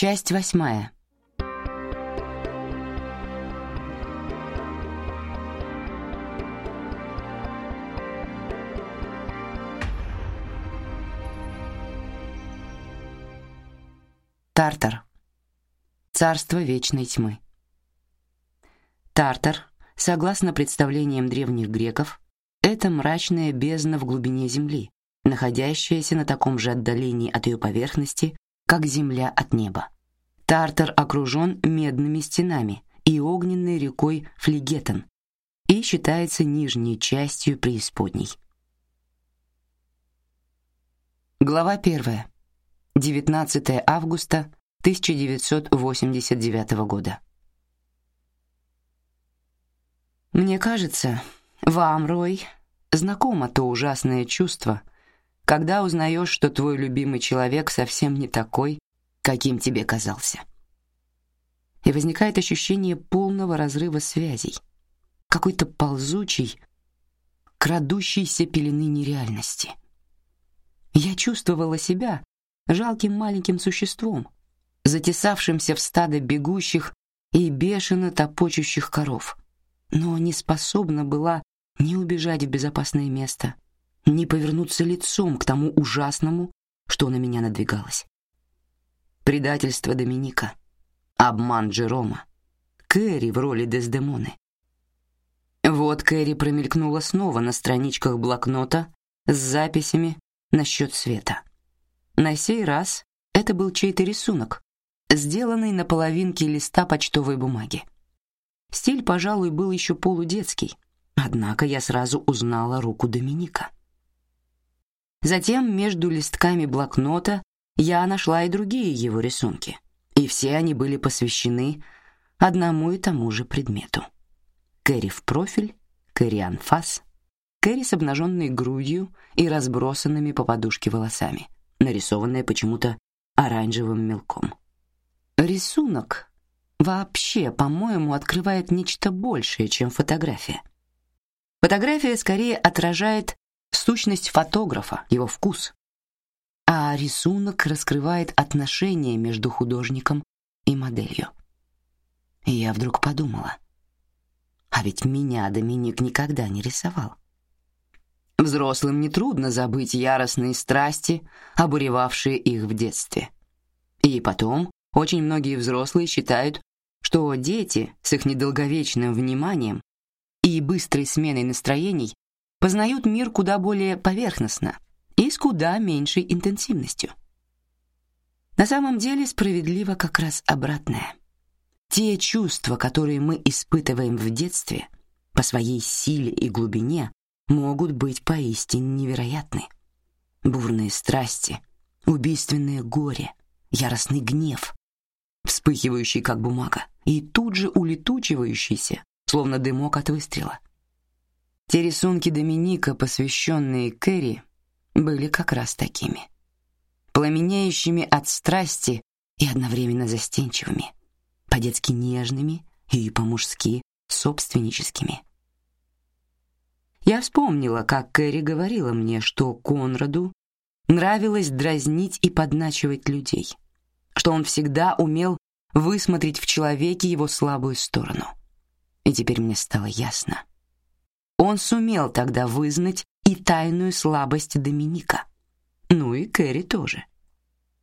Часть восьмая. Тартар. Царство вечной тьмы. Тартар, согласно представлениям древних греков, это мрачная бездна в глубине земли, находящаяся на таком же отдалении от ее поверхности, как земля от неба. Тартар окружен медными стенами и огненной рекой Флигетон и считается нижней частью преисподней. Глава первая. 19 августа 1989 года. Мне кажется, вам, Рой, знакомо то ужасное чувство, когда узнаешь, что твой любимый человек совсем не такой, каким тебе казался. И возникает ощущение полного разрыва связей, какой-то ползучей, крадущейся пелены нереальности. Я чувствовала себя жалким маленьким существом, затесавшимся в стадо бегущих и бешено топочущих коров, но не способна была ни убежать в безопасное место, ни повернуться лицом к тому ужасному, что на меня надвигалось. Предательство Доминика, обман Джерома, Кэрри в роли Дездемоны. Вот Кэрри промелькнула снова на страничках блокнота с записями насчет света. На сей раз это был чей-то рисунок, сделанный на половинке листа почтовой бумаги. Стиль, пожалуй, был еще полудетский, однако я сразу узнала руку Доминика. Затем между листками блокнота я нашла и другие его рисунки, и все они были посвящены одному и тому же предмету. Кэрри в профиль, Кэрри анфас, Кэрри с обнаженной грудью и разбросанными по подушке волосами — нарисованное почему-то оранжевым мелком. Рисунок вообще, по-моему, открывает нечто большее, чем фотография. Фотография скорее отражает сущность фотографа, его вкус, а рисунок раскрывает отношения между художником и моделью. И я вдруг подумала, а ведь меня Доминик никогда не рисовал. Взрослым нетрудно забыть яростные страсти, обуревавшие их в детстве. И потом, очень многие взрослые считают, что дети с их недолговечным вниманием и быстрой сменой настроений познают мир куда более поверхностно и с куда меньшей интенсивностью. На самом деле справедливо как раз обратное. Те чувства, которые мы испытываем в детстве, по своей силе и глубине, могут быть поистине невероятны. Бурные страсти, убийственное горе, яростный гнев, вспыхивающий как бумага и тут же улетучивающийся, словно дымок от выстрела. Те рисунки Доминика, посвященные Кэрри, были как раз такими, пламенеющими от страсти и одновременно застенчивыми, по-детски нежными и по-мужски собственническими. Я вспомнила, как Кэрри говорила мне, что Конраду нравилось дразнить и подначивать людей, что он всегда умел высмотреть в человеке его слабую сторону. И теперь мне стало ясно. Он сумел тогда вызнать и тайную слабость Доминика. Ну и Кэрри тоже.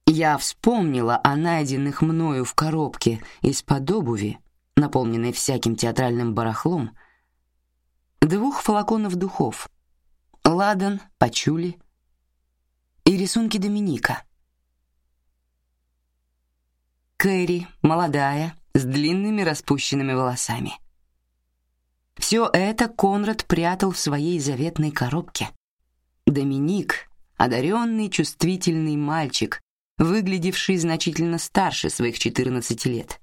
Я вспомнила о найденных мною в коробке из-под обуви, наполненной всяким театральным барахлом, двух флаконов духов, ладан, пачули и рисунки Доминика. Кэрри, молодая, с длинными распущенными волосами. Все это Конрад прятал в своей заветной коробке. Доминик, одаренный, чувствительный мальчик, выглядевший значительно старше своих 14 лет,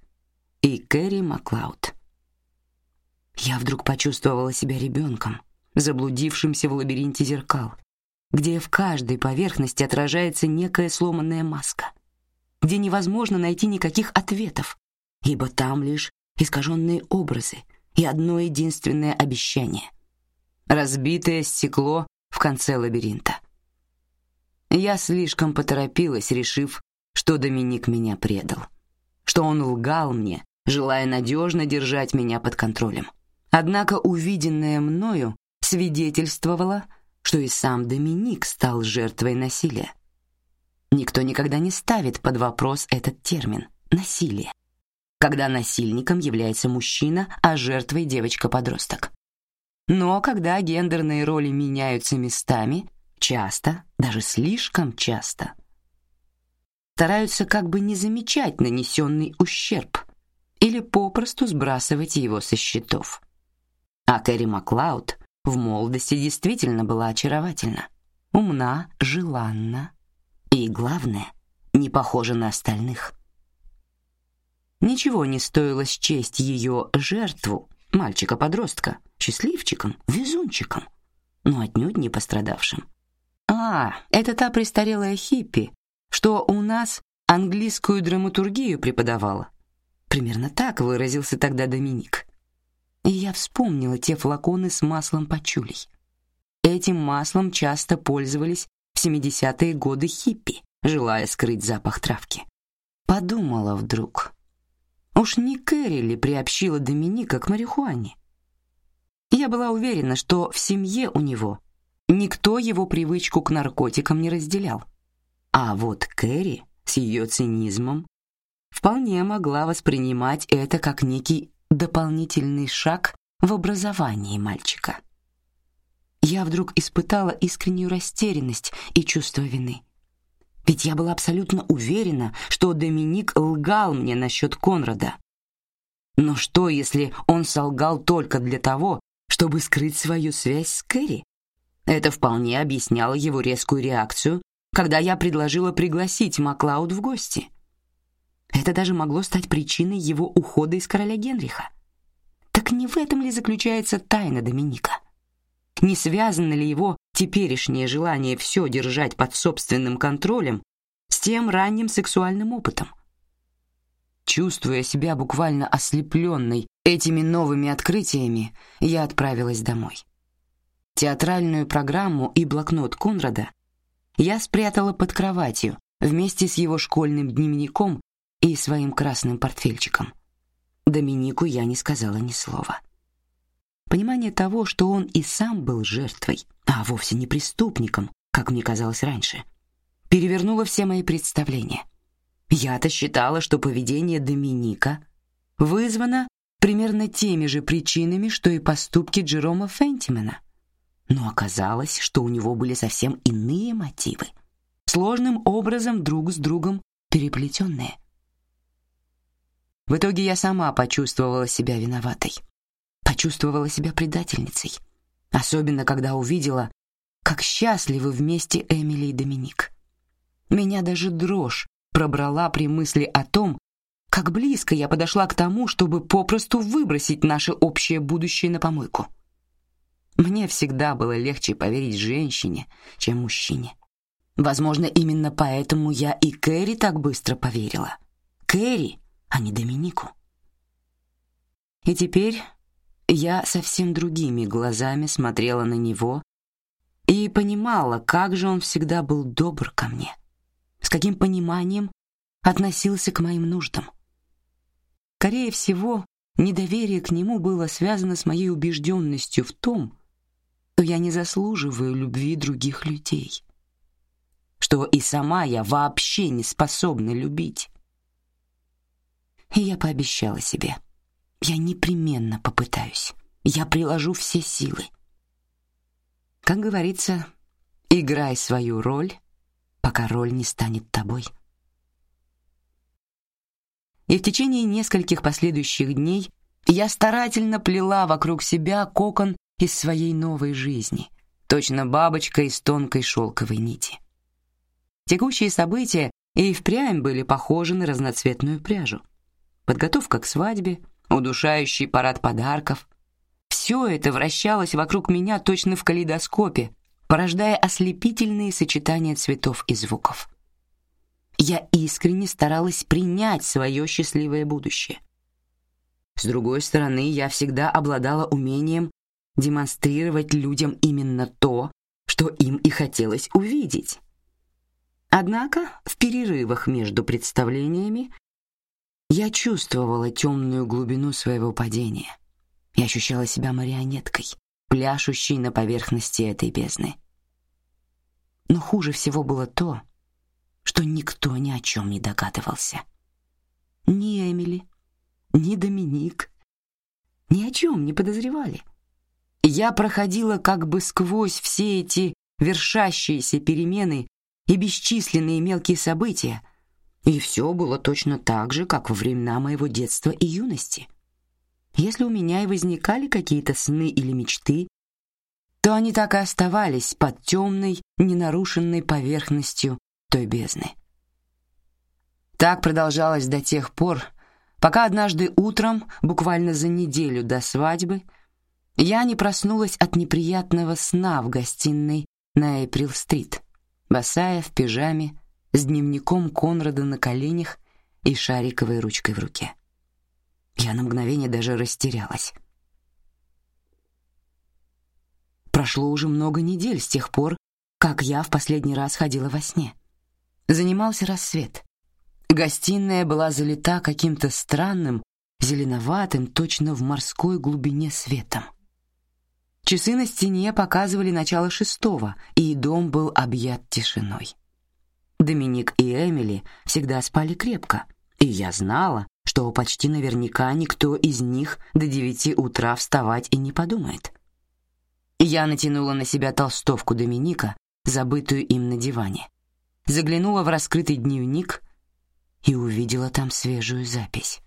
и Кэрри Маклауд. Я вдруг почувствовала себя ребенком, заблудившимся в лабиринте зеркал, где в каждой поверхности отражается некая сломанная маска, где невозможно найти никаких ответов, ибо там лишь искаженные образы и одно единственное обещание — разбитое стекло в конце лабиринта. Я слишком поторопилась, решив, что Доминик меня предал, что он лгал мне, желая надежно держать меня под контролем. Однако увиденное мною свидетельствовало, что и сам Доминик стал жертвой насилия. Никто никогда не ставит под вопрос этот термин насилие, когда насильником является мужчина, а жертвой девочка-подросток. Но когда гендерные роли меняются местами, часто, даже слишком часто, стараются как бы не замечать нанесенный ущерб или попросту сбрасывать его со счетов. А Кэрри Маклауд в молодости действительно была очаровательна, умна, желанна и, главное, не похожа на остальных. Ничего не стоило счесть ее жертву, мальчика-подростка, счастливчиком, везунчиком, но отнюдь не пострадавшим. А, это та престарелая хиппи, что у нас английскую драматургию преподавала. Примерно так выразился тогда Доминик. И я вспомнила те флаконы с маслом пачулей. Этим маслом часто пользовались в 70-е годы хиппи, желая скрыть запах травки. Подумала вдруг. Уж не Кэрри ли приобщила Доминика к марихуане? Я была уверена, что в семье у него никто его привычку к наркотикам не разделял. А вот Кэрри с ее цинизмом вполне могла воспринимать это как некий дополнительный шаг в образовании мальчика. Я вдруг испытала искреннюю растерянность и чувство вины. Ведь я была абсолютно уверена, что Доминик лгал мне насчет Конрада. Но что, если он солгал только для того, чтобы скрыть свою связь с Кэрри? Это вполне объясняло его резкую реакцию когда я предложила пригласить Маклауд в гости. Это даже могло стать причиной его ухода из короля Генриха. Так не в этом ли заключается тайна Доминика? Не связано ли его теперешнее желание все держать под собственным контролем с тем ранним сексуальным опытом? Чувствуя себя буквально ослепленной этими новыми открытиями, я отправилась домой. Театральную программу и блокнот Конрада я спрятала под кроватью вместе с его школьным дневником и своим красным портфельчиком. Доминику я не сказала ни слова. Понимание того, что он и сам был жертвой, а вовсе не преступником, как мне казалось раньше, перевернуло все мои представления. Я-то считала, что поведение Доминика вызвано примерно теми же причинами, что и поступки Джерома Фентимена — но оказалось, что у него были совсем иные мотивы, сложным образом друг с другом переплетенные. В итоге я сама почувствовала себя виноватой, почувствовала себя предательницей, особенно когда увидела, как счастливы вместе Эмили и Доминик. Меня даже дрожь пробрала при мысли о том, как близко я подошла к тому, чтобы попросту выбросить наше общее будущее на помойку. Мне всегда было легче поверить женщине, чем мужчине. Возможно, именно поэтому я и Кэрри так быстро поверила. Кэрри, а не Доминику. И теперь я совсем другими глазами смотрела на него и понимала, как же он всегда был добр ко мне, с каким пониманием относился к моим нуждам. Скорее всего, недоверие к нему было связано с моей убежденностью в том, что я не заслуживаю любви других людей, что и сама я вообще не способна любить. И я пообещала себе, я непременно попытаюсь, я приложу все силы. Как говорится, играй свою роль, пока роль не станет тобой. И в течение нескольких последующих дней я старательно плела вокруг себя кокон из своей новой жизни, точно бабочка из тонкой шелковой нити. Текущие события и впрямь были похожи на разноцветную пряжу. Подготовка к свадьбе, удушающий парад подарков. Все это вращалось вокруг меня точно в калейдоскопе, порождая ослепительные сочетания цветов и звуков. Я искренне старалась принять свое счастливое будущее. С другой стороны, я всегда обладала умением демонстрировать людям именно то, что им и хотелось увидеть. Однако в перерывах между представлениями Я чувствовала темную глубину своего падения и ощущала себя марионеткой, пляшущей на поверхности этой бездны. Но хуже всего было то, что никто ни о чем не догадывался. Ни Эмили, ни Доминик ни о чем не подозревали. Я проходила как бы сквозь все эти вершащиеся перемены и бесчисленные мелкие события, и все было точно так же, как во времена моего детства и юности. Если у меня и возникали какие-то сны или мечты, то они так и оставались под темной, ненарушенной поверхностью той бездны. Так продолжалось до тех пор, пока однажды утром, буквально за неделю до свадьбы, я не проснулась от неприятного сна в гостиной на Эйприл-стрит, босая в пижаме, с дневником Конрада на коленях и шариковой ручкой в руке. Я на мгновение даже растерялась. Прошло уже много недель с тех пор, как я в последний раз ходила во сне. Занимался рассвет. Гостиная была залита каким-то странным, зеленоватым, точно в морской глубине светом. Часы на стене показывали начало шестого, и дом был объят тишиной. Доминик и Эмили всегда спали крепко, и я знала, что почти наверняка никто из них до девяти утра вставать и не подумает. Я натянула на себя толстовку Доминика, забытую им на диване, заглянула в раскрытый дневник и увидела там свежую запись.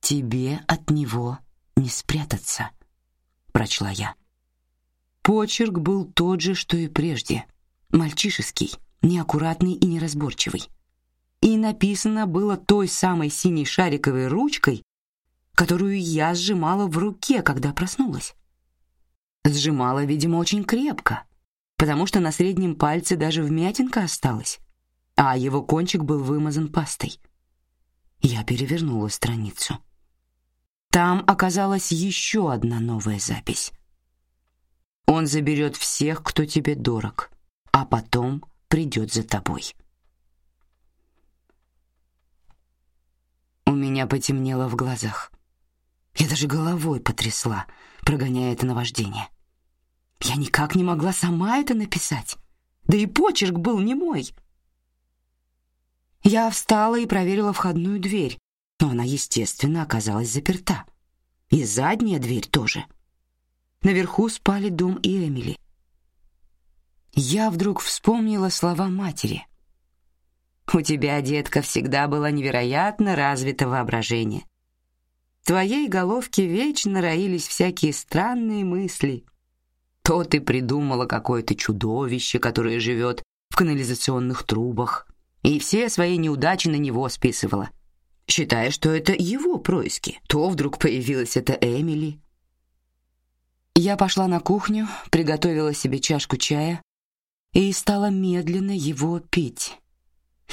Тебе от него не спрятаться, прочла я. Почерк был тот же, что и прежде, мальчишеский, неаккуратный и неразборчивый и написано было той самой синей шариковой ручкой, которую я сжимала в руке, когда проснулась. Сжимала, видимо, очень крепко, потому что на среднем пальце даже вмятинка осталась, а его кончик был вымазан пастой. Я перевернула страницу. Там оказалась еще одна новая запись. Он заберет всех, кто тебе дорог, а потом придет за тобой. У меня потемнело в глазах. Я даже головой потрясла, прогоняя это наваждение. Я никак не могла сама это написать. Да и почерк был не мой. Я встала и проверила входную дверь, но она, естественно, оказалась заперта. И задняя дверь тоже. Наверху спали Дом и Эмили. Я вдруг вспомнила слова матери — у тебя, детка, всегда было невероятно развито воображение. В твоей головке вечно роились всякие странные мысли. То ты придумала какое-то чудовище, которое живет в канализационных трубах, и все свои неудачи на него списывала, считая, что это его происки. То вдруг появилась эта Эмили. Я пошла на кухню, приготовила себе чашку чая и стала медленно его пить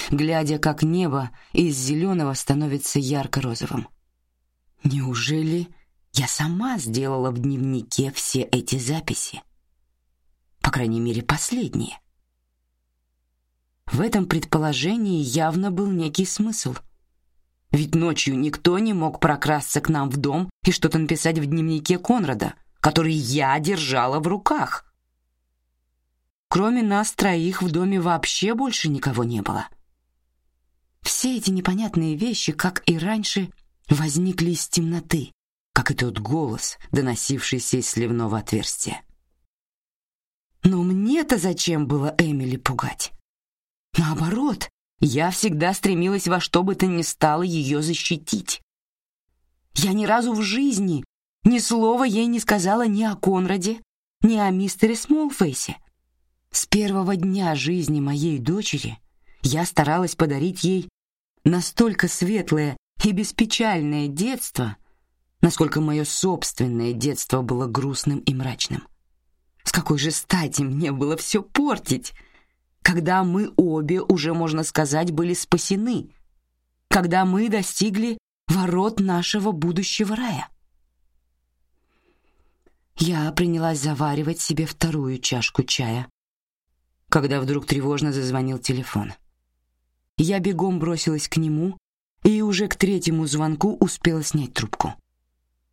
глядя, как небо из зеленого становится ярко-розовым. Неужели я сама сделала в дневнике все эти записи? По крайней мере, последние. В этом предположении явно был некий смысл. Ведь ночью никто не мог прокрасться к нам в дом и что-то написать в дневнике Конрада, который я держала в руках. Кроме нас троих в доме вообще больше никого не было. — все эти непонятные вещи, как и раньше, возникли из темноты, как и тот голос, доносившийся из сливного отверстия. Но мне-то зачем было Эмили пугать? Наоборот, я всегда стремилась во что бы то ни стало ее защитить. Я ни разу в жизни ни слова ей не сказала ни о Конраде, ни о мистере Смолфейсе. С первого дня жизни моей дочери я старалась подарить ей настолько светлое и беспечальное детство, насколько мое собственное детство было грустным и мрачным. С какой же стати мне было все портить, когда мы обе уже, можно сказать, были спасены, когда мы достигли ворот нашего будущего рая? Я принялась заваривать себе вторую чашку чая, когда вдруг тревожно зазвонил телефон. Я бегом бросилась к нему и уже к третьему звонку успела снять трубку.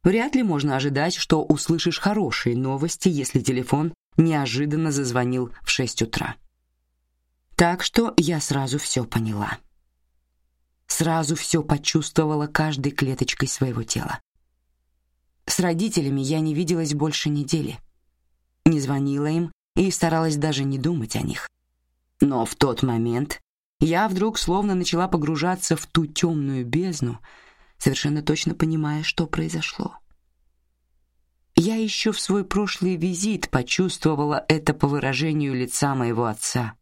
Вряд ли можно ожидать, что услышишь хорошие новости, если телефон неожиданно зазвонил в шесть утра. Так что я сразу все поняла. Сразу все почувствовала каждой клеточкой своего тела. С родителями я не виделась больше недели. Не звонила им и старалась даже не думать о них. Но в тот момент я вдруг словно начала погружаться в ту темную бездну, совершенно точно понимая, что произошло. Я еще в свой прошлый визит почувствовала это по выражению лица моего отца.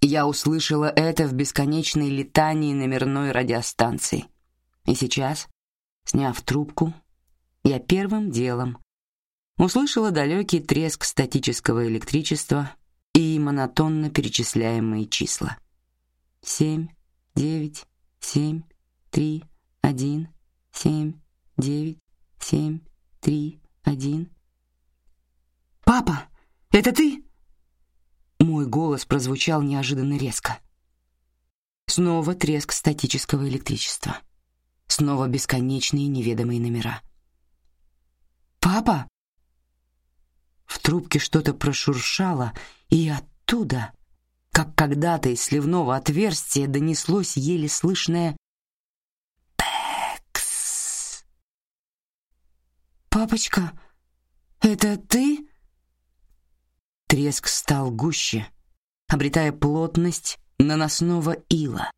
Я услышала это в бесконечной летании номерной радиостанции. И сейчас, сняв трубку, я первым делом услышала далекий треск статического электричества и монотонно перечисляемые числа. Семь, девять, семь, три, один, семь, девять, семь, три, один. Папа, это ты? Мой голос прозвучал неожиданно резко. Снова треск статического электричества. Снова бесконечные неведомые номера. Папа. В трубке что-то прошуршало, и оттуда, как когда-то из сливного отверстия, донеслось еле слышное «Пекс». «Папочка, это ты?» Треск стал гуще, обретая плотность наносного ила,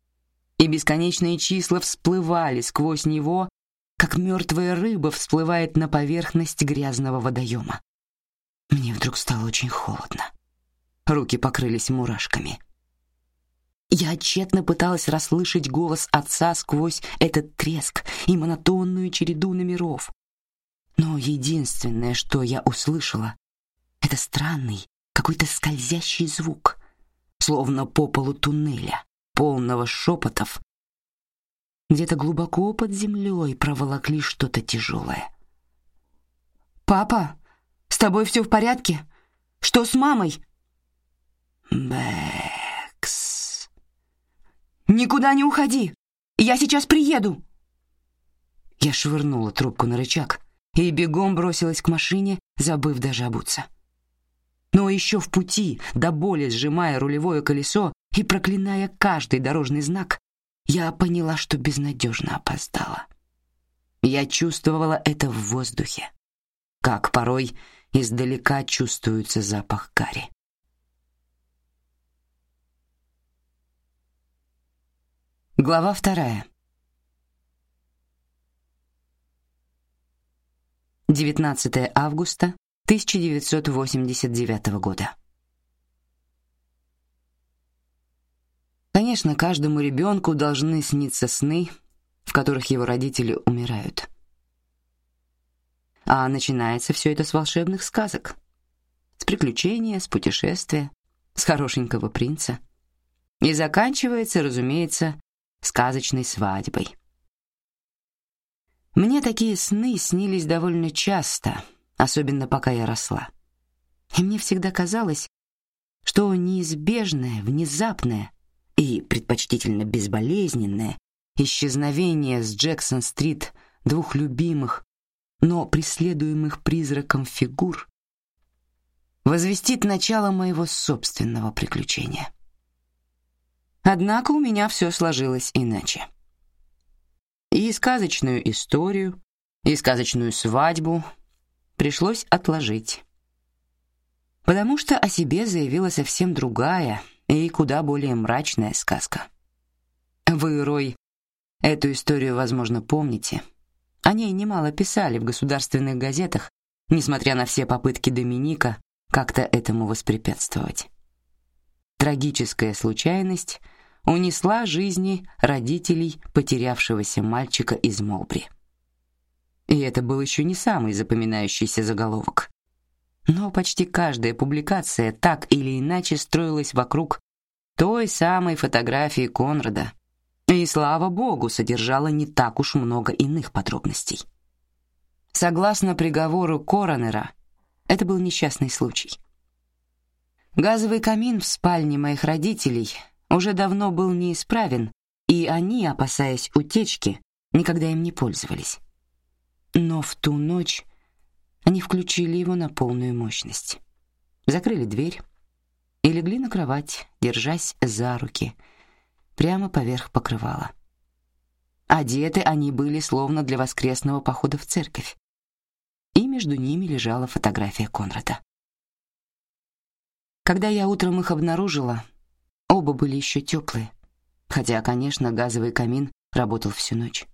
и бесконечные числа всплывали сквозь него, как мертвая рыба всплывает на поверхность грязного водоема. Мне вдруг стало очень холодно. Руки покрылись мурашками. Я тщетно пыталась расслышать голос отца сквозь этот треск и монотонную череду номеров. Но единственное, что я услышала, это странный, какой-то скользящий звук, словно по полу туннеля, полного шепотов. Где-то глубоко под землей проволокли что-то тяжелое. «Папа, тобой все в порядке? Что с мамой?» «Бэкс...» «Никуда не уходи! Я сейчас приеду!» Я швырнула трубку на рычаг и бегом бросилась к машине, забыв даже обуться. Но еще в пути, до боли сжимая рулевое колесо и проклиная каждый дорожный знак, я поняла, что безнадежно опоздала. Я чувствовала это в воздухе, как порой издалека чувствуется запах гари. Глава вторая. 19 августа 1989 года. Конечно, каждому ребенку должны сниться сны, в которых его родители умирают. А начинается все это с волшебных сказок, с приключения, с путешествия, с хорошенького принца, и заканчивается, разумеется, сказочной свадьбой. Мне такие сны снились довольно часто — особенно пока я росла. И мне всегда казалось, что неизбежное, внезапное и предпочтительно безболезненное исчезновение с Джексон-стрит двух любимых, но преследуемых призраком фигур возвестит начало моего собственного приключения. Однако у меня все сложилось иначе. И сказочную историю, и сказочную свадьбу пришлось отложить. Потому что о себе заявила совсем другая и куда более мрачная сказка. Вы, Рой, эту историю, возможно, помните. О ней немало писали в государственных газетах, несмотря на все попытки Доминика как-то этому воспрепятствовать. Трагическая случайность унесла жизни родителей потерявшегося мальчика из Молбри. И это был еще не самый запоминающийся заголовок. Но почти каждая публикация так или иначе строилась вокруг той самой фотографии Конрада. И слава богу, содержала не так уж много иных подробностей. Согласно приговору коронера, это был несчастный случай. Газовый камин в спальне моих родителей уже давно был неисправен и они, опасаясь утечки, никогда им не пользовались. Но в ту ночь они включили его на полную мощность. Закрыли дверь и легли на кровать, держась за руки, прямо поверх покрывала. Одеты они были словно для воскресного похода в церковь. И между ними лежала фотография Конрада. Когда я утром их обнаружила, оба были еще теплые, хотя, конечно, газовый камин работал всю ночь.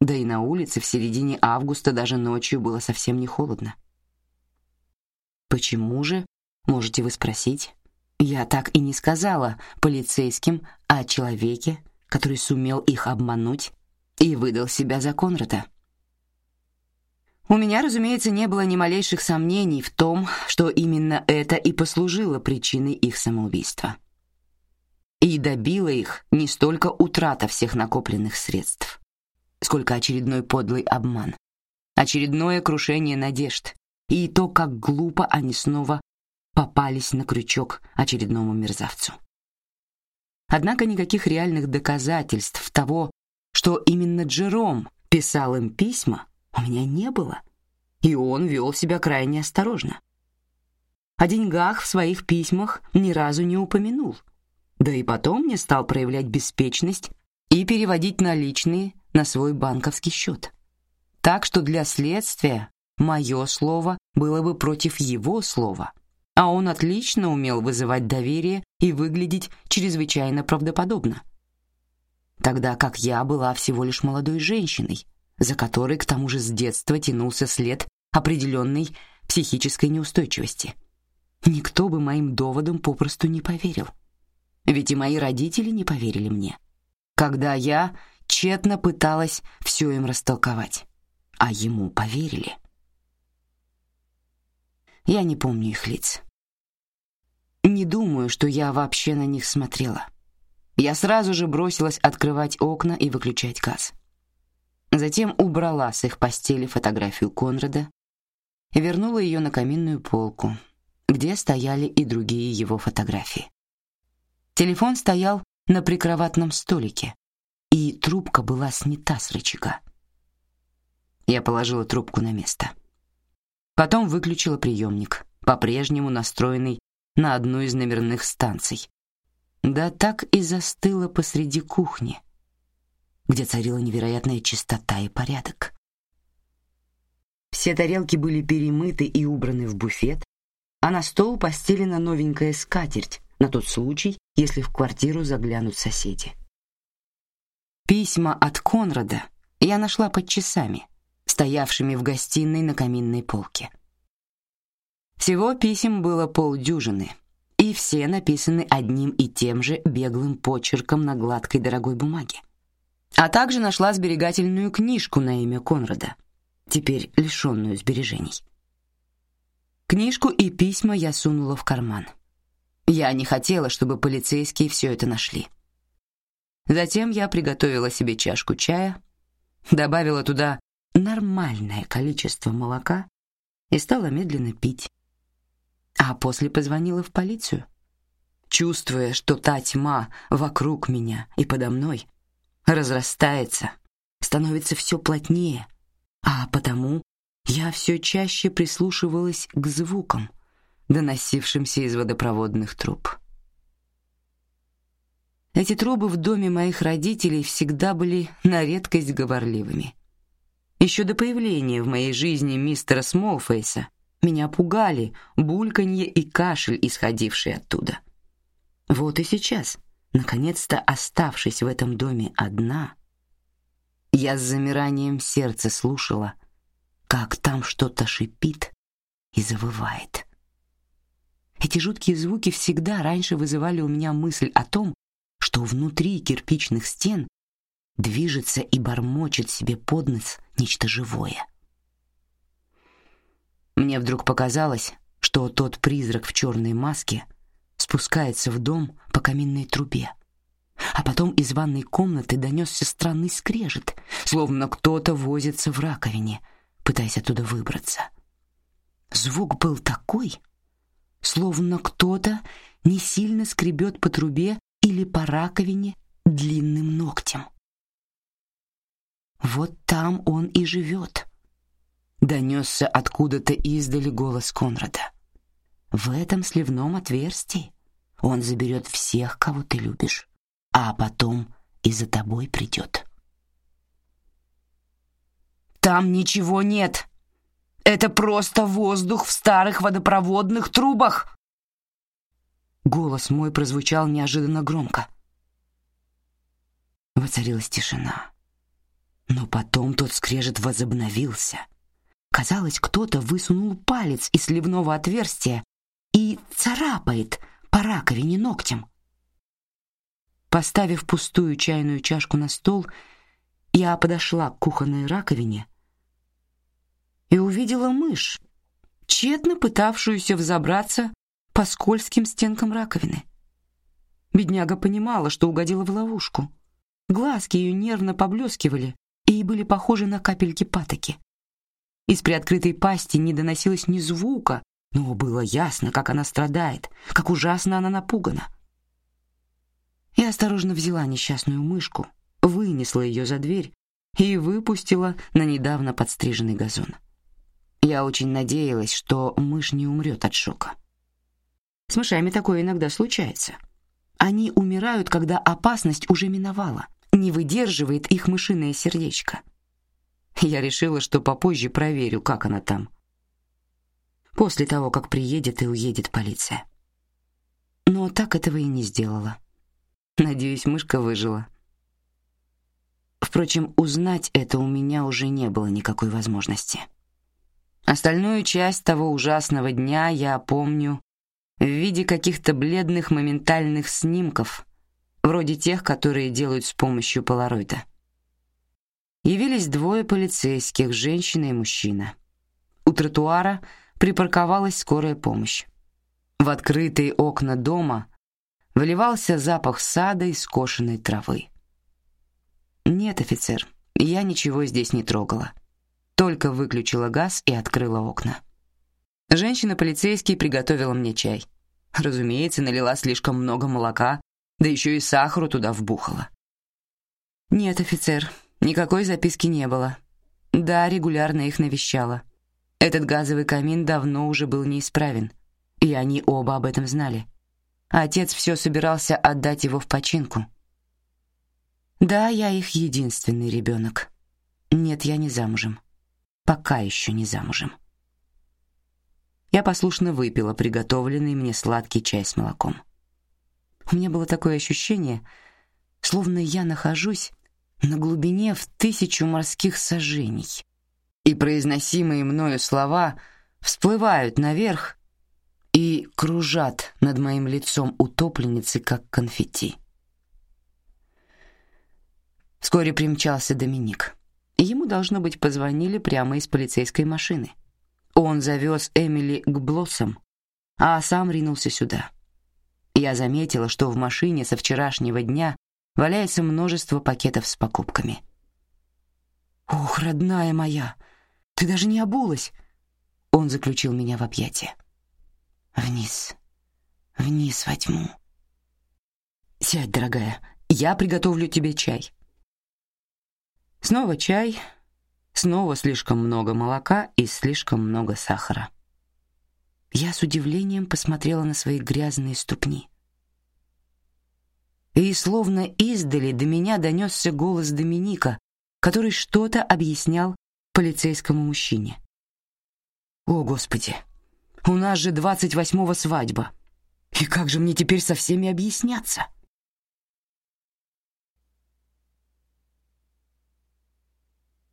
Да и на улице в середине августа даже ночью было совсем не холодно. Почему же, можете вы спросить? Я так и не сказала полицейским о человеке, который сумел их обмануть и выдал себя за Конрада. У меня, разумеется, не было ни малейших сомнений в том, что именно это и послужило причиной их самоубийства. И добило их не столько утрата всех накопленных средств, сколько очередной подлый обман, очередное крушение надежд и то, как глупо они снова попались на крючок очередному мерзавцу. Однако никаких реальных доказательств того, что именно Джером писал им письма, у меня не было, и он вел себя крайне осторожно. О деньгах в своих письмах ни разу не упомянул, да и потом не стал проявлять беспечность и переводить наличные на свой банковский счет. Так что для следствия мое слово было бы против его слова, а он отлично умел вызывать доверие и выглядеть чрезвычайно правдоподобно. Тогда как я была всего лишь молодой женщиной, за которой к тому же с детства тянулся след определенной психической неустойчивости. Никто бы моим доводам попросту не поверил. Ведь и мои родители не поверили мне, когда я тщетно пыталась все им растолковать, а ему поверили. Я не помню их лиц. Не думаю, что я вообще на них смотрела. Я сразу же бросилась открывать окна и выключать газ. Затем убрала с их постели фотографию Конрада вернула ее на каминную полку, где стояли и другие его фотографии. Телефон стоял на прикроватном столике, и трубка была снята с рычага. Я положила трубку на место. Потом выключила приемник, по-прежнему настроенный на одну из номерных станций. Да так и застыла посреди кухни, где царила невероятная чистота и порядок. Все тарелки были перемыты и убраны в буфет, а на стол постелена новенькая скатерть на тот случай, если в квартиру заглянут соседи. Письма от Конрада я нашла под часами, стоявшими в гостиной на каминной полке. Всего писем было полдюжины, и все написаны одним и тем же беглым почерком на гладкой дорогой бумаге. А также нашла сберегательную книжку на имя Конрада, теперь лишенную сбережений. Книжку и письма я сунула в карман. Я не хотела, чтобы полицейские все это нашли. Затем я приготовила себе чашку чая, добавила туда нормальное количество молока и стала медленно пить а после позвонила в полицию, чувствуя, что та тьма вокруг меня и подо мной разрастается, становится все плотнее, а потому я все чаще прислушивалась к звукам, доносившимся из водопроводных труб. Эти трубы в доме моих родителей всегда были на редкость говорливыми. Еще до появления в моей жизни мистера Смолфейса меня пугали бульканье и кашель, исходившие оттуда. Вот и сейчас, наконец-то оставшись в этом доме одна, я с замиранием сердца слушала, как там что-то шипит и завывает. Эти жуткие звуки всегда раньше вызывали у меня мысль о том, что внутри кирпичных стен движется и бормочет себе под нос нечто живое. Мне вдруг показалось, что тот призрак в черной маске спускается в дом по каминной трубе. А потом из ванной комнаты донесся странный скрежет, словно кто-то возится в раковине, пытаясь оттуда выбраться. Звук был такой, словно кто-то не сильно скребет по трубе или по раковине длинным ногтем. Вот там он и живет. Донесся откуда-то издали голос Конрада. В этом сливном отверстии он заберет всех, кого ты любишь, а потом и за тобой придет. Там ничего нет. Это просто воздух в старых водопроводных трубах. Голос мой прозвучал неожиданно громко. Воцарилась тишина. Но потом тот скрежет возобновился. Казалось, кто-то высунул палец из сливного отверстия и царапает по раковине ногтем. Поставив пустую чайную чашку на стол, я подошла к кухонной раковине и увидела мышь, тщетно пытавшуюся взобраться по скользким стенкам раковины. Бедняга понимала, что угодила в ловушку. Глазки ее нервно поблескивали и были похожи на капельки патоки. Из приоткрытой пасти не доносилось ни звука, но было ясно, как она страдает, как ужасно она напугана. Я осторожно взяла несчастную мышку, вынесла ее за дверь и выпустила на недавно подстриженный газон. Я очень надеялась, что мышь не умрет от шока. С мышами такое иногда случается. Они умирают, когда опасность уже миновала не выдерживает их мышиное сердечко. Я решила, что попозже проверю, как она там. После того, как приедет и уедет полиция. Но так этого и не сделала. Надеюсь, мышка выжила. Впрочем, узнать это у меня уже не было никакой возможности. Остальную часть того ужасного дня я помню в виде каких-то бледных моментальных снимков, вроде тех, которые делают с помощью полароида. Явились двое полицейских, женщина и мужчина. У тротуара припарковалась скорая помощь. В открытые окна дома выливался запах сада и скошенной травы. Нет, офицер, я ничего здесь не трогала. Только выключила газ и открыла окна. Женщина-полицейский приготовила мне чай. Разумеется, налила слишком много молока да еще и сахару туда вбухала. Нет, офицер, никакой записки не было. Да, регулярно их навещала. Этот газовый камин давно уже был неисправен, и они оба об этом знали. отец все собирался отдать его в починку. Да, я их единственный ребенок. Нет, я не замужем. Пока еще не замужем. Я послушно выпила приготовленный мне сладкий чай с молоком. У меня было такое ощущение, словно я нахожусь на глубине в тысячу морских сажений, и произносимые мною слова всплывают наверх и кружат над моим лицом утопленницы, как конфетти. Вскоре примчался Доминик. Ему должно быть позвонили прямо из полицейской машины. Он завез Эмили к Блоссам, а сам ринулся сюда. Я заметила, что в машине со вчерашнего дня валяется множество пакетов с покупками. Ох, родная моя, ты даже не обулась. Он заключил меня в объятия. Вниз, вниз во тьму. Сядь, дорогая, я приготовлю тебе чай. Снова чай, снова слишком много молока и слишком много сахара. Я с удивлением посмотрела на свои грязные ступни. И словно издали до меня донесся голос Доминика, который что-то объяснял полицейскому мужчине. О, господи. У нас же двадцать восьмого свадьба. И как же мне теперь со всеми объясняться?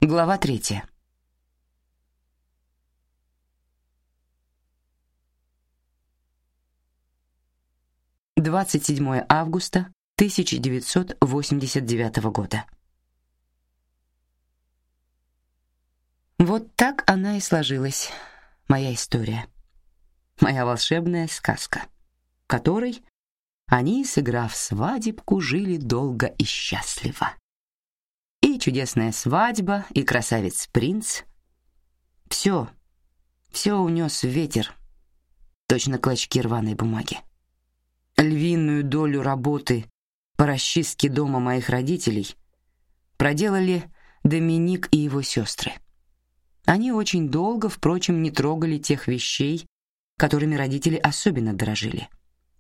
Глава третья. 27 августа 1989 года. Вот так она и сложилась, моя история. Моя волшебная сказка, которой они, сыграв свадебку, жили долго и счастливо. И чудесная свадьба, и красавец-принц. Все, все унес ветер, точно клочки рваной бумаги львиную долю работы по расчистке дома моих родителей проделали Доминик и его сестры. Они очень долго, впрочем, не трогали тех вещей, которыми родители особенно дорожили,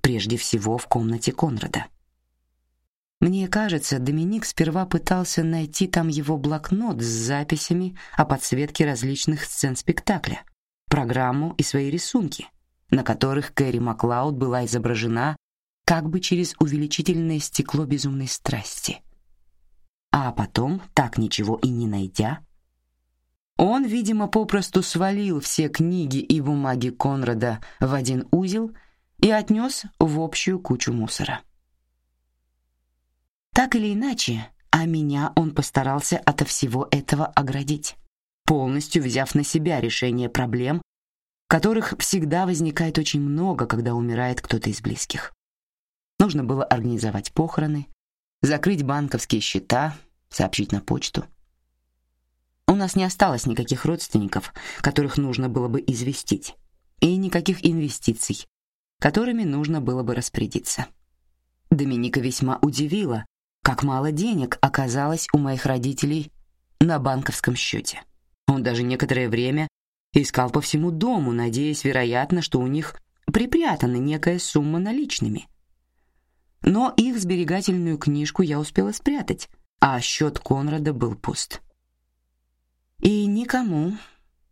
прежде всего в комнате Конрада. Мне кажется, Доминик сперва пытался найти там его блокнот с записями о подсветке различных сцен спектакля, программу и свои рисунки, на которых Кэрри Маклауд была изображена как бы через увеличительное стекло безумной страсти. А потом, так ничего и не найдя, он, видимо, попросту свалил все книги и бумаги Конрада в один узел и отнес в общую кучу мусора. Так или иначе, а меня он постарался ото всего этого оградить, полностью взяв на себя решение проблем, которых всегда возникает очень много, когда умирает кто-то из близких. Нужно было организовать похороны, закрыть банковские счета, сообщить на почту. У нас не осталось никаких родственников, которых нужно было бы известить, и никаких инвестиций, которыми нужно было бы распорядиться. Доминика весьма удивила, как мало денег оказалось у моих родителей на банковском счете. Он даже некоторое время искал по всему дому, надеясь, вероятно, что у них припрятана некая сумма наличными. Но их сберегательную книжку я успела спрятать, а счет Конрада был пуст. И никому,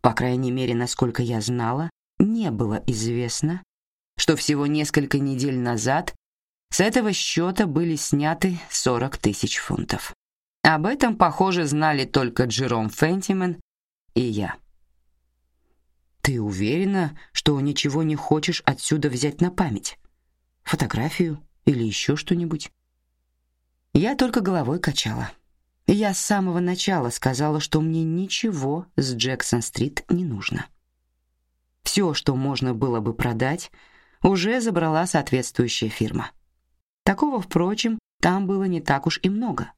по крайней мере, насколько я знала, не было известно, что всего несколько недель назад с этого счета были сняты 40 тысяч фунтов. Об этом, похоже, знали только Джером Фентимен и я. Ты уверена, что ничего не хочешь отсюда взять на память? Фотографию или еще что-нибудь? Я только головой качала. Я с самого начала сказала, что мне ничего с Джексон-стрит не нужно. Все, что можно было бы продать, уже забрала соответствующая фирма. Такого, впрочем, там было не так уж и много.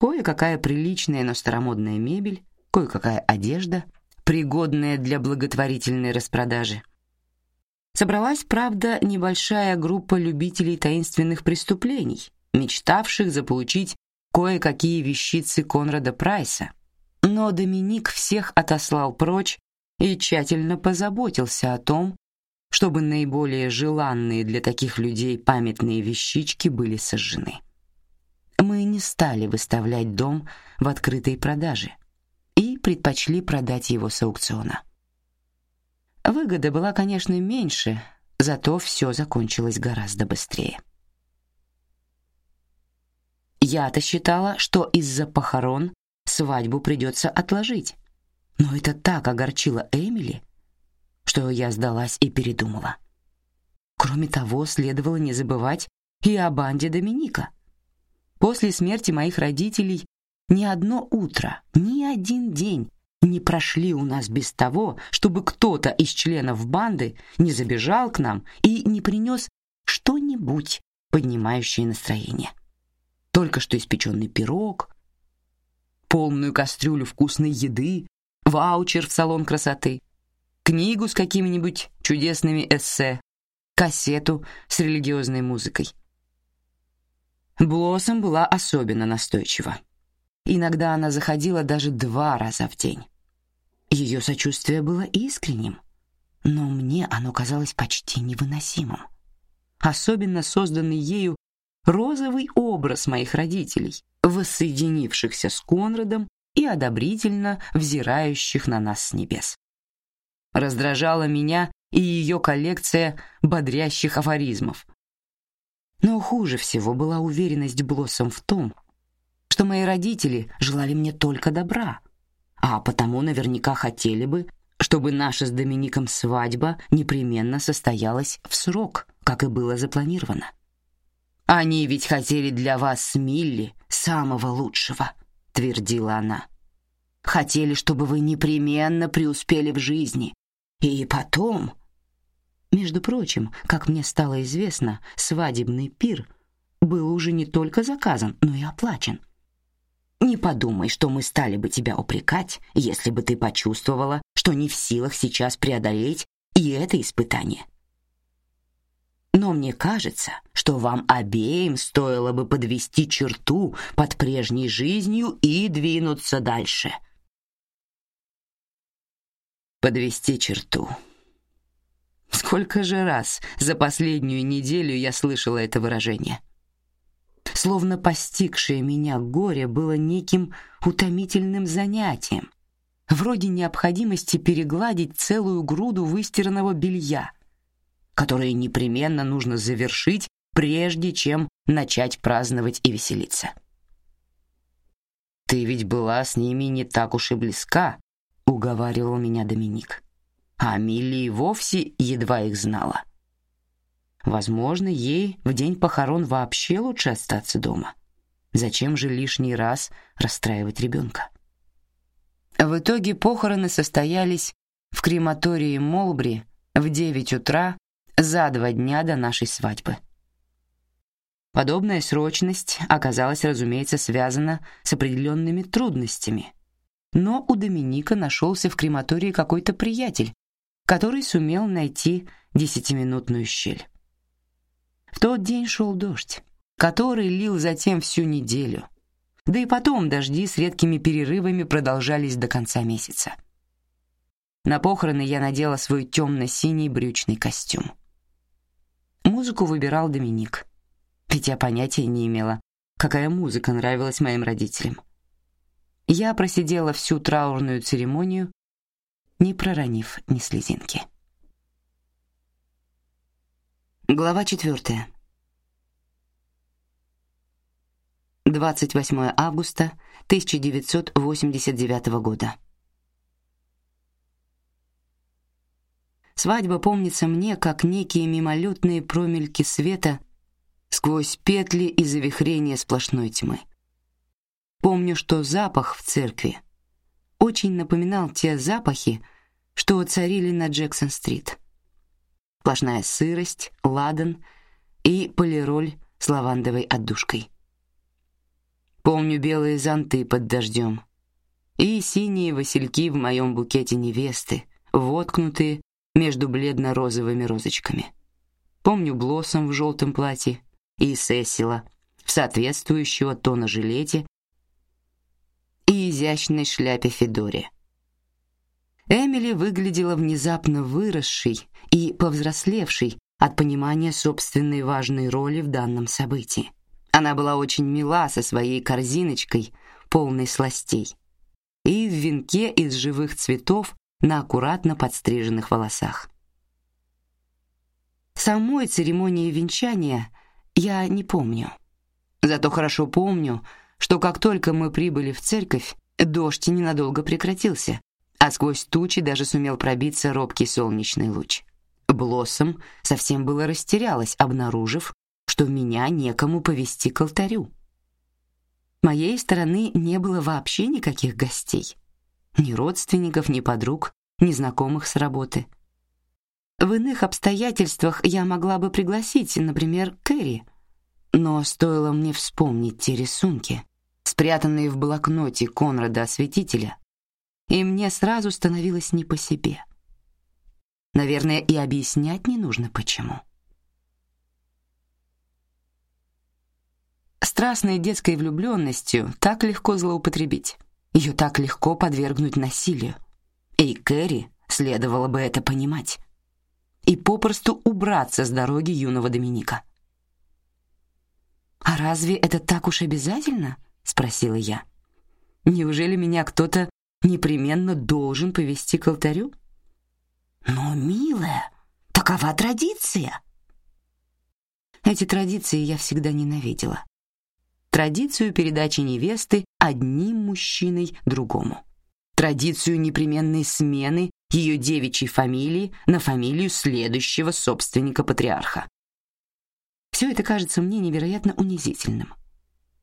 Кое-какая приличная, но старомодная мебель, кое-какая одежда, пригодная для благотворительной распродажи. Собралась, правда, небольшая группа любителей таинственных преступлений, мечтавших заполучить кое-какие вещицы Конрада Прайса. Но Доминик всех отослал прочь и тщательно позаботился о том, чтобы наиболее желанные для таких людей памятные вещички были сожжены. Мы не стали выставлять дом в открытой продаже и предпочли продать его с аукциона. Выгода была, конечно, меньше, зато все закончилось гораздо быстрее. Я-то считала, что из-за похорон свадьбу придется отложить, но это так огорчило Эмили, что я сдалась и передумала. Кроме того, следовало не забывать и о банде Доминика. После смерти моих родителей ни одно утро, ни один день не прошли у нас без того, чтобы кто-то из членов банды не забежал к нам и не принес что-нибудь, поднимающее настроение. Только что испеченный пирог, полную кастрюлю вкусной еды, ваучер в салон красоты, книгу с какими-нибудь чудесными эссе, кассету с религиозной музыкой. Блоссом была особенно настойчива. Иногда она заходила даже два раза в день. Ее сочувствие было искренним, но мне оно казалось почти невыносимым. Особенно созданный ею розовый образ моих родителей, воссоединившихся с Конрадом и одобрительно взирающих на нас с небес. Раздражала меня и ее коллекция бодрящих афоризмов. Но хуже всего была уверенность Блоссом в том, что мои родители желали мне только добра, а потому наверняка хотели бы, чтобы наша с Домиником свадьба непременно состоялась в срок, как и было запланировано. Они ведь хотели для вас Милли самого лучшего, твердила она. Хотели, чтобы вы непременно преуспели в жизни, и потом... Между прочим, как мне стало известно, свадебный пир был уже не только заказан, но и оплачен. Не подумай, что мы стали бы тебя упрекать, если бы ты почувствовала, что не в силах сейчас преодолеть и это испытание. Но мне кажется, что вам обеим стоило бы подвести черту под прежней жизнью и двинуться дальше. Подвести черту. Сколько же раз за последнюю неделю я слышала это выражение? Словно постигшее меня горе было неким утомительным занятием, вроде необходимости перегладить целую груду выстиранного белья, которое непременно нужно завершить, прежде чем начать праздновать и веселиться. Ты ведь была с ними не так уж и близка, уговаривал меня Доминик. А Милли вовсе едва их знала. Возможно, ей в день похорон вообще лучше остаться дома. Зачем же лишний раз расстраивать ребенка? В итоге похороны состоялись в крематории Молбри в девять утра за два дня до нашей свадьбы. Подобная срочность оказалась, разумеется, связана с определенными трудностями. Но у Доминика нашелся в крематории какой-то приятель, который сумел найти десятиминутную щель. В тот день шел дождь, который лил затем всю неделю. Да и потом дожди с редкими перерывами продолжались до конца месяца. На похороны я надела свой темно-синий брючный костюм. Музыку выбирал Доминик, ведь я понятия не имела, какая музыка нравилась моим родителям. Я просидела всю траурную церемонию, не проронив ни слезинки. Глава четвертая. 28 августа 1989 года. Свадьба помнится мне как некие мимолетные промельки света сквозь петли и завихрения сплошной тьмы. Помню, что запах в церкви очень напоминал те запахи, что царили на Джексон-стрит сплошная сырость, ладан и полироль с лавандовой отдушкой. Помню белые зонты под дождем и синие васильки в моем букете невесты, воткнутые между бледно-розовыми розочками. Помню блоссом в желтом платье и Сесила в соответствующего тона жилете и изящной шляпе Федоре. Эмили выглядела внезапно выросшей и повзрослевшей от понимания собственной важной роли в данном событии. Она была очень мила со своей корзиночкой, полной сластей, и в венке из живых цветов на аккуратно подстриженных волосах. Самой церемонии венчания я не помню. Зато хорошо помню, что как только мы прибыли в церковь, дождь ненадолго прекратился, а сквозь тучи даже сумел пробиться робкий солнечный луч. Блоссом совсем было растерялась, обнаружив, что меня некому повести к алтарю. Моей стороны не было вообще никаких гостей, ни родственников, ни подруг, ни знакомых с работы. В иных обстоятельствах я могла бы пригласить, например, Кэрри, но стоило мне вспомнить те рисунки, спрятанные в блокноте Конрада Осветителя, и мне сразу становилось не по себе. Наверное, и объяснять не нужно почему. Страстной детской влюбленностью так легко злоупотребить. Ее так легко подвергнуть насилию. И Кэрри следовало бы это понимать. И попросту убраться с дороги юного Доминика. «А разве это так уж обязательно?» — спросила я. «Неужели меня кто-то непременно должен повести к алтарю? Но, милая, такова традиция. Эти традиции я всегда ненавидела. Традицию передачи невесты одним мужчиной другому. Традицию непременной смены ее девичьей фамилии на фамилию следующего собственника патриарха. Все это кажется мне невероятно унизительным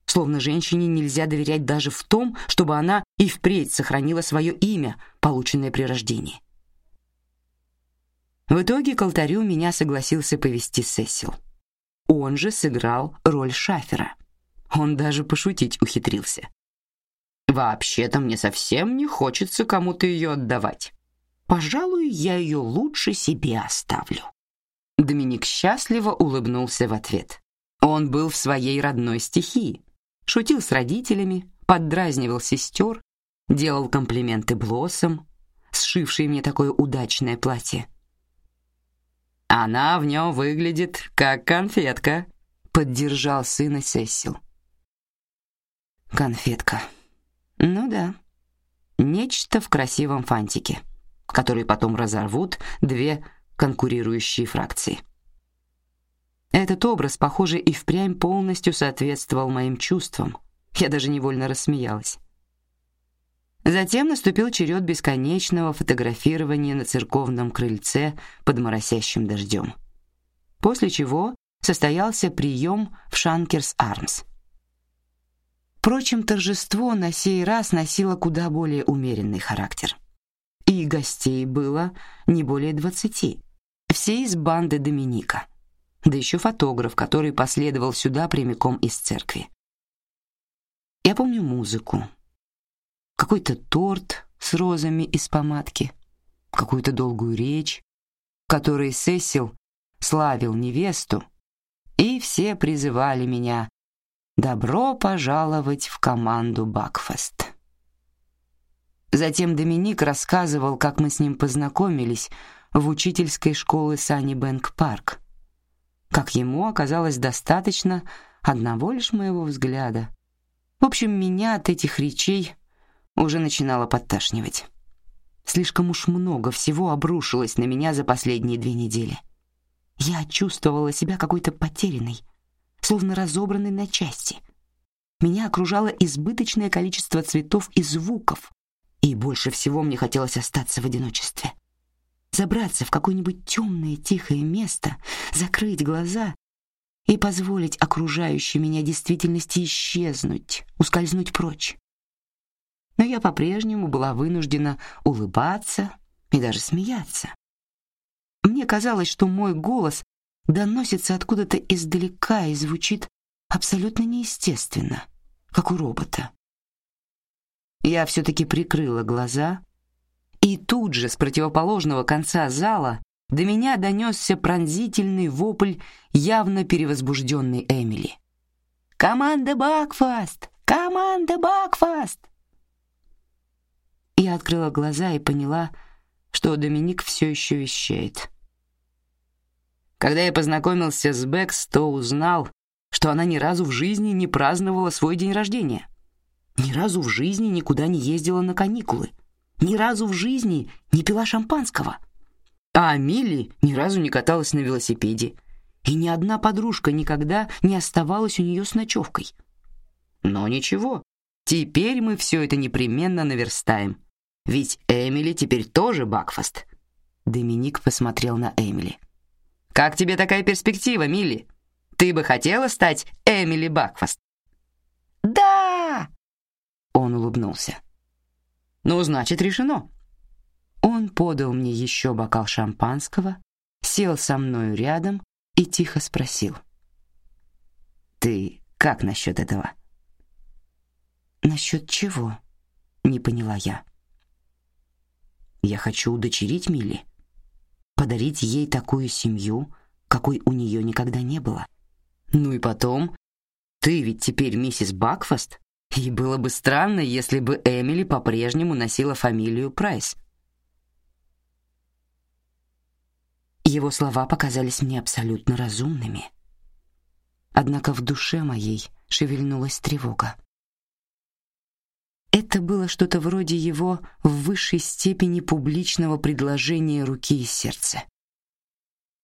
словно женщине нельзя доверять даже в том, чтобы она и впредь сохранила свое имя, полученное при рождении. В итоге к алтарю меня согласился повести Сесил. Он же сыграл роль шафера. Он даже пошутить ухитрился. Вообще-то мне совсем не хочется кому-то ее отдавать. Пожалуй, я ее лучше себе оставлю. Доминик счастливо улыбнулся в ответ. Он был в своей родной стихии, шутил с родителями, поддразнивал сестер, делал комплименты Блоссом, сшившей мне такое удачное платье. Она в нем выглядит как конфетка, поддержал сына Сесил. Конфетка. Ну да. Нечто в красивом фантике, который потом разорвут две конкурирующие фракции. Этот образ, похоже, и впрямь полностью соответствовал моим чувствам. Я даже невольно рассмеялась. Затем наступил черед бесконечного фотографирования на церковном крыльце под моросящим дождем. После чего состоялся прием в Шанкерс Армс. Впрочем, торжество на сей раз носило куда более умеренный характер. И гостей было не более двадцати. Все из банды Доминика. Да еще фотограф, который последовал сюда прямиком из церкви. Я помню музыку, какой-то торт с розами из помадки, какую-то долгую речь, в которой Сесил славил невесту, и все призывали меня добро пожаловать в команду Бакфест. Затем Доминик рассказывал, как мы с ним познакомились в учительской школе Санни Бэнк Парк, как ему оказалось достаточно одного лишь моего взгляда. В общем, меня от этих речей уже начинало подташнивать. Слишком уж много всего обрушилось на меня за последние две недели. Я чувствовала себя какой-то потерянной, словно разобранной на части. Меня окружало избыточное количество цветов и звуков, и больше всего мне хотелось остаться в одиночестве. Забраться в какое-нибудь темное, тихое место, закрыть глаза и позволить окружающей меня действительности исчезнуть, ускользнуть прочь но я по-прежнему была вынуждена улыбаться и даже смеяться. Мне казалось, что мой голос доносится откуда-то издалека и звучит абсолютно неестественно, как у робота. Я все-таки прикрыла глаза, и тут же с противоположного конца зала до меня донесся пронзительный вопль явно перевозбужденной Эмили. «Команда Бакфаст! Команда Бакфаст!» Я открыла глаза и поняла, что Доминик все еще вещает. Когда я познакомился с Бэкс, то узнал, что она ни разу в жизни не праздновала свой день рождения. Ни разу в жизни никуда не ездила на каникулы. Ни разу в жизни не пила шампанского. А Амили ни разу не каталась на велосипеде. И ни одна подружка никогда не оставалась у нее с ночевкой. Но ничего, теперь мы все это непременно наверстаем. Ведь Эмили теперь тоже Бакфаст. Доминик посмотрел на Эмили. Как тебе такая перспектива, Милли? Ты бы хотела стать Эмили Бакфаст? Да! Он улыбнулся. Ну, значит, решено. Он подал мне еще бокал шампанского, сел со мною рядом и тихо спросил: "Ты как насчет этого?" Насчет чего? Не поняла я. Я хочу удочерить Милли, подарить ей такую семью, какой у нее никогда не было. Ну и потом, ты ведь теперь миссис Бакфаст, и было бы странно, если бы Эмили по-прежнему носила фамилию Прайс. Его слова показались мне абсолютно разумными. Однако в душе моей шевельнулась тревога. Это было что-то вроде его в высшей степени публичного предложения руки и сердца.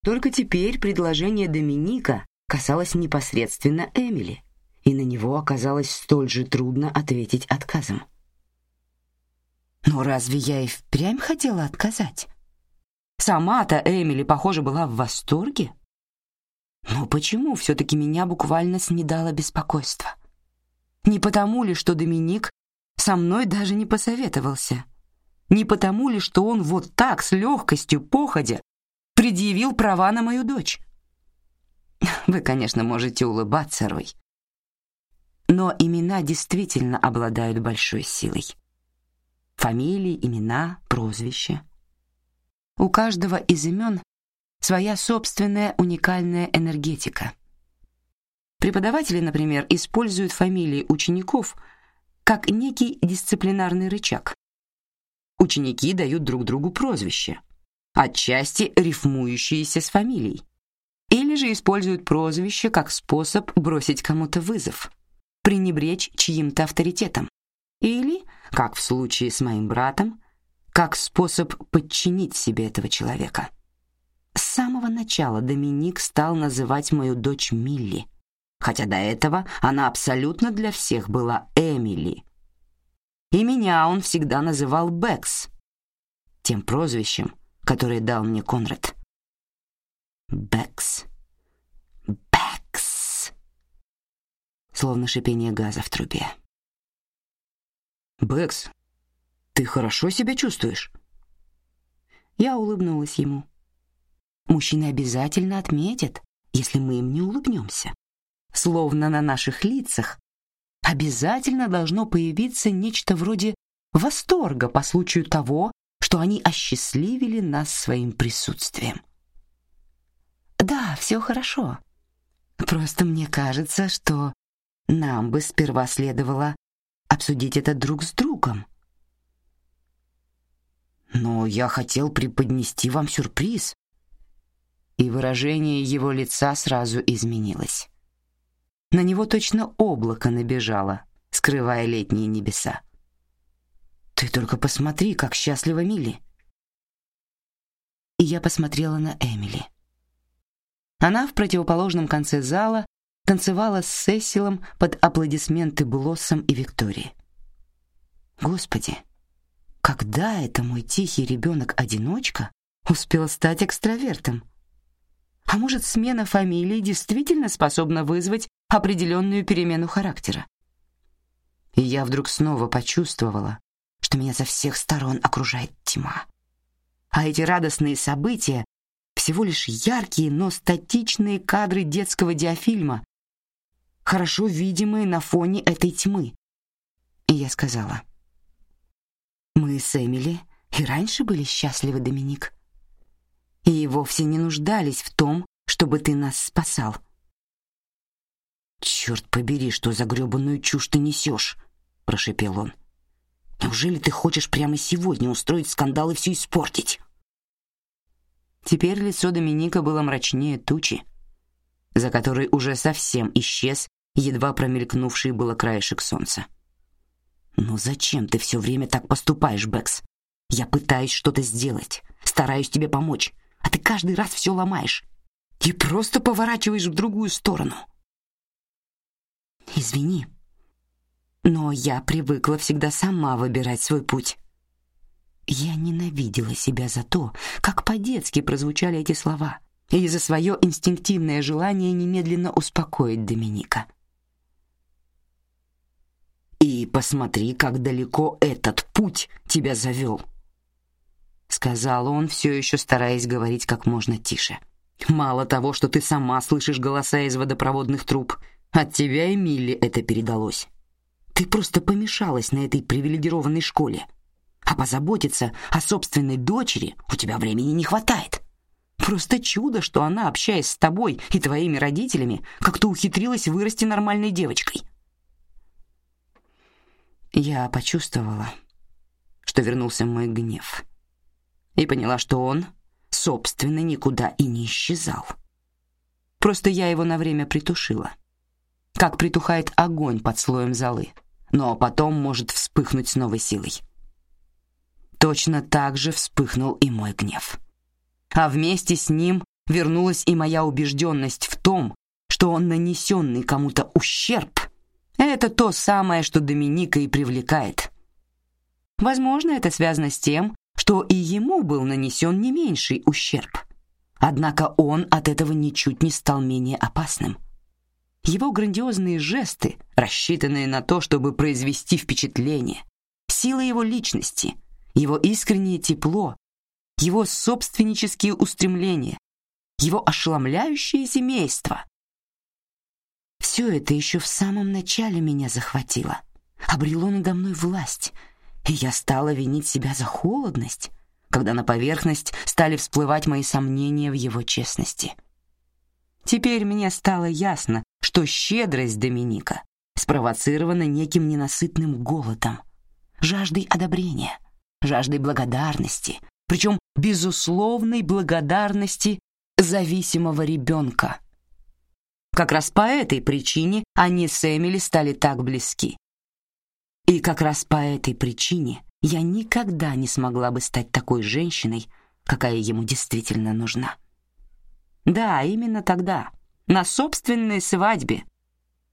Только теперь предложение Доминика касалось непосредственно Эмили, и на него оказалось столь же трудно ответить отказом. Но разве я и впрямь хотела отказать? Сама-то Эмили, похоже, была в восторге. Но почему все-таки меня буквально снедало беспокойство? Не потому ли, что Доминик со мной даже не посоветовался. Не потому ли, что он вот так с легкостью походя предъявил права на мою дочь? Вы, конечно, можете улыбаться, Рой. Но имена действительно обладают большой силой. Фамилии, имена, прозвища. У каждого из имен своя собственная уникальная энергетика. Преподаватели, например, используют фамилии учеников как некий дисциплинарный рычаг. Ученики дают друг другу прозвища, отчасти рифмующиеся с фамилией, или же используют прозвище как способ бросить кому-то вызов, пренебречь чьим-то авторитетом, или, как в случае с моим братом, как способ подчинить себе этого человека. С самого начала Доминик стал называть мою дочь Милли, хотя до этого она абсолютно для всех была Эмили. И меня он всегда называл Бэкс, тем прозвищем, которое дал мне Конрад. Бэкс. Словно шипение газа в трубе. Бэкс, ты хорошо себя чувствуешь? Я улыбнулась ему. Мужчины обязательно отметят, если мы им не улыбнемся. Словно на наших лицах обязательно должно появиться нечто вроде восторга по случаю того, что они осчастливили нас своим присутствием. Да, все хорошо. Просто мне кажется, что нам бы сперва следовало обсудить это друг с другом. Но я хотел преподнести вам сюрприз. И выражение его лица сразу изменилось. На него точно облако набежало, скрывая летние небеса. Ты только посмотри, как счастлива Милли. И я посмотрела на Эмили. Она в противоположном конце зала танцевала с Сесилом под аплодисменты Блоссом и Виктории. Господи, когда это мой тихий ребенок-одиночка успел стать экстравертом? А может, смена фамилии действительно способна вызвать определенную перемену характера? И я вдруг снова почувствовала, что меня со всех сторон окружает тьма. А эти радостные события всего лишь яркие, но статичные кадры детского диафильма, хорошо видимые на фоне этой тьмы. И я сказала: "Мы с Эмили и раньше были счастливы, Доминик, и вовсе не нуждались в том, чтобы ты нас спасал". Черт побери, что за грёбаную чушь ты несешь, прошепел он. Неужели ты хочешь прямо сегодня устроить скандал и все испортить? Теперь лицо Доминика было мрачнее тучи, за которой уже совсем исчез едва промелькнувший было краешек солнца. «Ну зачем ты все время так поступаешь, Бэкс? Я пытаюсь что-то сделать, стараюсь тебе помочь, а ты каждый раз все ломаешь и просто поворачиваешь в другую сторону». «Извини, но я привыкла всегда сама выбирать свой путь». Я ненавидела себя за то, как по-детски прозвучали эти слова, и за свое инстинктивное желание немедленно успокоить Доминика. И посмотри, как далеко этот путь тебя завел, сказал он, все еще стараясь говорить как можно тише. Мало того, что ты сама слышишь голоса из водопроводных труб, от тебя и Милли это передалось. Ты просто помешалась на этой привилегированной школе, а позаботиться о собственной дочери у тебя времени не хватает. Просто чудо, что она, общаясь с тобой и твоими родителями, как-то ухитрилась вырасти нормальной девочкой. Я почувствовала, что вернулся мой гнев, и поняла, что он, собственно, никуда и не исчезал. Просто я его на время притушила, как притухает огонь под слоем золы, но потом может вспыхнуть с новой силой. Точно так же вспыхнул и мой гнев. А вместе с ним вернулась и моя убежденность в том, что он нанесенный кому-то ущерб это то самое, что Доминика и привлекает. Возможно, это связано с тем, что и ему был нанесен не меньший ущерб. Однако он от этого ничуть не стал менее опасным. Его грандиозные жесты, рассчитанные на то, чтобы произвести впечатление, сила его личности, его искреннее тепло, его собственнические устремления, его ошеломляющее семейство, все это еще в самом начале меня захватило, обрело надо мной власть, и я стала винить себя за холодность, когда на поверхность стали всплывать мои сомнения в его честности. Теперь мне стало ясно, что щедрость Доминика спровоцирована неким ненасытным голодом, жаждой одобрения, жаждой благодарности, причем безусловной благодарности зависимого ребенка. Как раз по этой причине они с Эмили стали так близки. И как раз по этой причине я никогда не смогла бы стать такой женщиной, какая ему действительно нужна. Да, именно тогда, на собственной свадьбе,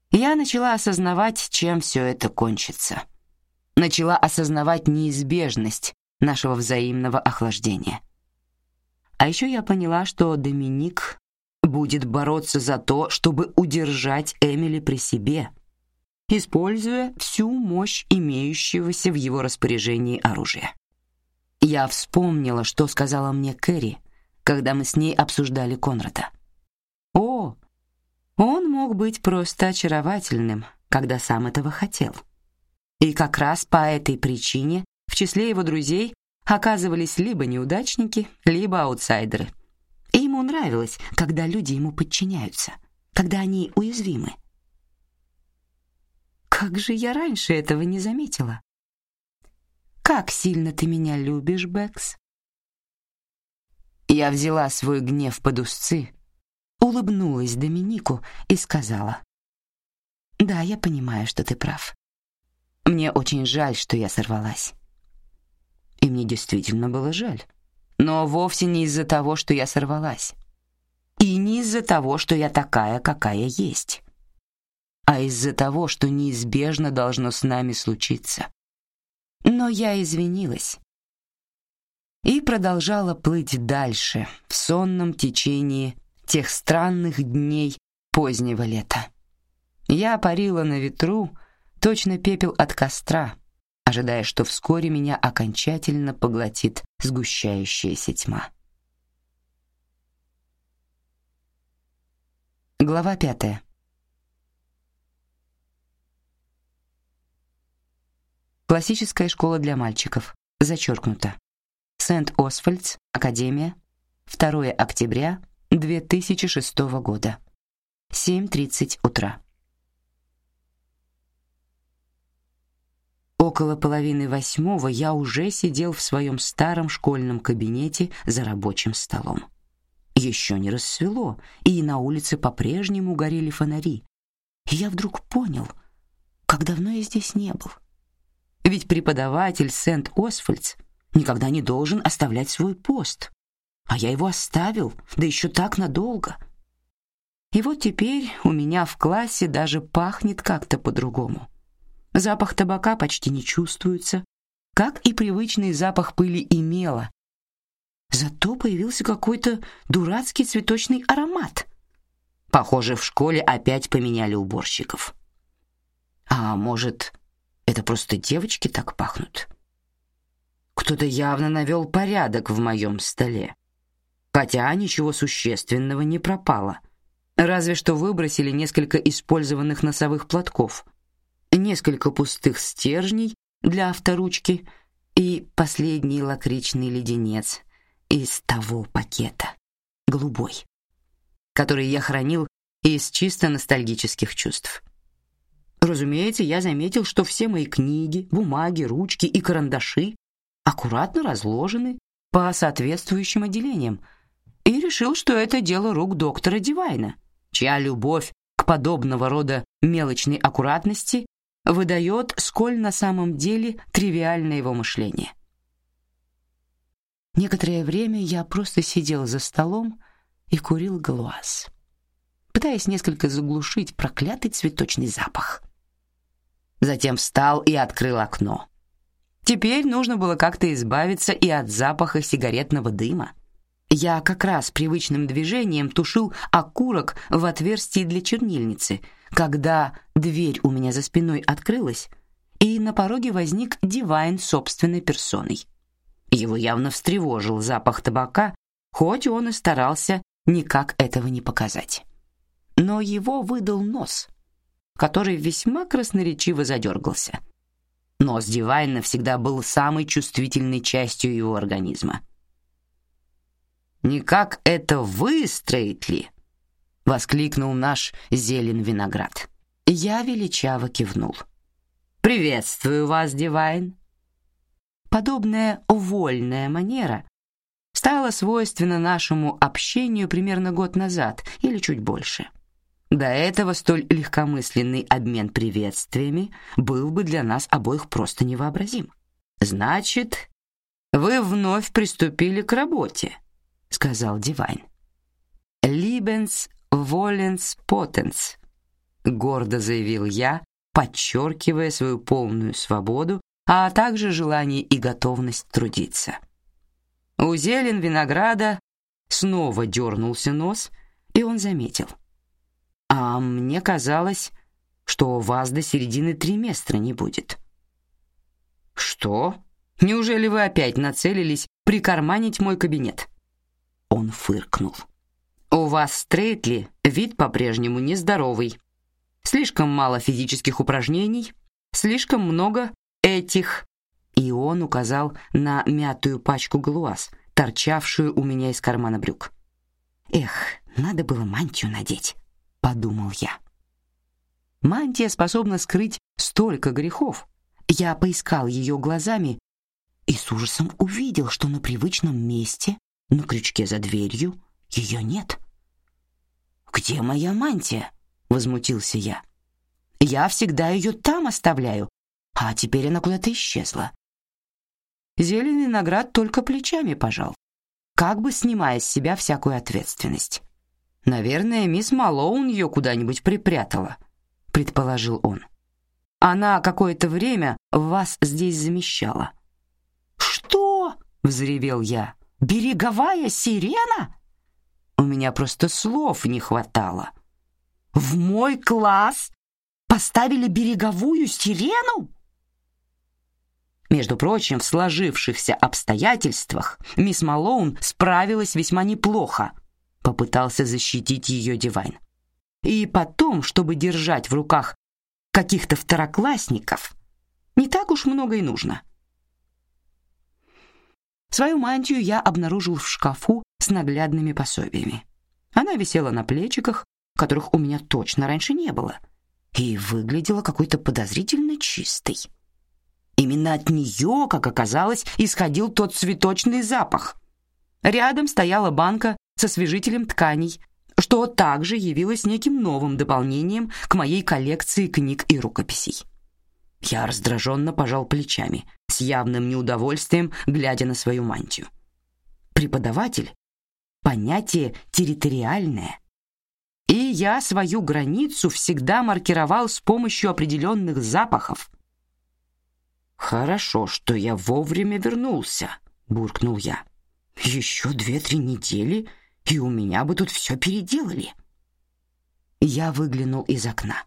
я начала осознавать, чем все это кончится. Начала осознавать неизбежность нашего взаимного охлаждения. А еще я поняла, что Доминик будет бороться за то, чтобы удержать Эмили при себе, используя всю мощь имеющегося в его распоряжении оружия. Я вспомнила, что сказала мне Кэрри, когда мы с ней обсуждали Конрада. О, он мог быть просто очаровательным, когда сам этого хотел. И как раз по этой причине в числе его друзей оказывались либо неудачники, либо аутсайдеры. И ему нравилось, когда люди ему подчиняются, когда они уязвимы. Как же я раньше этого не заметила? Как сильно ты меня любишь, Бэкс? Я взяла свой гнев под узцы, улыбнулась Доминику и сказала: "Да, я понимаю, что ты прав. Мне очень жаль, что я сорвалась. И мне действительно было жаль. Но вовсе не из-за того, что я сорвалась. И не из-за того, что я такая, какая есть. А из-за того, что неизбежно должно с нами случиться. Но я извинилась. И продолжала плыть дальше, в сонном течении тех странных дней позднего лета. Я парила на ветру, точно пепел от костра, ожидая, что вскоре меня окончательно поглотит сгущающаяся тьма. Глава пятая. Классическая школа для мальчиков. Зачеркнуто. Сент-Освальдс, Академия. 2 октября 2006 года. 7:30 утра. Около половины восьмого я уже сидел в своем старом школьном кабинете за рабочим столом. Еще не рассвело, и на улице по-прежнему горели фонари. И я вдруг понял, как давно я здесь не был. Ведь преподаватель Сент-Освальдс никогда не должен оставлять свой пост. А я его оставил, да еще так надолго. И вот теперь у меня в классе даже пахнет как-то по-другому. Запах табака почти не чувствуется, как и привычный запах пыли и мела. Зато появился какой-то дурацкий цветочный аромат. Похоже, в школе опять поменяли уборщиков. А может, это просто девочки так пахнут? Кто-то явно навел порядок в моем столе. Хотя ничего существенного не пропало. Разве что выбросили несколько использованных носовых платков — несколько пустых стержней для авторучки и последний лакричный леденец из того пакета, голубой, который я хранил из чисто ностальгических чувств. Разумеется, я заметил, что все мои книги, бумаги, ручки и карандаши аккуратно разложены по соответствующим отделениям, и решил, что это дело рук доктора Дивайна, чья любовь к подобного рода мелочной аккуратности выдает, сколь на самом деле тривиально его мышление. Некоторое время я просто сидел за столом и курил галуаз, пытаясь несколько заглушить проклятый цветочный запах. Затем встал и открыл окно. Теперь нужно было как-то избавиться и от запаха сигаретного дыма. Я как раз привычным движением тушил окурок в отверстии для чернильницы, когда дверь у меня за спиной открылась, и на пороге возник Дивайн собственной персоной. Его явно встревожил запах табака, хоть он и старался никак этого не показать. Но его выдал нос, который весьма красноречиво задергался. Нос Дивайна всегда был самой чувствительной частью его организма — не как это выстроить ли? Воскликнул наш зелен виноград. Я величаво кивнул. Приветствую вас, Дивайн. Подобная вольная манера стала свойственна нашему общению примерно год назад или чуть больше. До этого столь легкомысленный обмен приветствиями был бы для нас обоих просто невообразим. Значит, вы вновь приступили к работе, сказал Дивайн. Либенс воленс потенс, гордо заявил я, подчеркивая свою полную свободу, а также желание и готовность трудиться. У зелен винограда снова дернулся нос, и он заметил: "А мне казалось, что у вас до середины триместра не будет". Что? Неужели вы опять нацелились прикарманить мой кабинет? Он фыркнул. У вас, Стрейтли, вид по-прежнему нездоровый. Слишком мало физических упражнений, слишком много этих и он указал на мятую пачку глуаз, торчавшую у меня из кармана брюк. Эх, надо было мантию надеть, подумал я. Мантия способна скрыть столько грехов. Я поискал ее глазами и с ужасом увидел, что на привычном месте, на крючке за дверью, ее нет. Где моя мантия? возмутился я. Я всегда ее там оставляю, а теперь она куда-то исчезла. Зеленый виноград только плечами пожал, как бы снимая с себя всякую ответственность. Наверное, мисс Малоун ее куда-нибудь припрятала, предположил он. Она какое-то время вас здесь замещала. Что? взревел я. Береговая сирена? У меня просто слов не хватало. В мой класс поставили береговую сирену? Между прочим, в сложившихся обстоятельствах мисс Малоун справилась весьма неплохо. Попытался защитить ее Дивайн. И потом, чтобы держать в руках каких-то второклассников, не так уж много и нужно. Свою мантию я обнаружил в шкафу с наглядными пособиями. Она висела на плечиках, которых у меня точно раньше не было, и выглядела какой-то подозрительно чистой. Именно от нее, как оказалось, исходил тот цветочный запах. Рядом стояла банка со освежителем тканей, что также явилось неким новым дополнением к моей коллекции книг и рукописей. Я раздраженно пожал плечами, с явным неудовольствием глядя на свою мантию. Преподаватель — понятие территориальное, и я свою границу всегда маркировал с помощью определенных запахов — Хорошо, что я вовремя вернулся, буркнул я. Еще две-три недели, и у меня бы тут все переделали. Я выглянул из окна.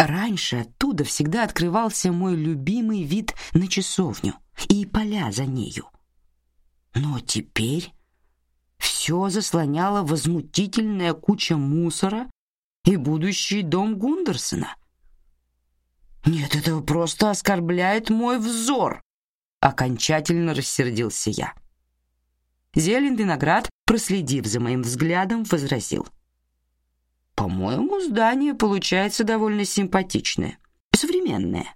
Раньше оттуда всегда открывался мой любимый вид на часовню и поля за нею. Но теперь все заслоняла возмутительная куча мусора и будущий дом Гундерсона. Нет, это просто оскорбляет мой взор. Окончательно рассердился я. Зелен виноград, проследив за моим взглядом, возразил: "По-моему, здание получается довольно симпатичное, современное".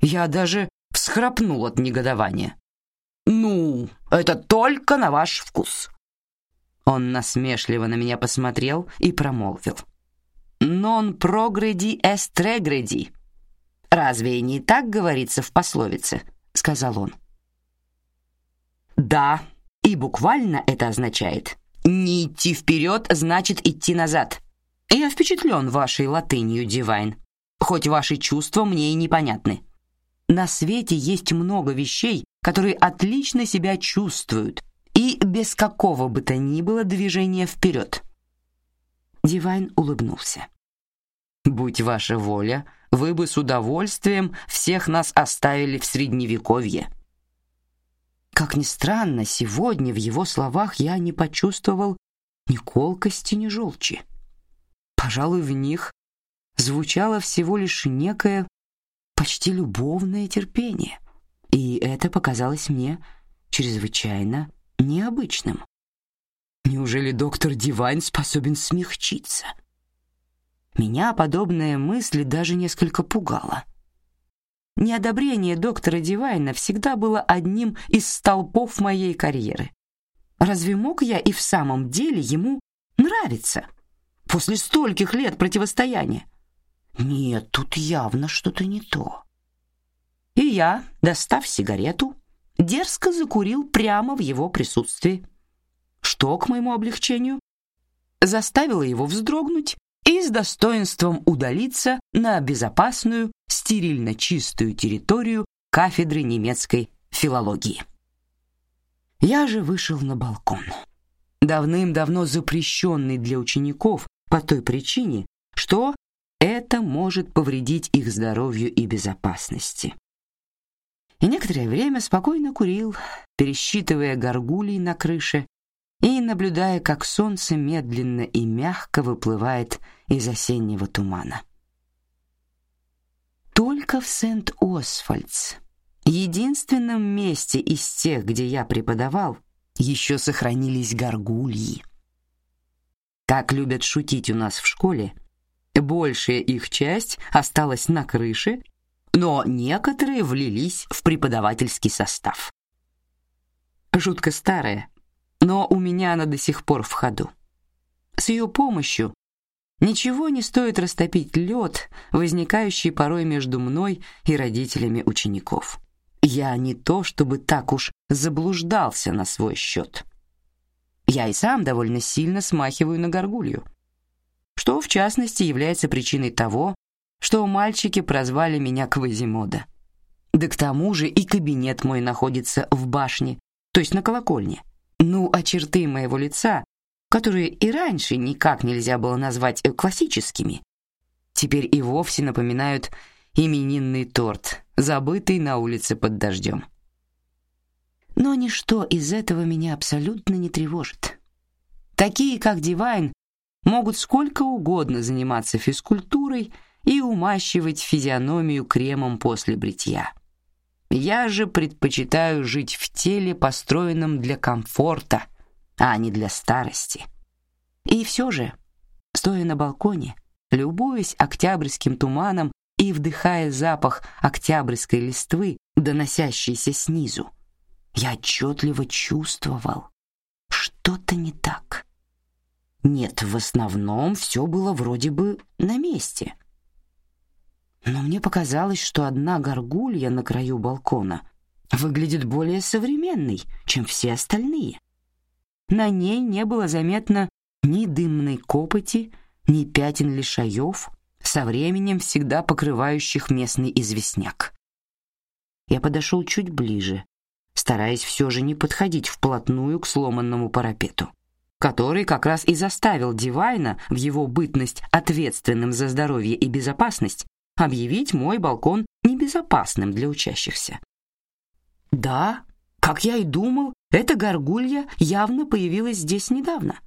Я даже всхрапнул от негодования. "Ну, это только на ваш вкус". Он насмешливо на меня посмотрел и промолвил: non progredi est regredi. Разве не так говорится в пословице, сказал он. Да, и буквально это означает: не идти вперед значит идти назад. Я впечатлен вашей латынью, Дивайн, хоть ваши чувства мне и непонятны. На свете есть много вещей, которые отлично себя чувствуют и без какого бы то ни было движения вперед. Дивайн улыбнулся. Будь ваша воля, вы бы с удовольствием всех нас оставили в средневековье. Как ни странно, сегодня в его словах я не почувствовал ни колкости, ни желчи. Пожалуй, в них звучало всего лишь некое почти любовное терпение, и это показалось мне чрезвычайно необычным. Неужели доктор Дивайн способен смягчиться? Меня подобная мысль даже несколько пугала. Неодобрение доктора Дивайна всегда было одним из столпов моей карьеры. Разве мог я и в самом деле ему нравиться после стольких лет противостояния? Нет, тут явно что-то не то. И я, достав сигарету, дерзко закурил прямо в его присутствии, что к моему облегчению заставило его вздрогнуть и с достоинством удалиться на безопасную, стерильно чистую территорию кафедры немецкой филологии. Я же вышел на балкон, давным-давно запрещенный для учеников по той причине, что это может повредить их здоровью и безопасности. И некоторое время спокойно курил, пересчитывая горгулей на крыше и наблюдая, как солнце медленно и мягко выплывает из осеннего тумана. Только в Сент-Освальдс, единственном месте из тех, где я преподавал, еще сохранились горгульи. Как любят шутить у нас в школе, большая их часть осталась на крыше, но некоторые влились в преподавательский состав. Жутко старая, но у меня она до сих пор в ходу. С ее помощью ничего не стоит растопить лед, возникающий порой между мной и родителями учеников. Я не то, чтобы так уж заблуждался на свой счет. Я и сам довольно сильно смахиваю на горгулью, что в частности является причиной того, что мальчики прозвали меня Квазимода. Да к тому же и кабинет мой находится в башне, то есть на колокольне. Ну, а черты моего лица, которые и раньше никак нельзя было назвать э, классическими, теперь и вовсе напоминают именинный торт, забытый на улице под дождем. Но ничто из этого меня абсолютно не тревожит. Такие, как Дивайн, могут сколько угодно заниматься физкультурой и умащивать физиономию кремом после бритья. Я же предпочитаю жить в теле, построенном для комфорта, а не для старости. И все же, стоя на балконе, любуясь октябрьским туманом и вдыхая запах октябрьской листвы, доносящийся снизу, я отчетливо чувствовал, что-то не так. Нет, в основном все было вроде бы на месте но мне показалось, что одна горгулья на краю балкона выглядит более современной, чем все остальные. На ней не было заметно ни дымной копоти, ни пятен лишаев, со временем всегда покрывающих местный известняк. Я подошел чуть ближе, стараясь все же не подходить вплотную к сломанному парапету, который как раз и заставил Дивайна в его бытность ответственным за здоровье и безопасность объявить мой балкон небезопасным для учащихся. Да, как я и думал, эта горгулья явно появилась здесь недавно.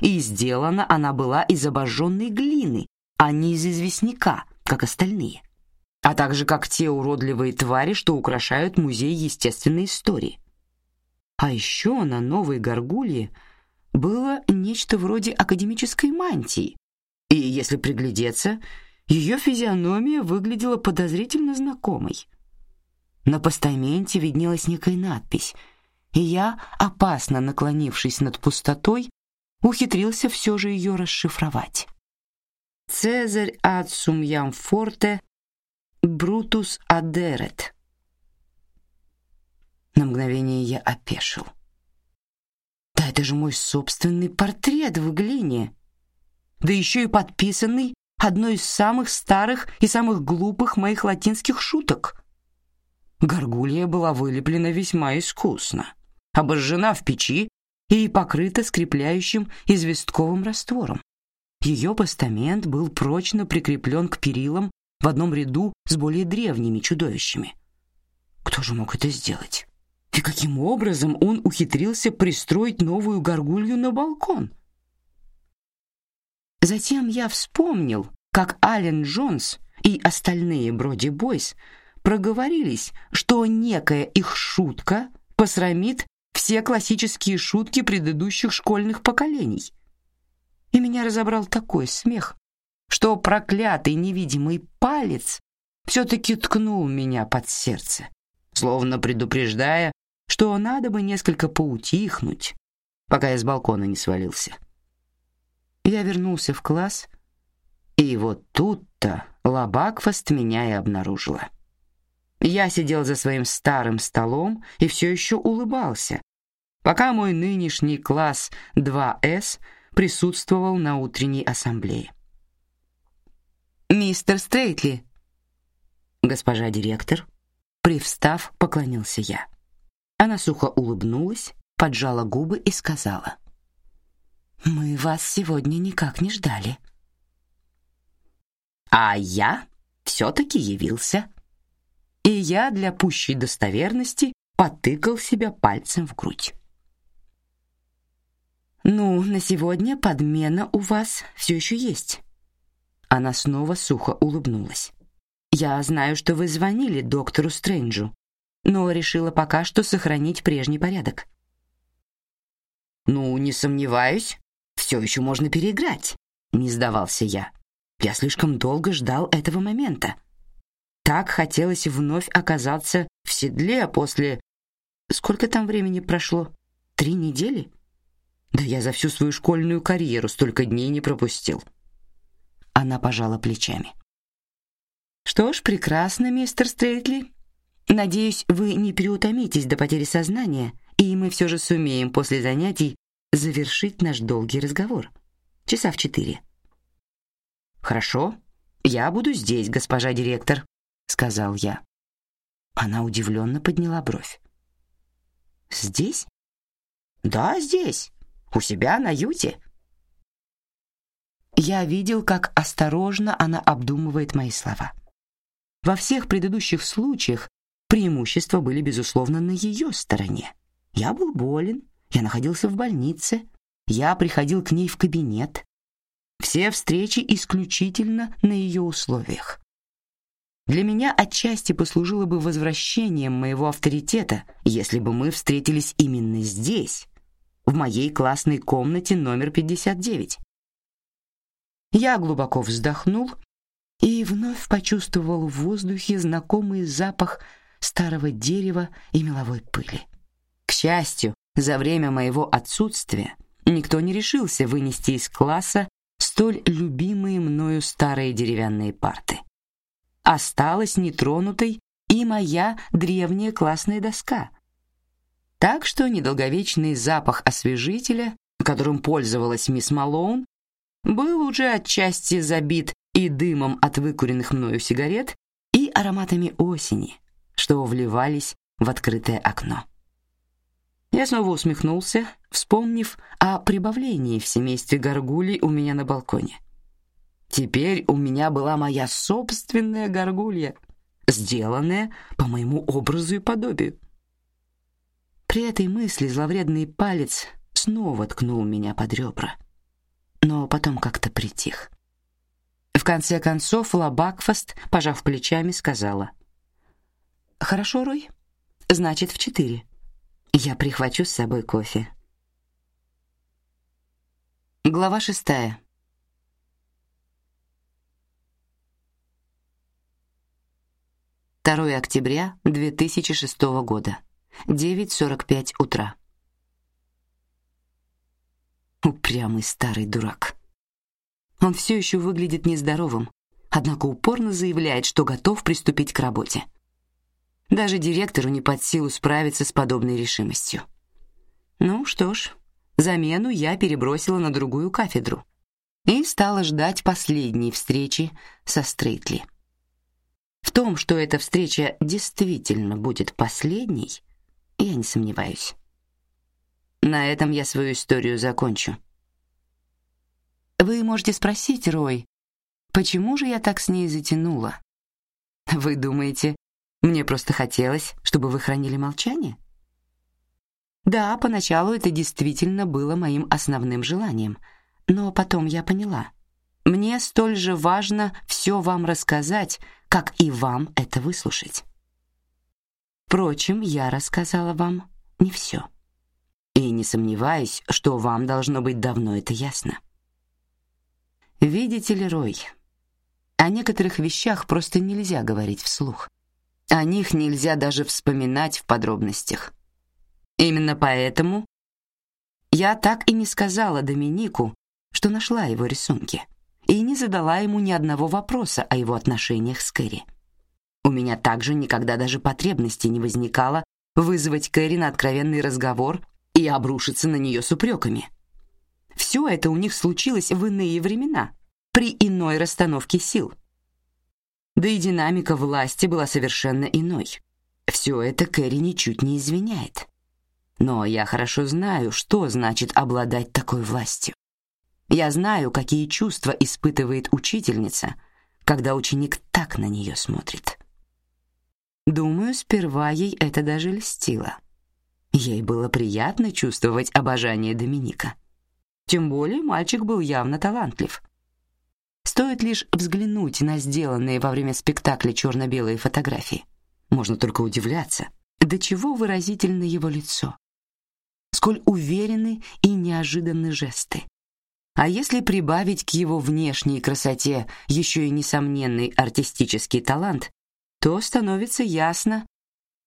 И сделана она была из обожженной глины, а не из известняка, как остальные. А также как те уродливые твари, что украшают музей естественной истории. А еще на новой горгулье было нечто вроде академической мантии. И если приглядеться, ее физиономия выглядела подозрительно знакомой. На постаменте виднелась некая надпись, и я, опасно наклонившись над пустотой, ухитрился все же ее расшифровать. Цезарь ад сумьям форте, Брутус адерет. На мгновение я опешил. Да это же мой собственный портрет в глине, да еще и подписанный одной из самых старых и самых глупых моих латинских шуток. Горгулья была вылеплена весьма искусно, обожжена в печи и покрыта скрепляющим известковым раствором. Ее постамент был прочно прикреплен к перилам в одном ряду с более древними чудовищами. Кто же мог это сделать? И каким образом он ухитрился пристроить новую горгулью на балкон? Затем я вспомнил, как Ален Джонс и остальные Броди Бойс проговорились, что некая их шутка посрамит все классические шутки предыдущих школьных поколений. И меня разобрал такой смех, что проклятый невидимый палец все-таки ткнул меня под сердце, словно предупреждая, что надо бы несколько поутихнуть, пока я с балкона не свалился. Я вернулся в класс, и вот тут-то Лабакфаст меня и обнаружила. Я сидел за своим старым столом и все еще улыбался, пока мой нынешний класс 2С присутствовал на утренней ассамблее. Мистер Стрейтли, госпожа директор, привстав, поклонился я. Она сухо улыбнулась, поджала губы и сказала: "Мы вас сегодня никак не ждали". А я все-таки явился. И я для пущей достоверности потыкал себя пальцем в грудь. Ну, на сегодня подмена у вас все еще есть. Она снова сухо улыбнулась. Я знаю, что вы звонили доктору Стрэнджу, но решила пока что сохранить прежний порядок. Ну, не сомневаюсь, все еще можно переиграть. Не сдавался я. Я слишком долго ждал этого момента. Так хотелось вновь оказаться в седле после... Сколько там времени прошло? Три недели? Да я за всю свою школьную карьеру столько дней не пропустил. Она пожала плечами. Что ж, прекрасно, мистер Стрейтли. Надеюсь, вы не переутомитесь до потери сознания, и мы все же сумеем после занятий завершить наш долгий разговор. Часа в четыре. Хорошо, я буду здесь, госпожа директор, сказал я. Она удивленно подняла бровь. Здесь? Да, здесь. У себя на юте. Я видел, как осторожно она обдумывает мои слова. Во всех предыдущих случаях преимущества были безусловно на ее стороне. Я был болен, я находился в больнице, я приходил к ней в кабинет, все встречи исключительно на ее условиях. Для меня отчасти послужило бы возвращением моего авторитета, если бы мы встретились именно здесь, в моей классной комнате номер 59. Я глубоко вздохнул и вновь почувствовал в воздухе знакомый запах старого дерева и меловой пыли. К счастью, за время моего отсутствия никто не решился вынести из класса столь любимые мною старые деревянные парты. Осталась нетронутой и моя древняя классная доска. Так что недолговечный запах освежителя, которым пользовалась мисс Малоун, был уже отчасти забит и дымом от выкуренных мною сигарет, и ароматами осени, что вливались в открытое окно. Я снова усмехнулся, вспомнив о прибавлении в семействе горгулей у меня на балконе. Теперь у меня была моя собственная горгулья, сделанная по моему образу и подобию. При этой мысли зловредный палец снова ткнул меня под ребра, но потом как-то притих. В конце концов Лабакфаст, пожав плечами, сказала: "Хорошо, Рой. Значит, в четыре. Я прихвачу с собой кофе. Глава шестая. Второе октября 2006 года. 9:45 утра. Упрямый старый дурак. Он все еще выглядит нездоровым, однако упорно заявляет, что готов приступить к работе. Даже директору не под силу справиться с подобной решимостью. Ну что ж, замену я перебросила на другую кафедру и стала ждать последней встречи со Стрейтли. В том, что эта встреча действительно будет последней, я не сомневаюсь. На этом я свою историю закончу. Вы можете спросить, Рой, почему же я так с ней затянула? Вы думаете, мне просто хотелось, чтобы вы хранили молчание. Да, поначалу это действительно было моим основным желанием, но потом я поняла. Мне столь же важно все вам рассказать, как и вам это выслушать. Впрочем, я рассказала вам не все. И не сомневаюсь, что вам должно быть давно это ясно. Видите ли, Рой, о некоторых вещах просто нельзя говорить вслух. О них нельзя даже вспоминать в подробностях. Именно поэтому я так и не сказала Доминику, что нашла его рисунки, и не задала ему ни одного вопроса о его отношениях с Кэрри. У меня также никогда даже потребности не возникало вызвать Кэрри на откровенный разговор и обрушиться на нее с упреками. Все это у них случилось в иные времена, при иной расстановке сил. Да и динамика власти была совершенно иной. Все это Кэрри ничуть не извиняет. Но я хорошо знаю, что значит обладать такой властью. Я знаю, какие чувства испытывает учительница, когда ученик так на нее смотрит. Думаю, сперва ей это даже льстило. Ей было приятно чувствовать обожание Доминика. Тем более мальчик был явно талантлив. Стоит лишь взглянуть на сделанные во время спектакля черно-белые фотографии. Можно только удивляться, до чего выразительно его лицо. Сколь уверены и неожиданны жесты. А если прибавить к его внешней красоте еще и несомненный артистический талант, то становится ясно,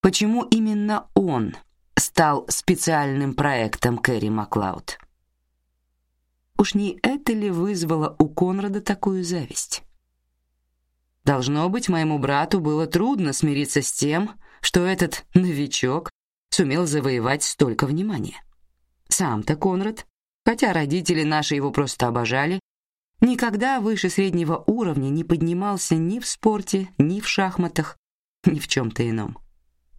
почему именно он стал специальным проектом Кэрри Маклауд. Уж не это ли вызвало у Конрада такую зависть? Должно быть, моему брату было трудно смириться с тем, что этот новичок сумел завоевать столько внимания. Сам-то Конрад, хотя родители наши его просто обожали, никогда выше среднего уровня не поднимался ни в спорте, ни в шахматах, ни в чем-то ином.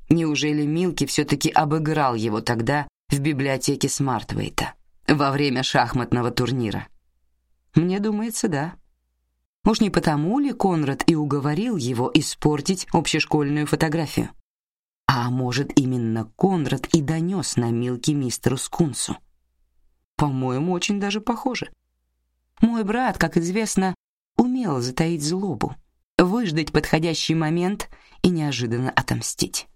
Неужели Милки все-таки обыграл его тогда в библиотеке Смартвейта? Во время шахматного турнира? Мне думается, да. Уж не потому ли Конрад и уговорил его испортить общешкольную фотографию? А может, именно Конрад и донес на Милки мистеру Скунсу? По-моему, очень даже похоже. Мой брат, как известно, умел затаить злобу, выждать подходящий момент и неожиданно отомстить.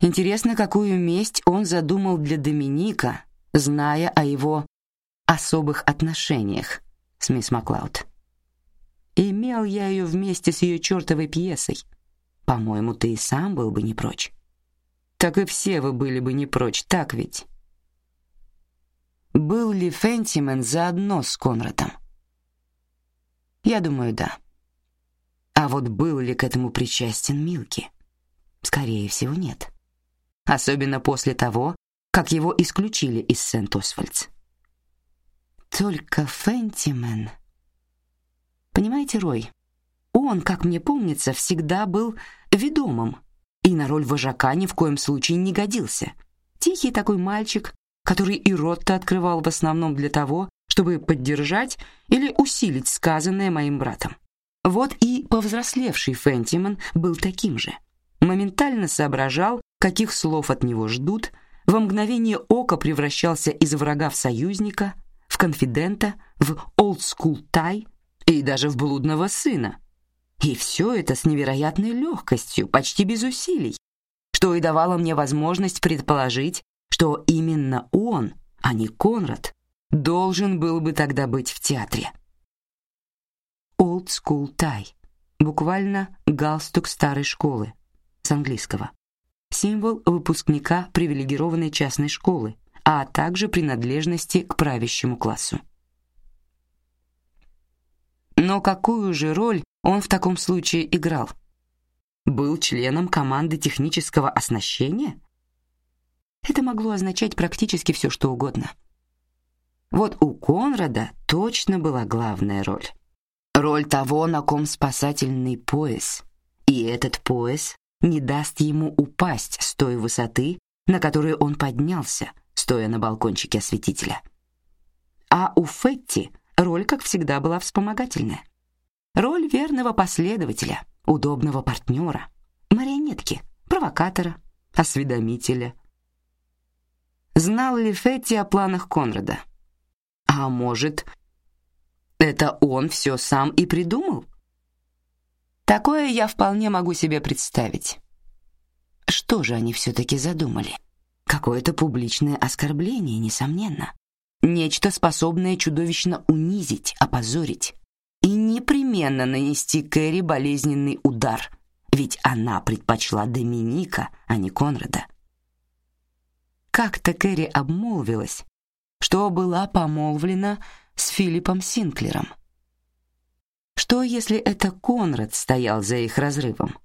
Интересно, какую месть он задумал для Доминика, зная о его особых отношениях с мисс Маклауд. Имел я ее вместе с ее чертовой пьесой. По-моему, ты и сам был бы не прочь. Так и все вы были бы не прочь, так ведь? Был ли Фентимен заодно с Конрадом? Я думаю, да. А вот был ли к этому причастен Милки? Скорее всего, нет. Особенно после того, как его исключили из Сент-Освальдс. Только Фентимен. Понимаете, Рой, он, как мне помнится, всегда был ведомым и на роль вожака ни в коем случае не годился. Тихий такой мальчик, который и рот-то открывал в основном для того, чтобы поддержать или усилить сказанное моим братом. Вот и повзрослевший Фентимен был таким же. Моментально соображал, каких слов от него ждут, во мгновение ока превращался из врага в союзника, в конфидента, в олдскул тай и даже в блудного сына. И все это с невероятной легкостью, почти без усилий, что и давало мне возможность предположить, что именно он, а не Конрад, должен был бы тогда быть в театре. Old School Tie, буквально галстук старой школы, с английского символ выпускника привилегированной частной школы, а также принадлежности к правящему классу. Но какую же роль он в таком случае играл? Был членом команды технического оснащения? Это могло означать практически все, что угодно. Вот у Конрада точно была главная роль. Роль того, на ком спасательный пояс. И этот пояс не даст ему упасть с той высоты, на которую он поднялся, стоя на балкончике осветителя. А у Фетти роль, как всегда, была вспомогательная. Роль верного последователя, удобного партнера, марионетки, провокатора, осведомителя. Знал ли Фетти о планах Конрада? А может, это он все сам и придумал? Такое я вполне могу себе представить. Что же они все-таки задумали? Какое-то публичное оскорбление, несомненно. Нечто, способное чудовищно унизить, опозорить и непременно нанести Кэрри болезненный удар, ведь она предпочла Доминика, а не Конрада. Как-то Кэрри обмолвилась, что была помолвлена с Филиппом Синклером. Что, если это Конрад стоял за их разрывом?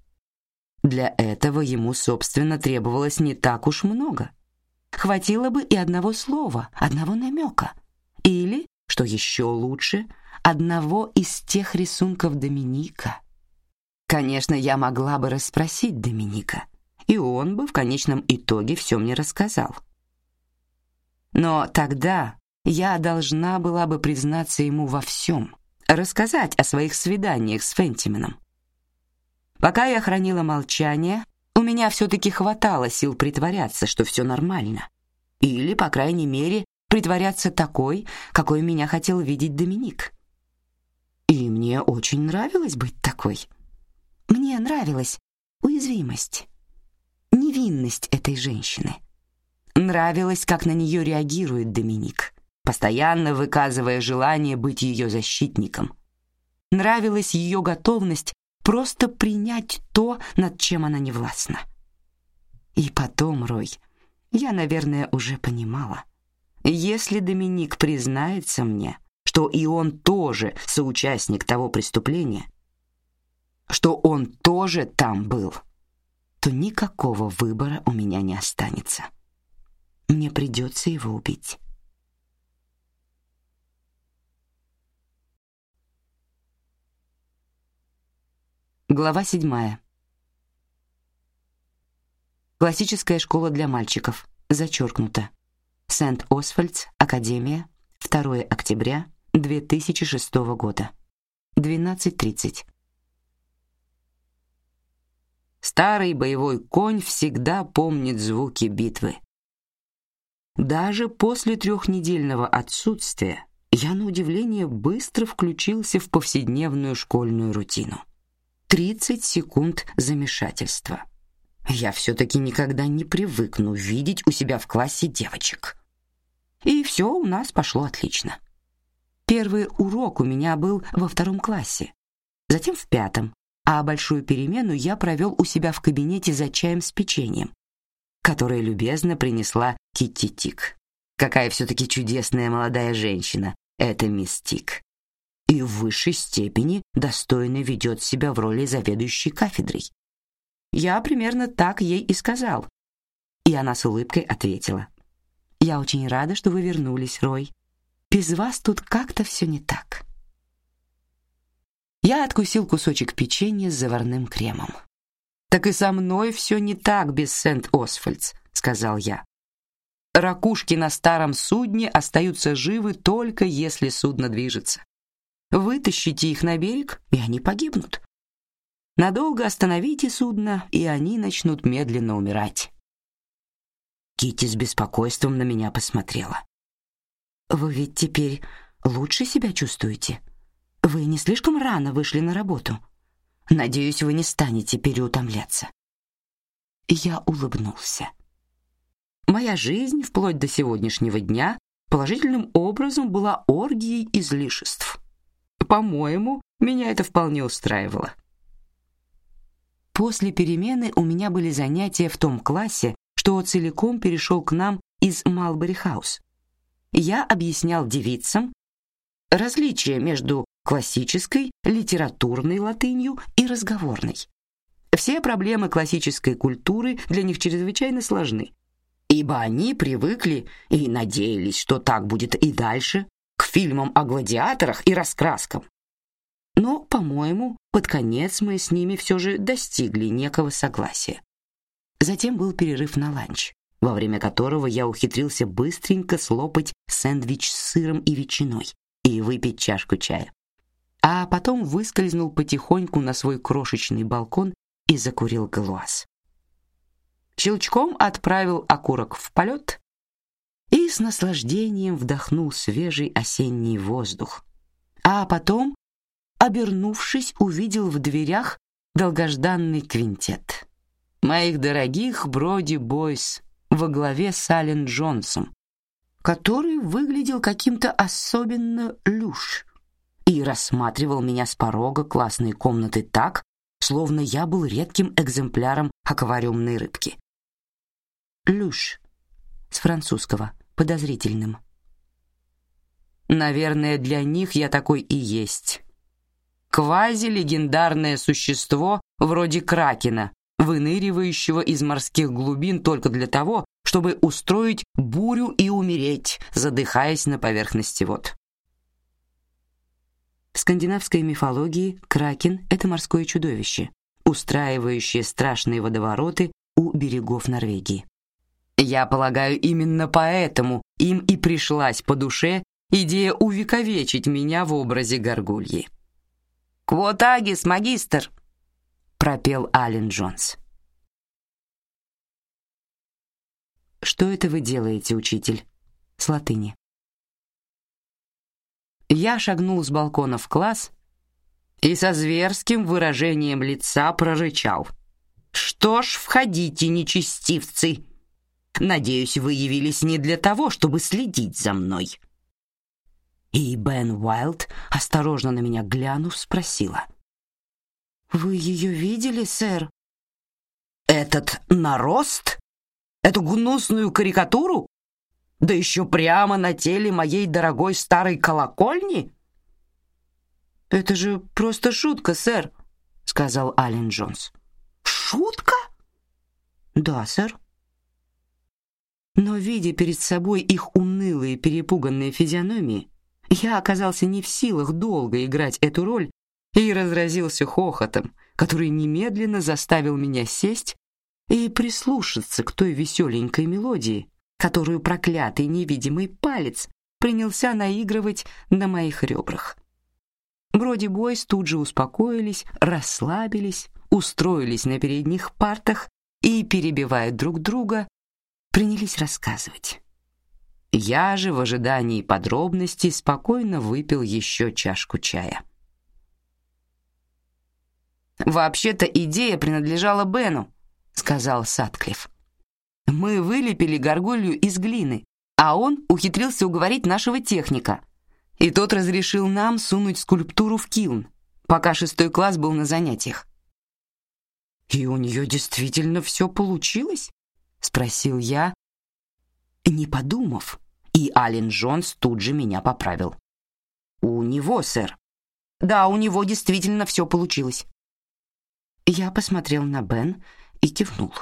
Для этого ему, собственно, требовалось не так уж много. Хватило бы и одного слова, одного намека. Или, что еще лучше, одного из тех рисунков Доминика. Конечно, я могла бы расспросить Доминика, и он бы в конечном итоге все мне рассказал. Но тогда я должна была бы признаться ему во всем, рассказать о своих свиданиях с Фентименом. Пока я хранила молчание, у меня все-таки хватало сил притворяться, что все нормально. Или, по крайней мере, притворяться такой, какой меня хотел видеть Доминик. И мне очень нравилось быть такой. Мне нравилась уязвимость, невинность этой женщины. Нравилось, как на нее реагирует Доминик, постоянно выказывая желание быть ее защитником. Нравилась ее готовность просто принять то, над чем она не властна. И потом, Рой, я, наверное, уже понимала, если Доминик признается мне, что и он тоже соучастник того преступления, что он тоже там был, то никакого выбора у меня не останется. Мне придется его убить. Глава седьмая. Классическая школа для мальчиков. Зачеркнуто. Сент-Освальдс, Академия, 2 октября 2006 года. 12:30. Старый боевой конь всегда помнит звуки битвы. Даже после трехнедельного отсутствия я на удивление быстро включился в повседневную школьную рутину. 30 секунд замешательства. Я все-таки никогда не привыкну видеть у себя в классе девочек. И все у нас пошло отлично. Первый урок у меня был во втором классе, затем в пятом, а большую перемену я провел у себя в кабинете за чаем с печеньем, которое любезно принесла Китти Тик. Какая все-таки чудесная молодая женщина, эта мисс Тик. И в высшей степени достойно ведет себя в роли заведующей кафедрой. Я примерно так ей и сказал. И она с улыбкой ответила. «Я очень рада, что вы вернулись, Рой. Без вас тут как-то все не так». Я откусил кусочек печенья с заварным кремом. «Так и со мной все не так без Сент-Освальдс», — сказал я. Ракушки на старом судне остаются живы только если судно движется. Вытащите их на берег, и они погибнут. Надолго остановите судно, и они начнут медленно умирать. Кити с беспокойством на меня посмотрела. Вы ведь теперь лучше себя чувствуете? Вы не слишком рано вышли на работу. Надеюсь, вы не станете переутомляться. Я улыбнулся. Моя жизнь вплоть до сегодняшнего дня положительным образом была оргией излишеств. По-моему, меня это вполне устраивало. После перемены у меня были занятия в том классе, что целиком перешел к нам из Малбери-хаус. Я объяснял девицам различия между классической литературной латынью и разговорной. Все проблемы классической культуры для них чрезвычайно сложны, ибо они привыкли и надеялись, что так будет и дальше, к фильмам о гладиаторах и раскраскам. Но, по-моему, под конец мы с ними все же достигли некого согласия. Затем был перерыв на ланч, во время которого я ухитрился быстренько слопать сэндвич с сыром и ветчиной и выпить чашку чая. А потом выскользнул потихоньку на свой крошечный балкон и закурил галуаз щелчком отправил окурок в полет и с наслаждением вдохнул свежий осенний воздух. А потом, обернувшись, увидел в дверях долгожданный квинтет. Моих дорогих Броди Бойс, во главе с Ален Джонсом, который выглядел каким-то особенно люш и рассматривал меня с порога классной комнаты так, словно я был редким экземпляром аквариумной рыбки. Люш с французского подозрительным. Наверное, для них я такой и есть. Квази-легендарное существо вроде кракена, выныривающего из морских глубин только для того, чтобы устроить бурю и умереть, задыхаясь на поверхности вод. В скандинавской мифологии кракен это морское чудовище, устраивающее страшные водовороты у берегов Норвегии. Я полагаю, именно поэтому им и пришлась по душе идея увековечить меня в образе горгульи. «Квотагис, магистр!» — пропел Ален Джонс. «Что это вы делаете, учитель?» С латыни. Я шагнул с балкона в класс и со зверским выражением лица прорычал. «Что ж, входите, нечестивцы! Надеюсь, вы явились не для того, чтобы следить за мной». И Бен Уайлд, осторожно на меня глянув, спросила. «Вы ее видели, сэр?» «Этот нарост? Эту гнусную карикатуру? Да еще прямо на теле моей дорогой старой колокольни?» «Это же просто шутка, сэр», — сказал Ален Джонс. «Шутка?» «Да, сэр». Но, видя перед собой их унылые, перепуганные физиономии, я оказался не в силах долго играть эту роль и разразился хохотом, который немедленно заставил меня сесть и прислушаться к той веселенькой мелодии, которую проклятый невидимый палец принялся наигрывать на моих ребрах. Броди Бойс тут же успокоились, расслабились, устроились на передних партах и, перебивая друг друга, принялись рассказывать. Я же в ожидании подробностей спокойно выпил еще чашку чая. Вообще-то идея принадлежала Бену, сказал Сатклифф. Мы вылепили горгулью из глины, а он ухитрился уговорить нашего техника. И тот разрешил нам сунуть скульптуру в килн, пока шестой класс был на занятиях. И у нее действительно все получилось? Спросил я, не подумав, и Ален Джонс тут же меня поправил. У него, сэр. Да, у него действительно все получилось. Я посмотрел на Бен и кивнул.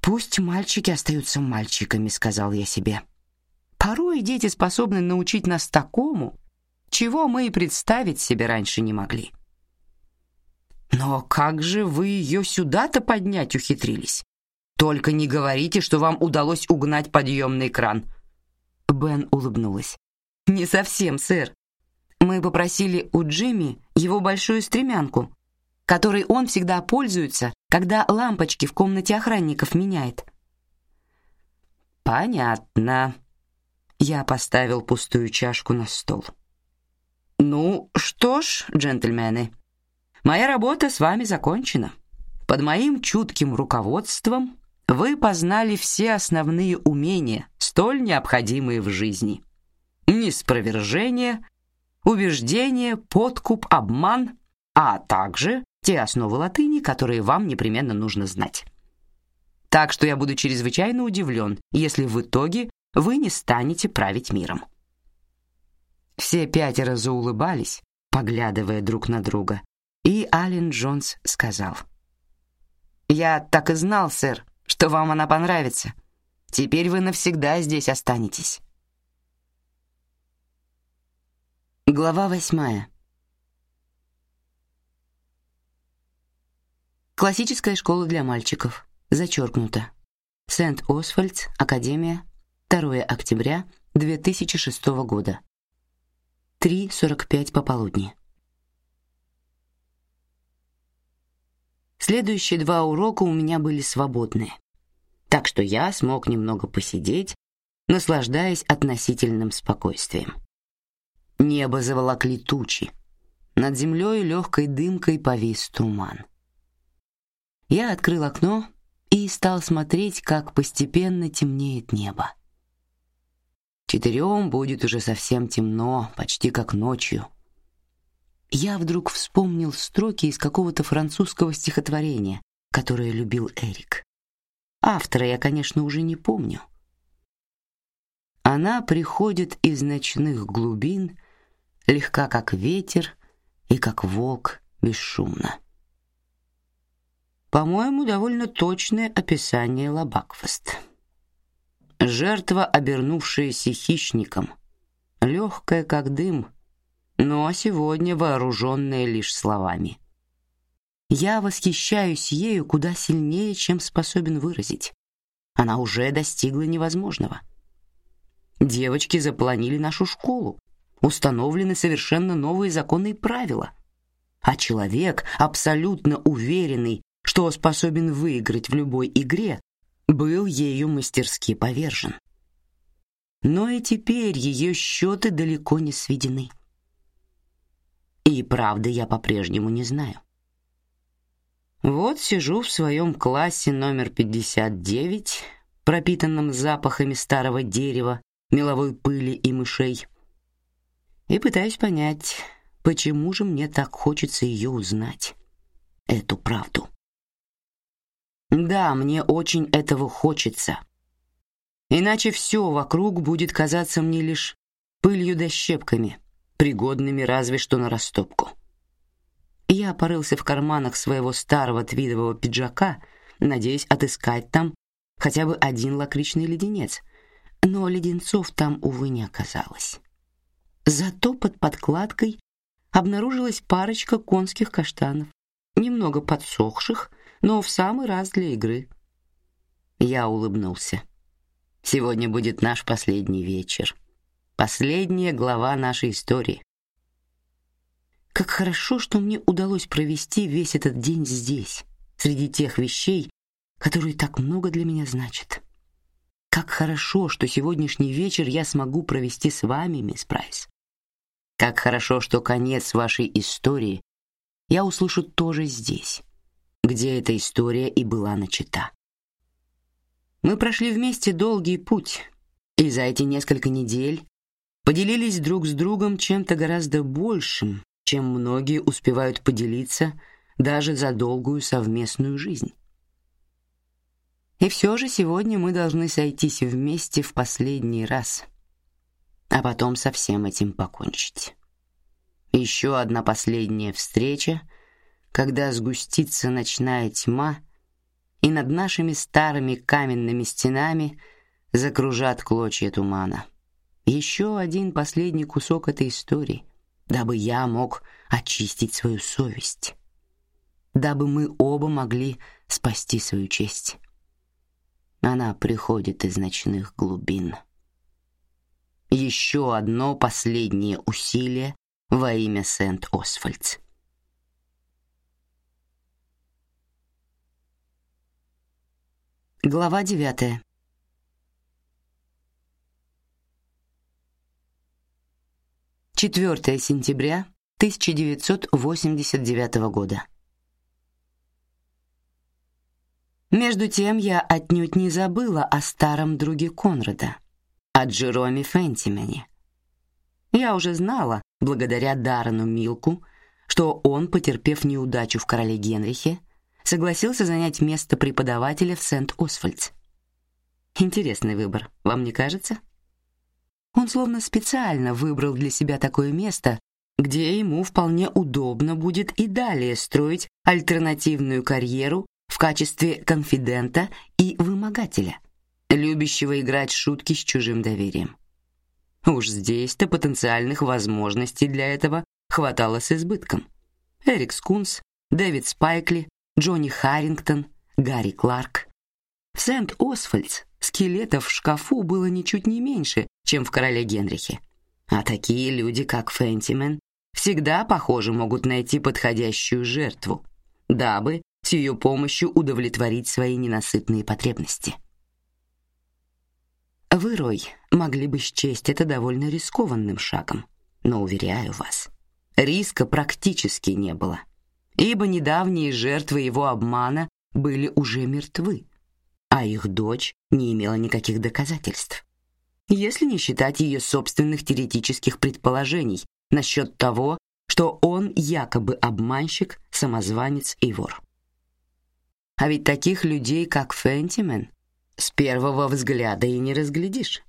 Пусть мальчики остаются мальчиками, сказал я себе. Порой дети способны научить нас такому, чего мы и представить себе раньше не могли. Но как же вы ее сюда-то поднять ухитрились? Только не говорите, что вам удалось угнать подъемный кран. Бен улыбнулась. Не совсем, сэр. Мы попросили у Джимми его большую стремянку, которой он всегда пользуется, когда лампочки в комнате охранников меняет. Понятно. Я поставил пустую чашку на стол. Ну, что ж, джентльмены, моя работа с вами закончена. Под моим чутким руководством вы познали все основные умения, столь необходимые в жизни. Неспровержение, убеждение, подкуп, обман, а также те основы латыни, которые вам непременно нужно знать. Так что я буду чрезвычайно удивлен, если в итоге вы не станете править миром. Все пятеро заулыбались, поглядывая друг на друга, и Ален Джонс сказал: "Я так и знал, сэр, что вам она понравится. Теперь вы навсегда здесь останетесь. Глава восьмая. Классическая школа для мальчиков. Зачеркнуто. Сент-Освальдс, Академия, 2 октября 2006 года. 3:45 пополудни. Следующие два урока у меня были свободные так что я смог немного посидеть, наслаждаясь относительным спокойствием. Небо заволокли тучи. Над землей легкой дымкой повис туман. Я открыл окно и стал смотреть, как постепенно темнеет небо. Четырем будет уже совсем темно, почти как ночью. Я вдруг вспомнил строки из какого-то французского стихотворения, которое любил Эрик. Автора я, конечно, уже не помню. Она приходит из ночных глубин, легка как ветер и как волк бесшумно. По-моему, довольно точное описание Лабакфест. Жертва, обернувшаяся хищником, легкая как дым, но сегодня вооруженная лишь словами. Я восхищаюсь ею куда сильнее, чем способен выразить. Она уже достигла невозможного. Девочки заполонили нашу школу, установлены совершенно новые законы и правила. А человек, абсолютно уверенный что способен выиграть в любой игре, был ею мастерски повержен. Но и теперь ее счеты далеко не сведены. И правда я по-прежнему не знаю. Вот сижу в своем классе номер 59, пропитанном запахами старого дерева, меловой пыли и мышей, и пытаюсь понять, почему же мне так хочется ее узнать, эту правду. Да, мне очень этого хочется. Иначе все вокруг будет казаться мне лишь пылью да щепками, пригодными разве что на растопку. Я порылся в карманах своего старого твидового пиджака, надеясь отыскать там хотя бы один лакричный леденец, но леденцов там увы не оказалось. Зато под подкладкой обнаружилась парочка конских каштанов, немного подсохших но в самый раз для игры. Я улыбнулся. Сегодня будет наш последний вечер. Последняя глава нашей истории. Как хорошо, что мне удалось провести весь этот день здесь, среди тех вещей, которые так много для меня значат. Как хорошо, что сегодняшний вечер я смогу провести с вами, мисс Прайс. Как хорошо, что конец вашей истории я услышу тоже здесь где эта история и была начата. Мы прошли вместе долгий путь, и за эти несколько недель поделились друг с другом чем-то гораздо большим, чем многие успевают поделиться даже за долгую совместную жизнь. И все же сегодня мы должны сойтись вместе в последний раз, а потом со всем этим покончить. Еще одна последняя встреча — когда сгустится ночная тьма, и над нашими старыми каменными стенами закружат клочья тумана. Еще один последний кусок этой истории, дабы я мог очистить свою совесть, дабы мы оба могли спасти свою честь. Она приходит из ночных глубин. Еще одно последнее усилие во имя Сент-Освальдс. Глава девятая. Четвертое сентября 1989 года. Между тем я отнюдь не забыла о старом друге Конрада, о Джероме Фентимене. Я уже знала, благодаря Даррену Милку, что он, потерпев неудачу в короле Генрихе, согласился занять место преподавателя в Сент-Освальдс. Интересный выбор, вам не кажется? Он словно специально выбрал для себя такое место, где ему вполне удобно будет и далее строить альтернативную карьеру в качестве конфидента и вымогателя, любящего играть шутки с чужим доверием. Уж здесь-то потенциальных возможностей для этого хватало с избытком. Эрик Скунс, Дэвид Спайкли, Джонни Харрингтон, Гарри Кларк. В Сент-Освальдс скелетов в шкафу было ничуть не меньше, чем в короле Генрихе. А такие люди, как Фентимен, всегда, похоже, могут найти подходящую жертву, дабы с ее помощью удовлетворить свои ненасытные потребности. Вы, Рой, могли бы счесть это довольно рискованным шагом, но уверяю вас, риска практически не было ибо недавние жертвы его обмана были уже мертвы, а их дочь не имела никаких доказательств. Если не считать ее собственных теоретических предположений насчет того, что он якобы обманщик, самозванец и вор. А ведь таких людей, как Фентимен, с первого взгляда и не разглядишь.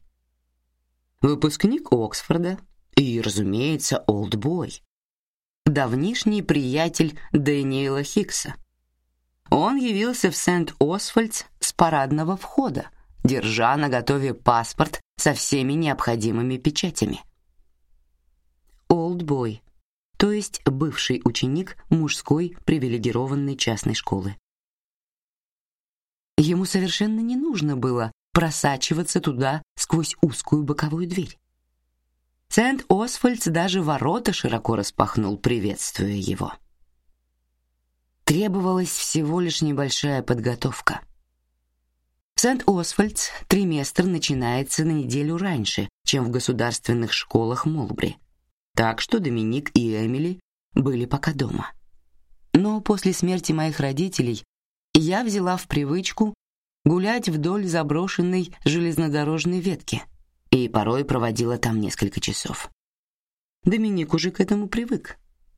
Выпускник Оксфорда и, разумеется, олдбой. Давнишний приятель Дэниела Хиггса. Он явился в Сент-Освальдс с парадного входа, держа на готове паспорт со всеми необходимыми печатями. Олдбой, то есть бывший ученик мужской привилегированной частной школы. Ему совершенно не нужно было просачиваться туда сквозь узкую боковую дверь. Сент-Освальдс даже ворота широко распахнул, приветствуя его. Требовалась всего лишь небольшая подготовка. Сент-Освальдс триместр начинается на неделю раньше, чем в государственных школах Молбри, так что Доминик и Эмили были пока дома. Но после смерти моих родителей я взяла в привычку гулять вдоль заброшенной железнодорожной ветки и порой проводила там несколько часов. Доминик уже к этому привык,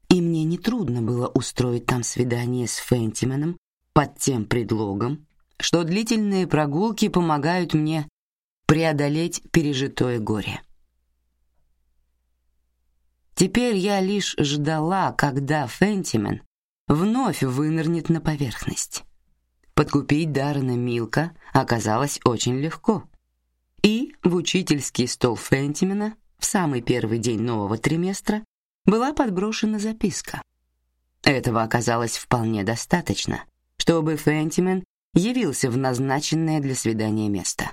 и мне не трудно было устроить там свидание с Фентименом под тем предлогом, что длительные прогулки помогают мне преодолеть пережитое горе. Теперь я лишь ждала, когда Фентимен вновь вынырнет на поверхность. Подкупить Даррена Милка оказалось очень легко. И в учительский стол Фентимена в самый первый день нового триместра была подброшена записка. Этого оказалось вполне достаточно, чтобы Фентимен явился в назначенное для свидания место.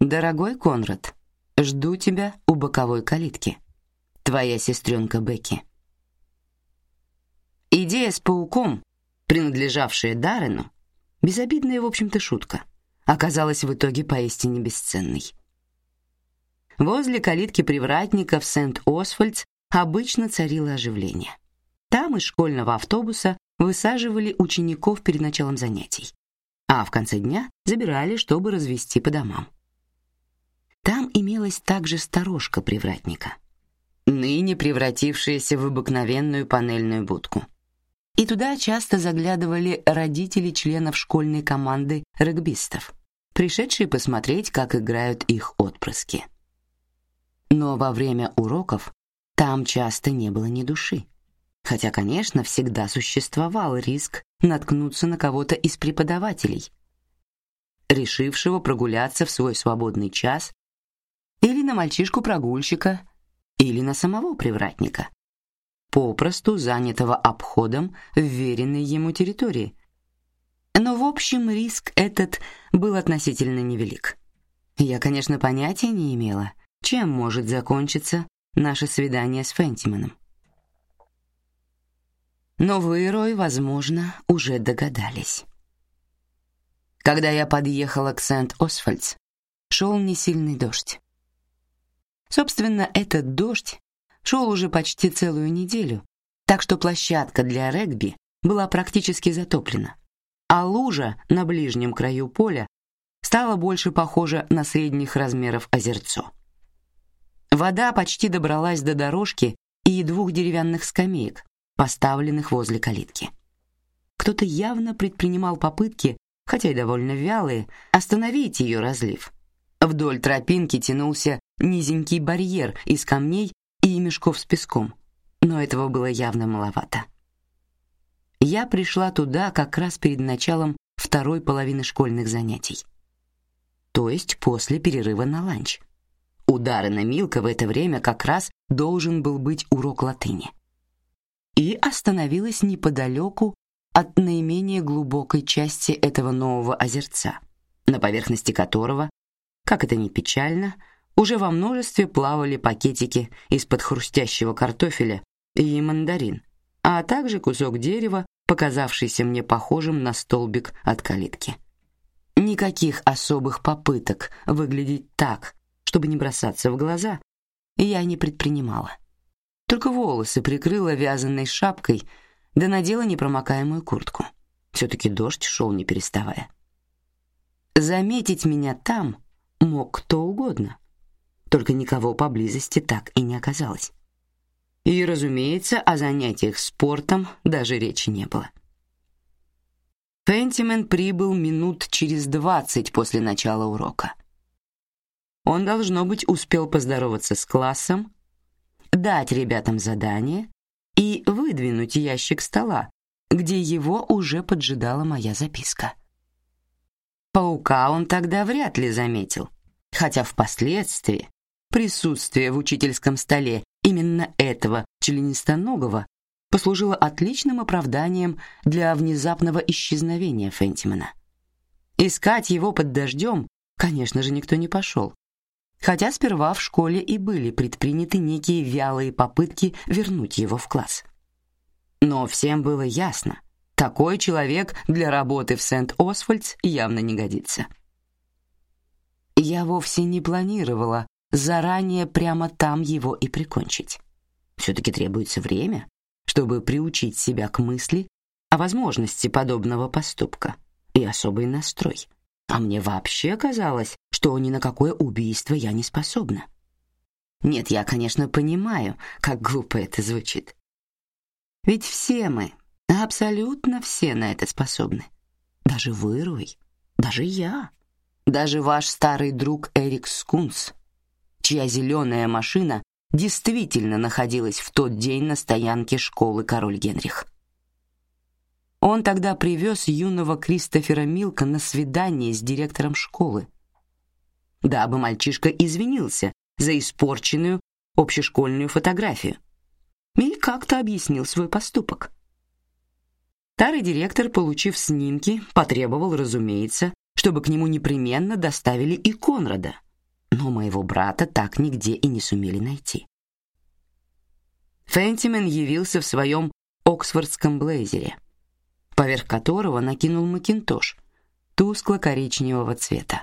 Дорогой Конрад, жду тебя у боковой калитки. Твоя сестренка Бекки. Идея с пауком принадлежавшая Даррену, безобидная, в общем-то, шутка, оказалась в итоге поистине бесценной. Возле калитки привратника в Сент-Освальдс обычно царило оживление. Там из школьного автобуса высаживали учеников перед началом занятий, а в конце дня забирали, чтобы развести по домам. Там имелась также сторожка привратника, ныне превратившаяся в обыкновенную панельную будку и туда часто заглядывали родители членов школьной команды регбистов, пришедшие посмотреть, как играют их отпрыски. Но во время уроков там часто не было ни души. Хотя, конечно, всегда существовал риск наткнуться на кого-то из преподавателей, решившего прогуляться в свой свободный час, или на мальчишку-прогульщика, или на самого привратника попросту занятого обходом вверенной ему территории. Но в общем риск этот был относительно невелик. Я, конечно, понятия не имела, чем может закончиться наше свидание с Фентименом. Но вы, Рой, возможно, уже догадались. Когда я подъехала к Сент-Освальдс, шел несильный дождь. Собственно, этот дождь шел уже почти целую неделю, так что площадка для регби была практически затоплена, а лужа на ближнем краю поля стала больше похожа на средних размеров озерцо. Вода почти добралась до дорожки и двух деревянных скамеек, поставленных возле калитки. Кто-то явно предпринимал попытки, хотя и довольно вялые, остановить ее разлив. Вдоль тропинки тянулся низенький барьер из камней и мешков с песком, но этого было явно маловато. Я пришла туда как раз перед началом второй половины школьных занятий, то есть после перерыва на ланч. У Даррена Милка в это время как раз должен был быть урок латыни. И остановилась неподалеку от наименее глубокой части этого нового озерца, на поверхности которого, как это ни печально, уже во множестве плавали пакетики из-под хрустящего картофеля и мандарин, а также кусок дерева, показавшийся мне похожим на столбик от калитки. Никаких особых попыток выглядеть так, чтобы не бросаться в глаза, я не предпринимала. Только волосы прикрыла вязаной шапкой, да надела непромокаемую куртку. Все-таки дождь шел не переставая. Заметить меня там мог кто угодно, только никого поблизости так и не оказалось. И, разумеется, о занятиях спортом даже речи не было. Фентимен прибыл минут через двадцать после начала урока. Он должно быть успел поздороваться с классом, дать ребятам задание и выдвинуть ящик стола, где его уже поджидала моя записка. Паука он тогда вряд ли заметил, хотя впоследствии присутствие в учительском столе именно этого членистоногого послужило отличным оправданием для внезапного исчезновения Фентимена. Искать его под дождем, конечно же, никто не пошел, хотя сперва в школе и были предприняты некие вялые попытки вернуть его в класс. Но всем было ясно, такой человек для работы в Сент-Освальдс явно не годится. Я вовсе не планировала заранее прямо там его и прикончить. Все-таки требуется время, чтобы приучить себя к мысли о возможности подобного поступка и особый настрой. А мне вообще казалось, что ни на какое убийство я не способна. Нет, я, конечно, понимаю, как глупо это звучит. Ведь все мы, абсолютно все на это способны. Даже вы, Рой, даже я, даже ваш старый друг Эрик Скунс, чья зеленая машина действительно находилась в тот день на стоянке школы Король Генрих. Он тогда привез юного Кристофера Милка на свидание с директором школы, дабы мальчишка извинился за испорченную общешкольную фотографию. Миль как-то объяснил свой поступок. Старый директор, получив снимки, потребовал, разумеется, чтобы к нему непременно доставили и Конрада, но моего брата так нигде и не сумели найти. Фентимен явился в своем оксфордском блейзере — поверх которого накинул макинтош тускло-коричневого цвета.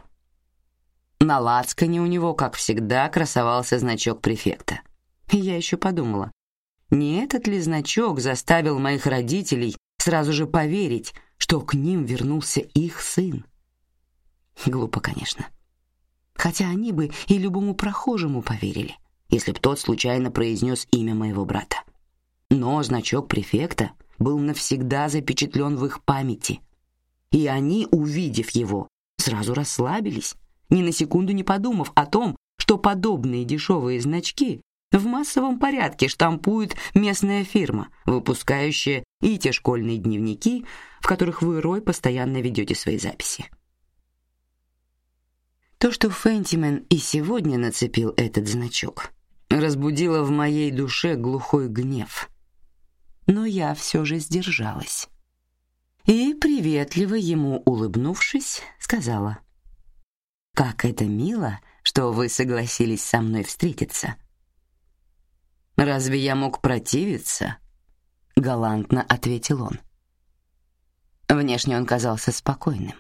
На лацкане у него, как всегда, красовался значок префекта. И я еще подумала, не этот ли значок заставил моих родителей сразу же поверить, что к ним вернулся их сын? Глупо, конечно. Хотя они бы и любому прохожему поверили, если б тот случайно произнес имя моего брата. Но значок префекта был навсегда запечатлен в их памяти. И они, увидев его, сразу расслабились, ни на секунду не подумав о том, что подобные дешевые значки в массовом порядке штампует местная фирма, выпускающая и те школьные дневники, в которых вы, Рой, постоянно ведете свои записи. То, что Фентимен и сегодня нацепил этот значок, разбудило в моей душе глухой гнев — но я все же сдержалась. И, приветливо ему улыбнувшись, сказала, «Как это мило, что вы согласились со мной встретиться». «Разве я мог противиться?» — галантно ответил он. Внешне он казался спокойным.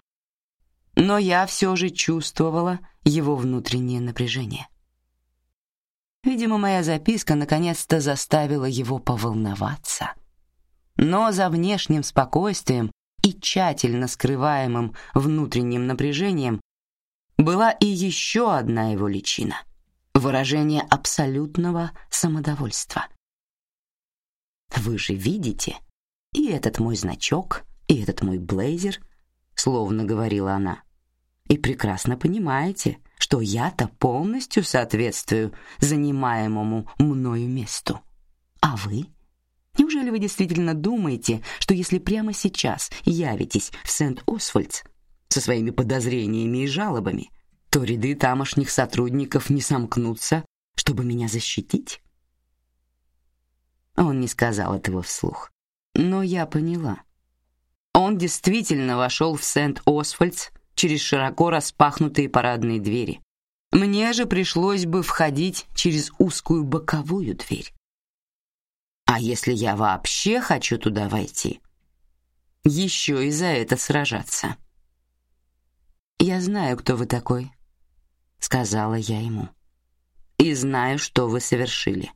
Но я все же чувствовала его внутреннее напряжение. Видимо, моя записка наконец-то заставила его поволноваться. Но за внешним спокойствием и тщательно скрываемым внутренним напряжением была и еще одна его личина — выражение абсолютного самодовольства. «Вы же видите, и этот мой значок, и этот мой блейзер», — словно говорила она, — «и прекрасно понимаете, что я-то полностью соответствую занимаемому мною месту. А вы? Неужели вы действительно думаете, что если прямо сейчас явитесь в Сент-Освальдс со своими подозрениями и жалобами, то ряды тамошних сотрудников не сомкнутся, чтобы меня защитить? Он не сказал этого вслух, но я поняла. Он действительно вошел в Сент-Освальдс через широко распахнутые парадные двери. Мне же пришлось бы входить через узкую боковую дверь. А если я вообще хочу туда войти, еще и за это сражаться. Я знаю, кто вы такой, сказала я ему. И знаю, что вы совершили.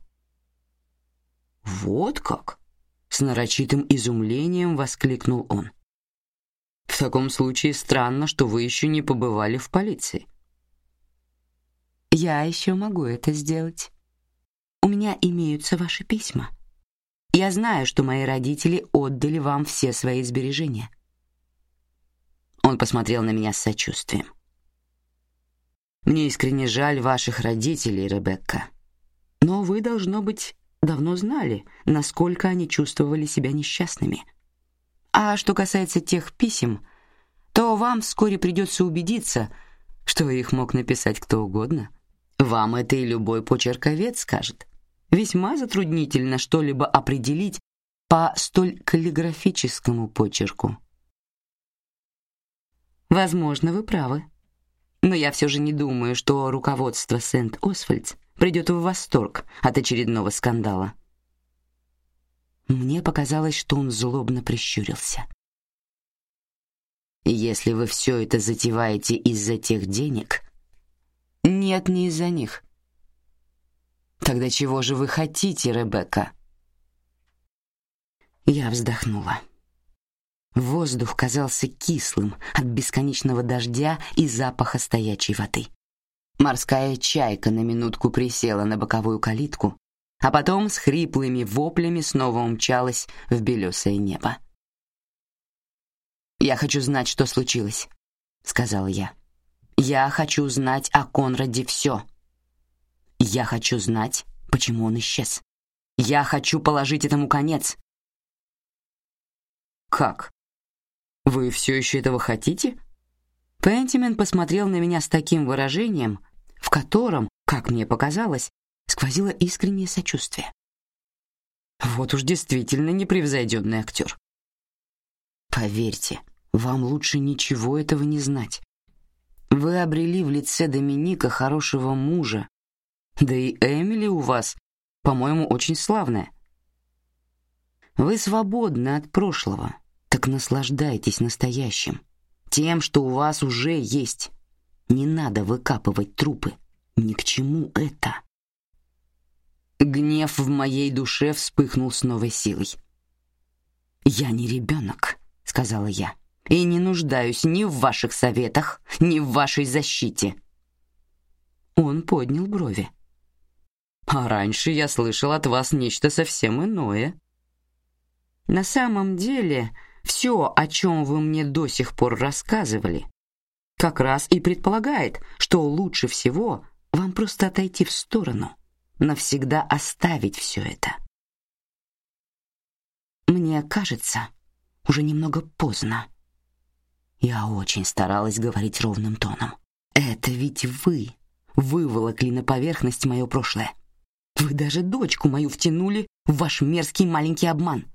Вот как, с нарочитым изумлением воскликнул он. В таком случае странно, что вы еще не побывали в полиции. Я еще могу это сделать. У меня имеются ваши письма. Я знаю, что мои родители отдали вам все свои сбережения. Он посмотрел на меня с сочувствием. Мне искренне жаль ваших родителей, Ребекка. Но вы должно быть давно знали, насколько они чувствовали себя несчастными. А что касается тех писем, то вам вскоре придется убедиться, что их мог написать кто угодно. Вам это и любой почерковец скажет. Весьма затруднительно что-либо определить по столь каллиграфическому почерку. Возможно, вы правы. Но я все же не думаю, что руководство Сент-Освальдс придет в восторг от очередного скандала. Мне показалось, что он злобно прищурился. Если вы все это затеваете из-за тех денег, нет, не из-за них. Тогда чего же вы хотите, Ребекка? Я вздохнула. Воздух казался кислым от бесконечного дождя и запаха стоячей воды. Морская чайка на минутку присела на боковую калитку, а потом с хриплыми воплями снова умчалась в белесое небо. «Я хочу знать, что случилось», — сказала я. «Я хочу знать о Конраде все. Я хочу знать, почему он исчез. Я хочу положить этому конец». «Как?» Вы все еще этого хотите? Пентимен посмотрел на меня с таким выражением, в котором, как мне показалось, сквозило искреннее сочувствие. Вот уж действительно непревзойденный актер. Поверьте, вам лучше ничего этого не знать. Вы обрели в лице Доминика хорошего мужа, да и Эмили у вас, по-моему, очень славная. Вы свободны от прошлого, так наслаждайтесь настоящим, тем, что у вас уже есть. Не надо выкапывать трупы. Ни к чему это. Гнев в моей душе вспыхнул с новой силой. Я не ребенок, сказала я, и не нуждаюсь ни в ваших советах, ни в вашей защите. Он поднял брови. А раньше я слышал от вас нечто совсем иное. На самом деле, все, о чем вы мне до сих пор рассказывали, как раз и предполагает, что лучше всего вам просто отойти в сторону, навсегда оставить все это. Мне кажется, уже немного поздно. Я очень старалась говорить ровным тоном. Это ведь вы выволокли на поверхность мое прошлое. Вы даже дочку мою втянули в ваш мерзкий маленький обман.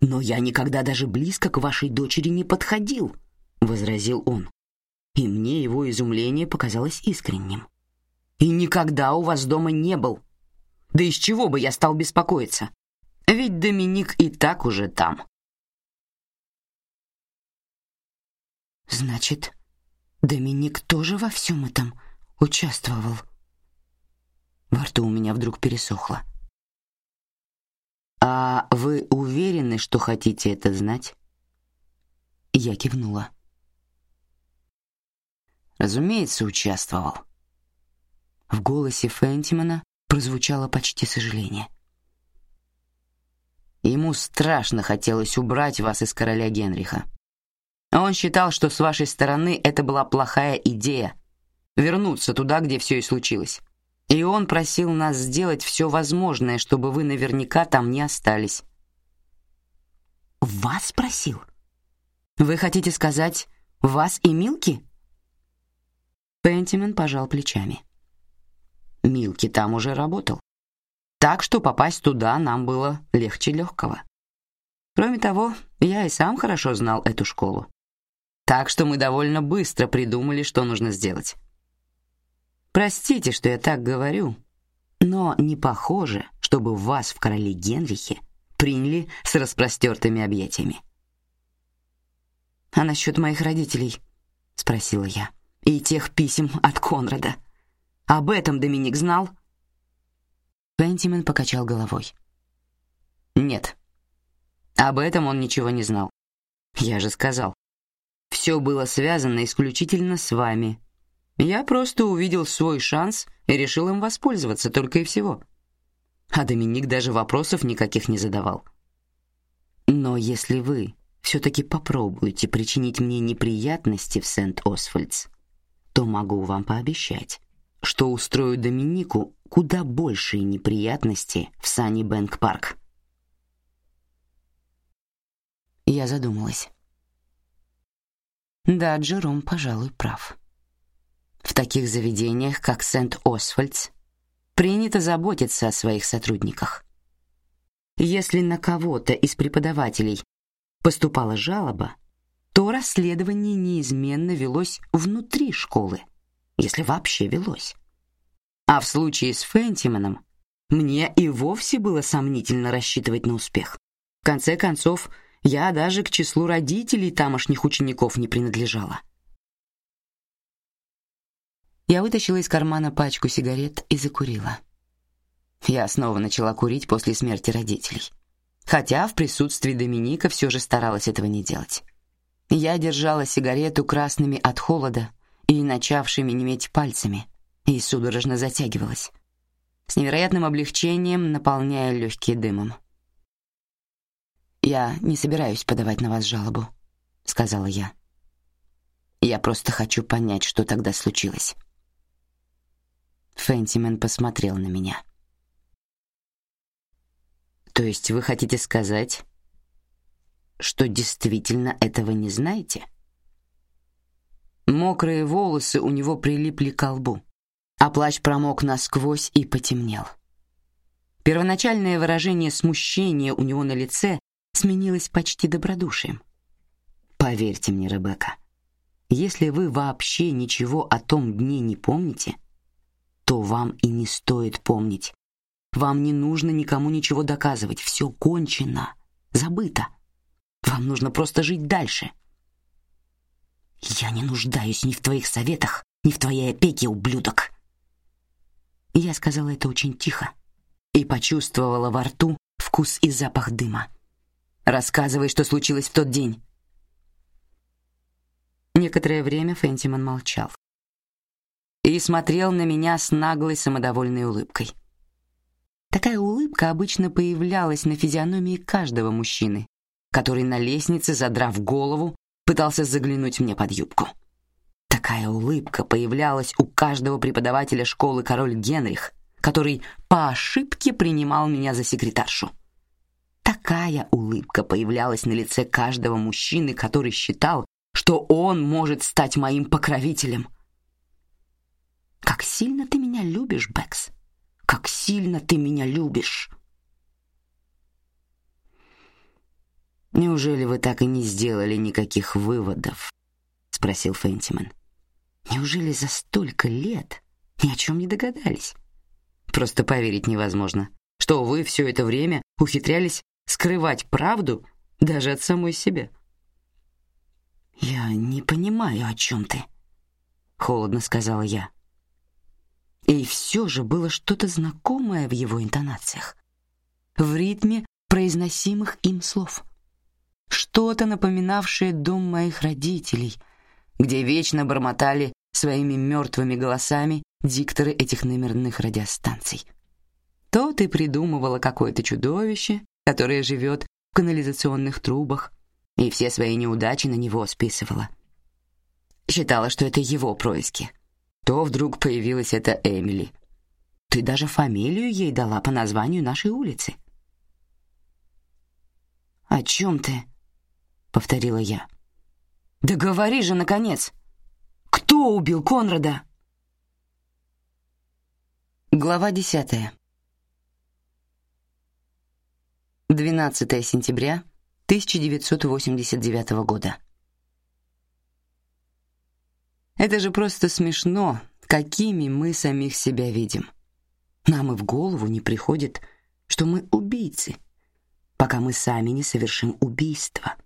Но я никогда даже близко к вашей дочери не подходил, возразил он. И мне его изумление показалось искренним. И никогда у вас дома не был. Да из чего бы я стал беспокоиться? Ведь Доминик и так уже там. Значит, Доминик тоже во всем этом участвовал. Во рту у меня вдруг пересохло. А вы уверены, что хотите это знать? Я кивнула. Разумеется, участвовал. В голосе Фентимана прозвучало почти сожаление. Ему страшно хотелось убрать вас из короля Генриха. Он считал, что с вашей стороны это была плохая идея вернуться туда, где все и случилось. И он просил нас сделать все возможное, чтобы вы наверняка там не остались. Вас просил? Вы хотите сказать, вас и Милки? Пентимен пожал плечами. Милки там уже работал. Так что попасть туда нам было легче легкого. Кроме того, я и сам хорошо знал эту школу. Так что мы довольно быстро придумали, что нужно сделать. Простите, что я так говорю, но не похоже, чтобы вас в короле Генрихе приняли с распростертыми объятиями. А насчет моих родителей, спросила я, и тех писем от Конрада. Об этом Доминик знал? Пентимен покачал головой. Нет. Об этом он ничего не знал. Я же сказал. все было связано исключительно с вами. Я просто увидел свой шанс и решил им воспользоваться только и всего. А Доминик даже вопросов никаких не задавал. Но если вы все-таки попробуете причинить мне неприятности в Сент-Освальдс, то могу вам пообещать, что устрою Доминику куда большие неприятности в Санни Бэнк Парк. Я задумалась. Да, Джером, пожалуй, прав. В таких заведениях, как Сент-Освальдс, принято заботиться о своих сотрудниках. Если на кого-то из преподавателей поступала жалоба, то расследование неизменно велось внутри школы, если вообще велось. А в случае с Фентиманом мне и вовсе было сомнительно рассчитывать на успех. В конце концов, я даже к числу родителей тамошних учеников не принадлежала. Я вытащила из кармана пачку сигарет и закурила. Я снова начала курить после смерти родителей, хотя в присутствии Доминика все же старалась этого не делать. Я держала сигарету красными от холода и начавшими неметь пальцами, и судорожно затягивалась, с невероятным облегчением наполняя легкие дымом. Я не собираюсь подавать на вас жалобу, сказала я. Я просто хочу понять, что тогда случилось. Фентимен посмотрел на меня. То есть вы хотите сказать, что действительно этого не знаете? Мокрые волосы у него прилипли к лбу, а плащ промок насквозь и потемнел. Первоначальное выражение смущения у него на лице сменилось почти добродушием. Поверьте мне, Ребекка, если вы вообще ничего о том дне не помните, то вам и не стоит помнить. Вам не нужно никому ничего доказывать, все кончено, забыто. Вам нужно просто жить дальше. Я не нуждаюсь ни в твоих советах, ни в твоей опеке, ублюдок. Я сказала это очень тихо и почувствовала во рту вкус и запах дыма. Рассказывай, что случилось в тот день. Некоторое время Фентиман молчал и смотрел на меня с наглой самодовольной улыбкой. Такая улыбка обычно появлялась на физиономии каждого мужчины, который на лестнице, задрав голову, пытался заглянуть мне под юбку. Такая улыбка появлялась у каждого преподавателя школы Король Генрих, который по ошибке принимал меня за секретаршу. Такая улыбка появлялась на лице каждого мужчины, который считал, что он может стать моим покровителем. Как сильно ты меня любишь, Бэкс? Как сильно ты меня любишь? Неужели вы так и не сделали никаких выводов? спросил Фентиман. Неужели за столько лет ни о чем не догадались? Просто поверить невозможно, что вы все это время ухитрялись скрывать правду даже от самой себя. Я не понимаю, о чем ты, холодно сказала я. И все же было что-то знакомое в его интонациях, в ритме произносимых им слов. Что-то напоминавшее дом моих родителей, где вечно бормотали своими мертвыми голосами дикторы этих номерных радиостанций. То ты придумывала какое-то чудовище, которое живет в канализационных трубах, и все свои неудачи на него списывала. Считала, что это его происки. То вдруг появилась эта Эмили. Ты даже фамилию ей дала по названию нашей улицы. О чем ты? повторила я. Да говори же наконец. Кто убил Конрада? Глава десятая. 12 сентября 1989 года. Это же просто смешно, какими мы самих себя видим. Нам и в голову не приходит, что мы убийцы, пока мы сами не совершим убийство.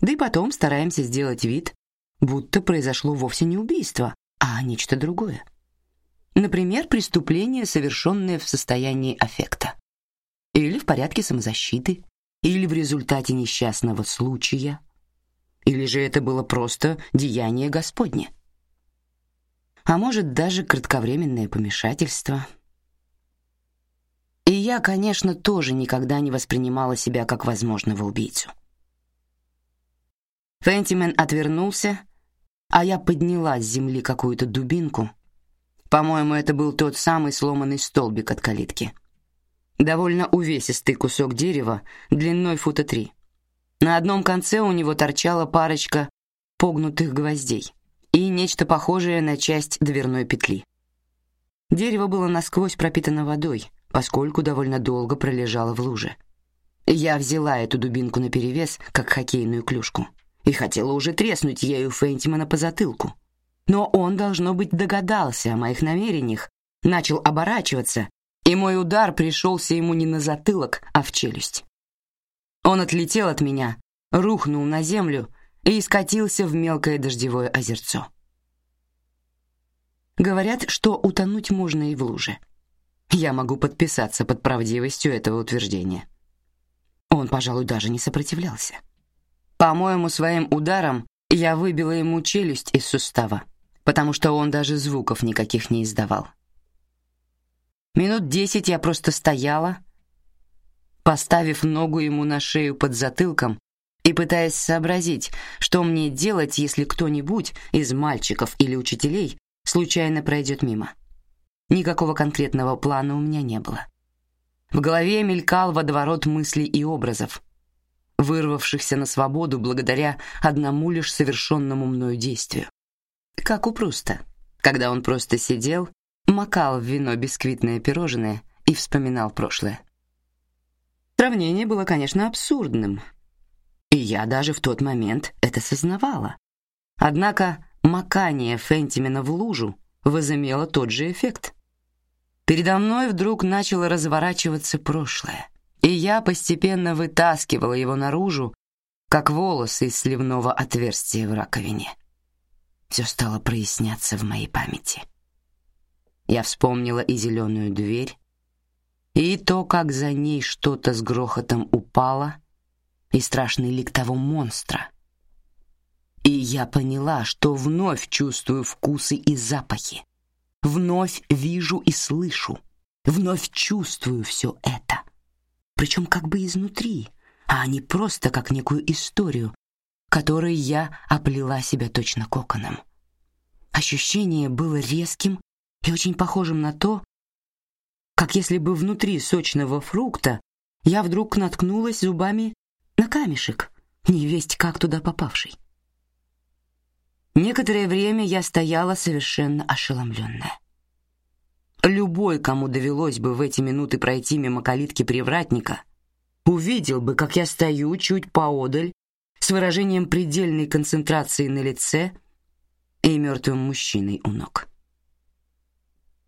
Да и потом стараемся сделать вид, будто произошло вовсе не убийство, а нечто другое. Например, преступление, совершенное в состоянии аффекта или в порядке самозащиты, или в результате несчастного случая. Или же это было просто деяние Господне? А может, даже кратковременное помешательство? И я, конечно, тоже никогда не воспринимала себя как возможного убийцу. Фентимен отвернулся, а я подняла с земли какую-то дубинку. По-моему, это был тот самый сломанный столбик от калитки. Довольно увесистый кусок дерева длиной фута три. На одном конце у него торчала парочка погнутых гвоздей и нечто похожее на часть дверной петли. Дерево было насквозь пропитано водой, поскольку довольно долго пролежало в луже. Я взяла эту дубинку наперевес, как хоккейную клюшку, и хотела уже треснуть ею Фентимана по затылку. Но он, должно быть, догадался о моих намерениях, начал оборачиваться, и мой удар пришелся ему не на затылок, а в челюсть. Он отлетел от меня, рухнул на землю и скатился в мелкое дождевое озерцо. Говорят, что утонуть можно и в луже. Я могу подписаться под правдивостью этого утверждения. Он, пожалуй, даже не сопротивлялся. По-моему, своим ударом я выбила ему челюсть из сустава, потому что он даже звуков никаких не издавал. Минут десять я просто стояла, поставив ногу ему на шею под затылком и пытаясь сообразить, что мне делать, если кто-нибудь из мальчиков или учителей случайно пройдет мимо. Никакого конкретного плана у меня не было. В голове мелькал водоворот мыслей и образов, вырвавшихся на свободу благодаря одному лишь совершенному мною действию. Как у Пруста, когда он просто сидел макал в вино бисквитное пирожное и вспоминал прошлое. Сравнение было, конечно, абсурдным, и я даже в тот момент это сознавала. Однако макание Фентимена в лужу возымело тот же эффект. Передо мной вдруг начало разворачиваться прошлое, и я постепенно вытаскивала его наружу, как волосы из сливного отверстия в раковине. Все стало проясняться в моей памяти. Я вспомнила и зеленую дверь, и то, как за ней что-то с грохотом упало, и страшный лик того монстра. И я поняла, что вновь чувствую вкусы и запахи, вновь вижу и слышу, вновь чувствую все это, причем как бы изнутри, а не просто как некую историю, которой я оплела себя точно коконом. Ощущение было резким и очень похожим на то, как если бы внутри сочного фрукта я вдруг наткнулась зубами на камешек, невесть как туда попавший. Некоторое время я стояла совершенно ошеломленная. Любой, кому довелось бы в эти минуты пройти мимо калитки привратника, увидел бы, как я стою чуть поодаль с выражением предельной концентрации на лице и мертвым мужчиной у ног.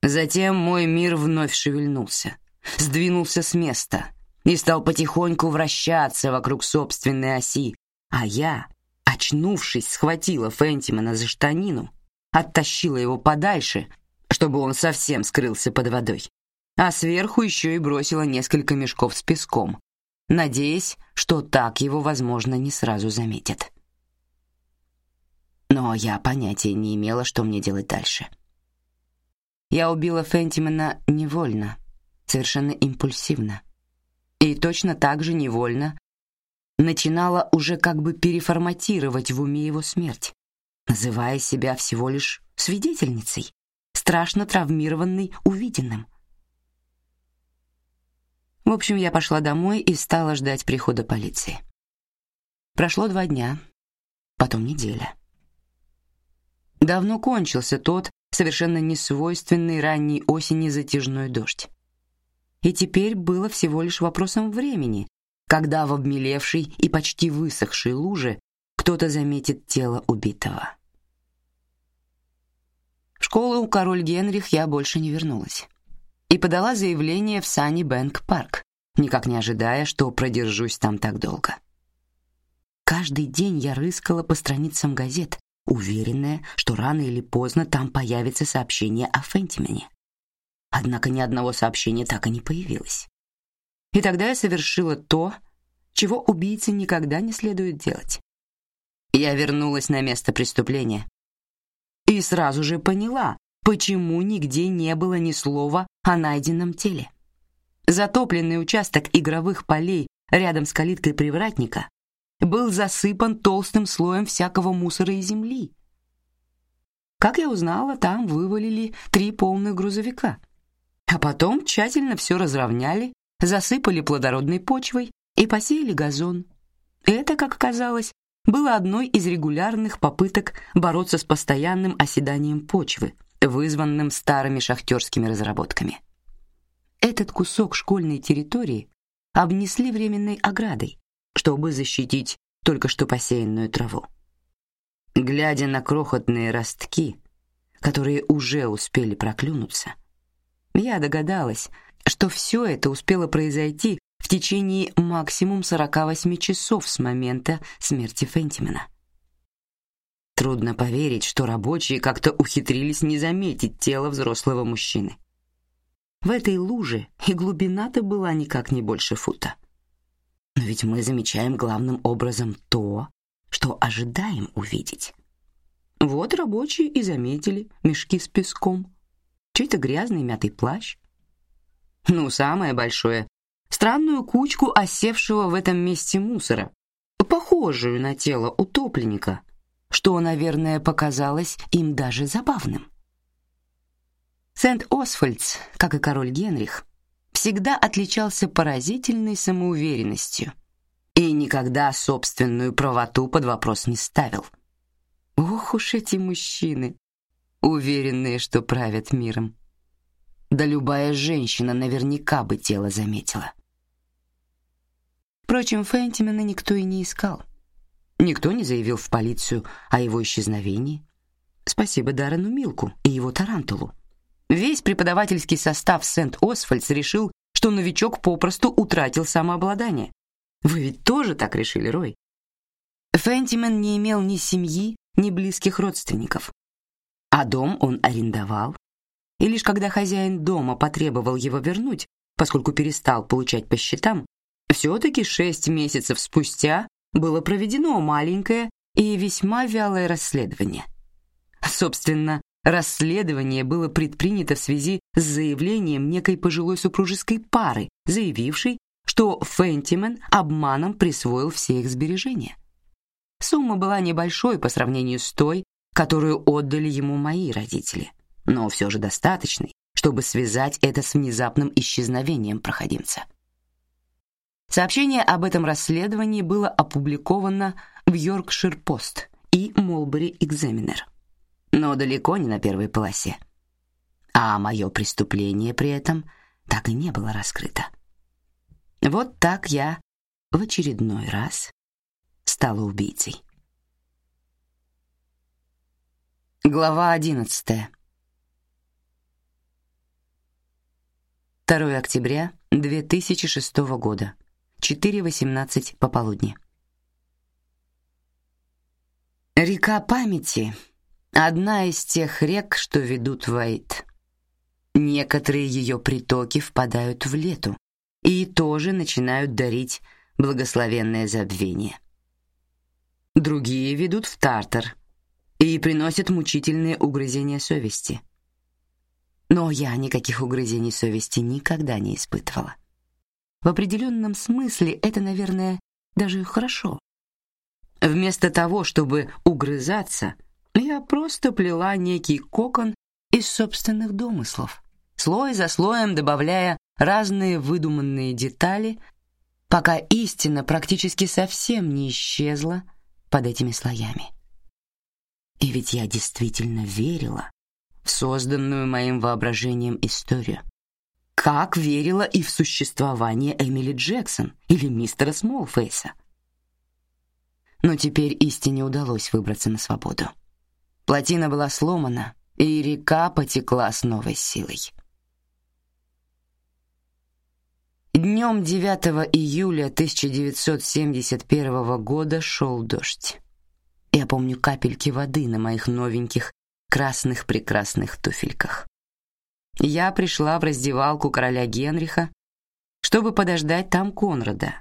Затем мой мир вновь шевельнулся, сдвинулся с места и стал потихоньку вращаться вокруг собственной оси, а я, очнувшись, схватила Фентимана за штанину, оттащила его подальше, чтобы он совсем скрылся под водой, а сверху еще и бросила несколько мешков с песком, надеясь, что так его, возможно, не сразу заметят. Но я понятия не имела, что мне делать дальше. — я убила Фентимена невольно, совершенно импульсивно. И точно так же невольно начинала уже как бы переформатировать в уме его смерть, называя себя всего лишь свидетельницей, страшно травмированной увиденным. В общем, я пошла домой и стала ждать прихода полиции. Прошло два дня, потом неделя. Давно кончился тот совершенно несвойственный ранней осени затяжной дождь. И теперь было всего лишь вопросом времени, когда в обмелевшей и почти высохшей луже кто-то заметит тело убитого. В школу король Генрих я больше не вернулась и подала заявление в Санни Бэнк Парк, никак не ожидая, что продержусь там так долго. Каждый день я рыскала по страницам газет, уверенная, что рано или поздно там появится сообщение о Фентимене. Однако ни одного сообщения так и не появилось. И тогда я совершила то, чего убийце никогда не следует делать. Я вернулась на место преступления и сразу же поняла, почему нигде не было ни слова о найденном теле. Затопленный участок игровых полей рядом с калиткой привратника был засыпан толстым слоем всякого мусора и земли. Как я узнала, там вывалили три полных грузовика, а потом тщательно все разровняли, засыпали плодородной почвой и посеяли газон. Это, как оказалось, было одной из регулярных попыток бороться с постоянным оседанием почвы, вызванным старыми шахтерскими разработками. Этот кусок школьной территории обнесли временной оградой, чтобы защитить только что посеянную траву. Глядя на крохотные ростки, которые уже успели проклюнуться, я догадалась, что все это успело произойти течение максимум 48 часов с момента смерти Фентимена. Трудно поверить, что рабочие как-то ухитрились не заметить тело взрослого мужчины. В этой луже и глубина-то была никак не больше фута. Но ведь мы замечаем главным образом то, что ожидаем увидеть. Вот рабочие и заметили мешки с песком, чей-то грязный мятый плащ. Ну, самое большое — странную кучку осевшего в этом месте мусора, похожую на тело утопленника, что, наверное, показалось им даже забавным. Сент-Освальдс, как и король Генрих, всегда отличался поразительной самоуверенностью и никогда собственную правоту под вопрос не ставил. Ох уж эти мужчины, уверенные, что правят миром. Да любая женщина наверняка бы тело заметила. Впрочем, Фентимена никто и не искал. Никто не заявил в полицию о его исчезновении. Спасибо Даррену Милку и его тарантулу. Весь преподавательский состав Сент-Освальдс решил, что новичок попросту утратил самообладание. Вы ведь тоже так решили, Рой? Фентимен не имел ни семьи, ни близких родственников. А дом он арендовал. И лишь когда хозяин дома потребовал его вернуть, поскольку перестал получать по счетам, все-таки шесть месяцев спустя было проведено маленькое и весьма вялое расследование. Собственно, Расследование было предпринято в связи с заявлением некой пожилой супружеской пары, заявившей, что Фентимен обманом присвоил все их сбережения. Сумма была небольшой по сравнению с той, которую отдали ему мои родители, но все же достаточной, чтобы связать это с внезапным исчезновением проходимца. Сообщение об этом расследовании было опубликовано в Йоркшир Пост и Молбери Экзаменер но далеко не на первой полосе. А мое преступление при этом так и не было раскрыто. Вот так я в очередной раз стала убийцей. Глава одиннадцатая. 2 октября 2006 года. 4:18 пополудни. Река памяти Одна из тех рек, что ведут в Аид. Некоторые ее притоки впадают в лету и тоже начинают дарить благословенное забвение. Другие ведут в Тартар и приносят мучительные угрызения совести. Но я никаких угрызений совести никогда не испытывала. В определенном смысле это, наверное, даже хорошо. Вместо того, чтобы угрызаться, я просто плела некий кокон из собственных домыслов, слой за слоем добавляя разные выдуманные детали, пока истина практически совсем не исчезла под этими слоями. И ведь я действительно верила в созданную моим воображением историю. Как верила и в существование Эмили Джексон или мистера Смолфейса. Но теперь истине удалось выбраться на свободу. Плотина была сломана, и река потекла с новой силой. Днем 9 июля 1971 года шел дождь. Я помню капельки воды на моих новеньких красных прекрасных туфельках. Я пришла в раздевалку короля Генриха, чтобы подождать там Конрада,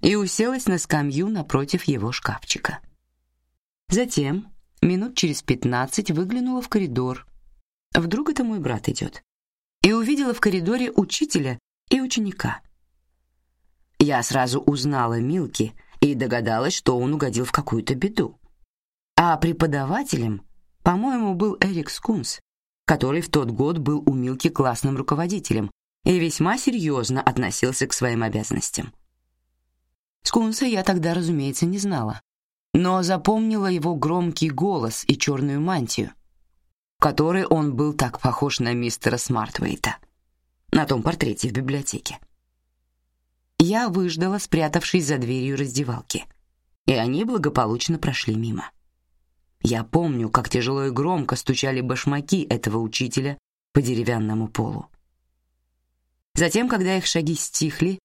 и уселась на скамью напротив его шкафчика. Затем, минут через пятнадцать, выглянула в коридор. Вдруг это мой брат идет. И увидела в коридоре учителя и ученика. Я сразу узнала Милки и догадалась, что он угодил в какую-то беду. А преподавателем, по-моему, был Эрик Скунс, который в тот год был у Милки классным руководителем и весьма серьезно относился к своим обязанностям. Скунса я тогда, разумеется, не знала, но запомнила его громкий голос и черную мантию, в которой он был так похож на мистера Смартвейта на том портрете в библиотеке. Я выждала, спрятавшись за дверью раздевалки, и они благополучно прошли мимо. Я помню, как тяжело и громко стучали башмаки этого учителя по деревянному полу. Затем, когда их шаги стихли,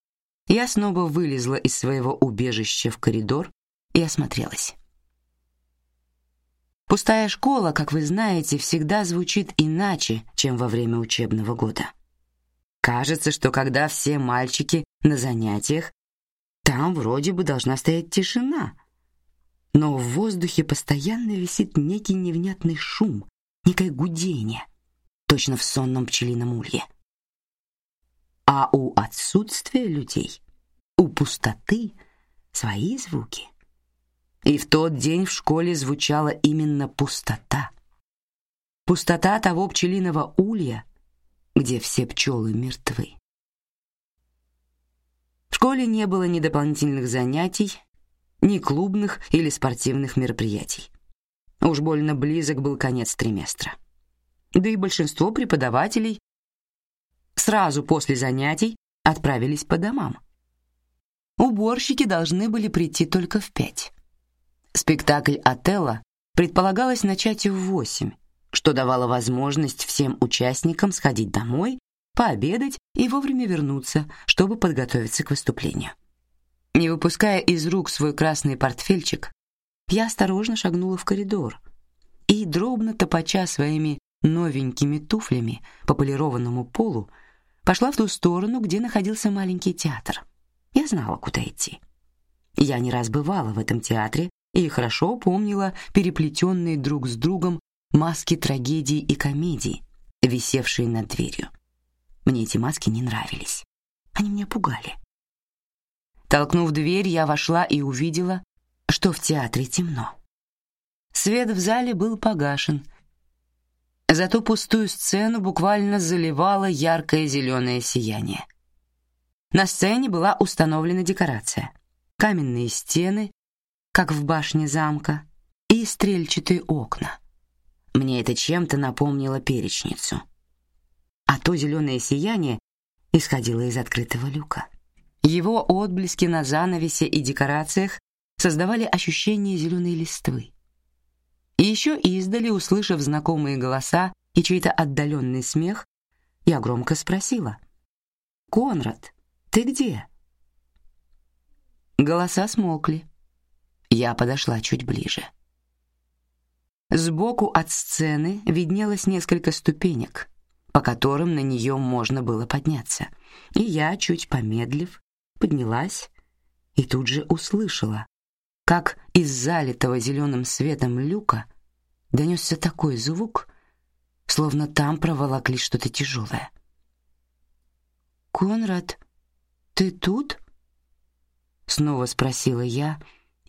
я снова вылезла из своего убежища в коридор и осмотрелась. Пустая школа, как вы знаете, всегда звучит иначе, чем во время учебного года. Кажется, что когда все мальчики на занятиях, там вроде бы должна стоять тишина, но в воздухе постоянно висит некий невнятный шум, некое гудение, точно в сонном пчелином улье. А у отсутствия людей, у пустоты свои звуки. И в тот день в школе звучала именно пустота. Пустота того пчелиного улья, где все пчелы мертвы. В школе не было ни дополнительных занятий, ни клубных или спортивных мероприятий. Уж больно близок был конец триместра. Да и большинство преподавателей сразу после занятий отправились по домам. Уборщики должны были прийти только в пять. Спектакль Отелло предполагалось начать в восемь, что давало возможность всем участникам сходить домой, пообедать и вовремя вернуться, чтобы подготовиться к выступлению. Не выпуская из рук свой красный портфельчик, я осторожно шагнула в коридор и, дробно топача своими новенькими туфлями по полированному полу, пошла в ту сторону, где находился маленький театр. Я знала, куда идти. Я не раз бывала в этом театре и хорошо помнила переплетенные друг с другом маски трагедий и комедий, висевшие над дверью. Мне эти маски не нравились. Они меня пугали. Толкнув дверь, я вошла и увидела, что в театре темно. Свет в зале был погашен. Зато пустую сцену буквально заливало яркое зеленое сияние. На сцене была установлена декорация: каменные стены, как в башне замка, и стрельчатые окна. Мне это чем-то напомнило перечницу. А то зеленое сияние исходило из открытого люка. Его отблески на занавесе и декорациях создавали ощущение зеленой листвы. И еще издали, услышав знакомые голоса и чей-то отдаленный смех, я громко спросила: "Конрад, ты где?" Голоса смолкли. Я подошла чуть ближе. Сбоку от сцены виднелось несколько ступенек, по которым на нее можно было подняться, и я, чуть помедлив, поднялась и тут же услышала, как из залитого зеленым светом люка донесся такой звук, словно там проволокли что-то тяжелое. Конрад, ты тут? Снова спросила я,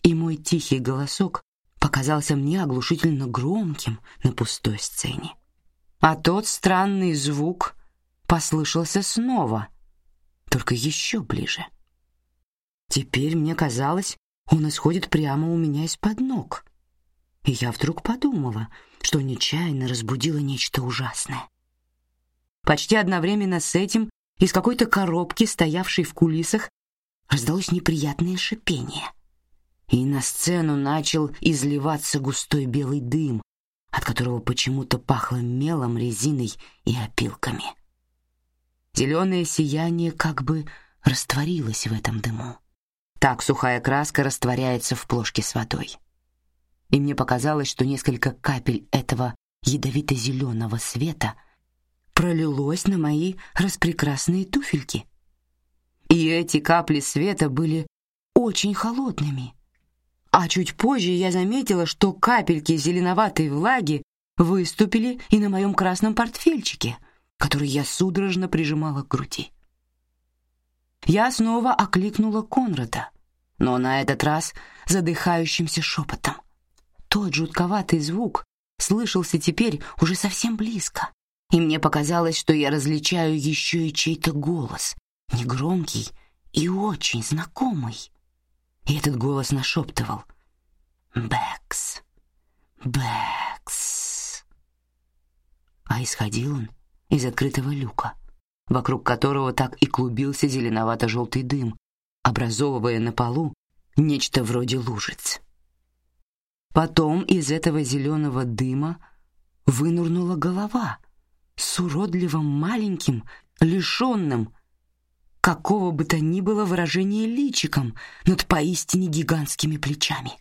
и мой тихий голосок показался мне оглушительно громким на пустой сцене. А тот странный звук послышался снова, только еще ближе. Теперь мне казалось, он исходит прямо у меня из-под ног. И я вдруг подумала, что нечаянно разбудила нечто ужасное. Почти одновременно с этим из какой-то коробки, стоявшей в кулисах, раздалось неприятное шипение. И на сцену начал изливаться густой белый дым, от которого почему-то пахло мелом, резиной и опилками. Зеленое сияние как бы растворилось в этом дыму. Так сухая краска растворяется в плошке с водой. И мне показалось, что несколько капель этого ядовито-зеленого света пролилось на мои распрекрасные туфельки. И эти капли света были очень холодными, А чуть позже я заметила, что капельки зеленоватой влаги выступили и на моем красном портфельчике, который я судорожно прижимала к груди. Я снова окликнула Конрада, но на этот раз задыхающимся шепотом. Тот жутковатый звук слышался теперь уже совсем близко, и мне показалось, что я различаю еще и чей-то голос, негромкий и очень знакомый. И этот голос нашептывал «Бэкс, Бэкс». А исходил он из открытого люка, вокруг которого так и клубился зеленовато-желтый дым, образовывая на полу нечто вроде лужиц. Потом из этого зеленого дыма вынурнула голова с уродливым маленьким, лишенным какого бы то ни было выражения личиком над поистине гигантскими плечами.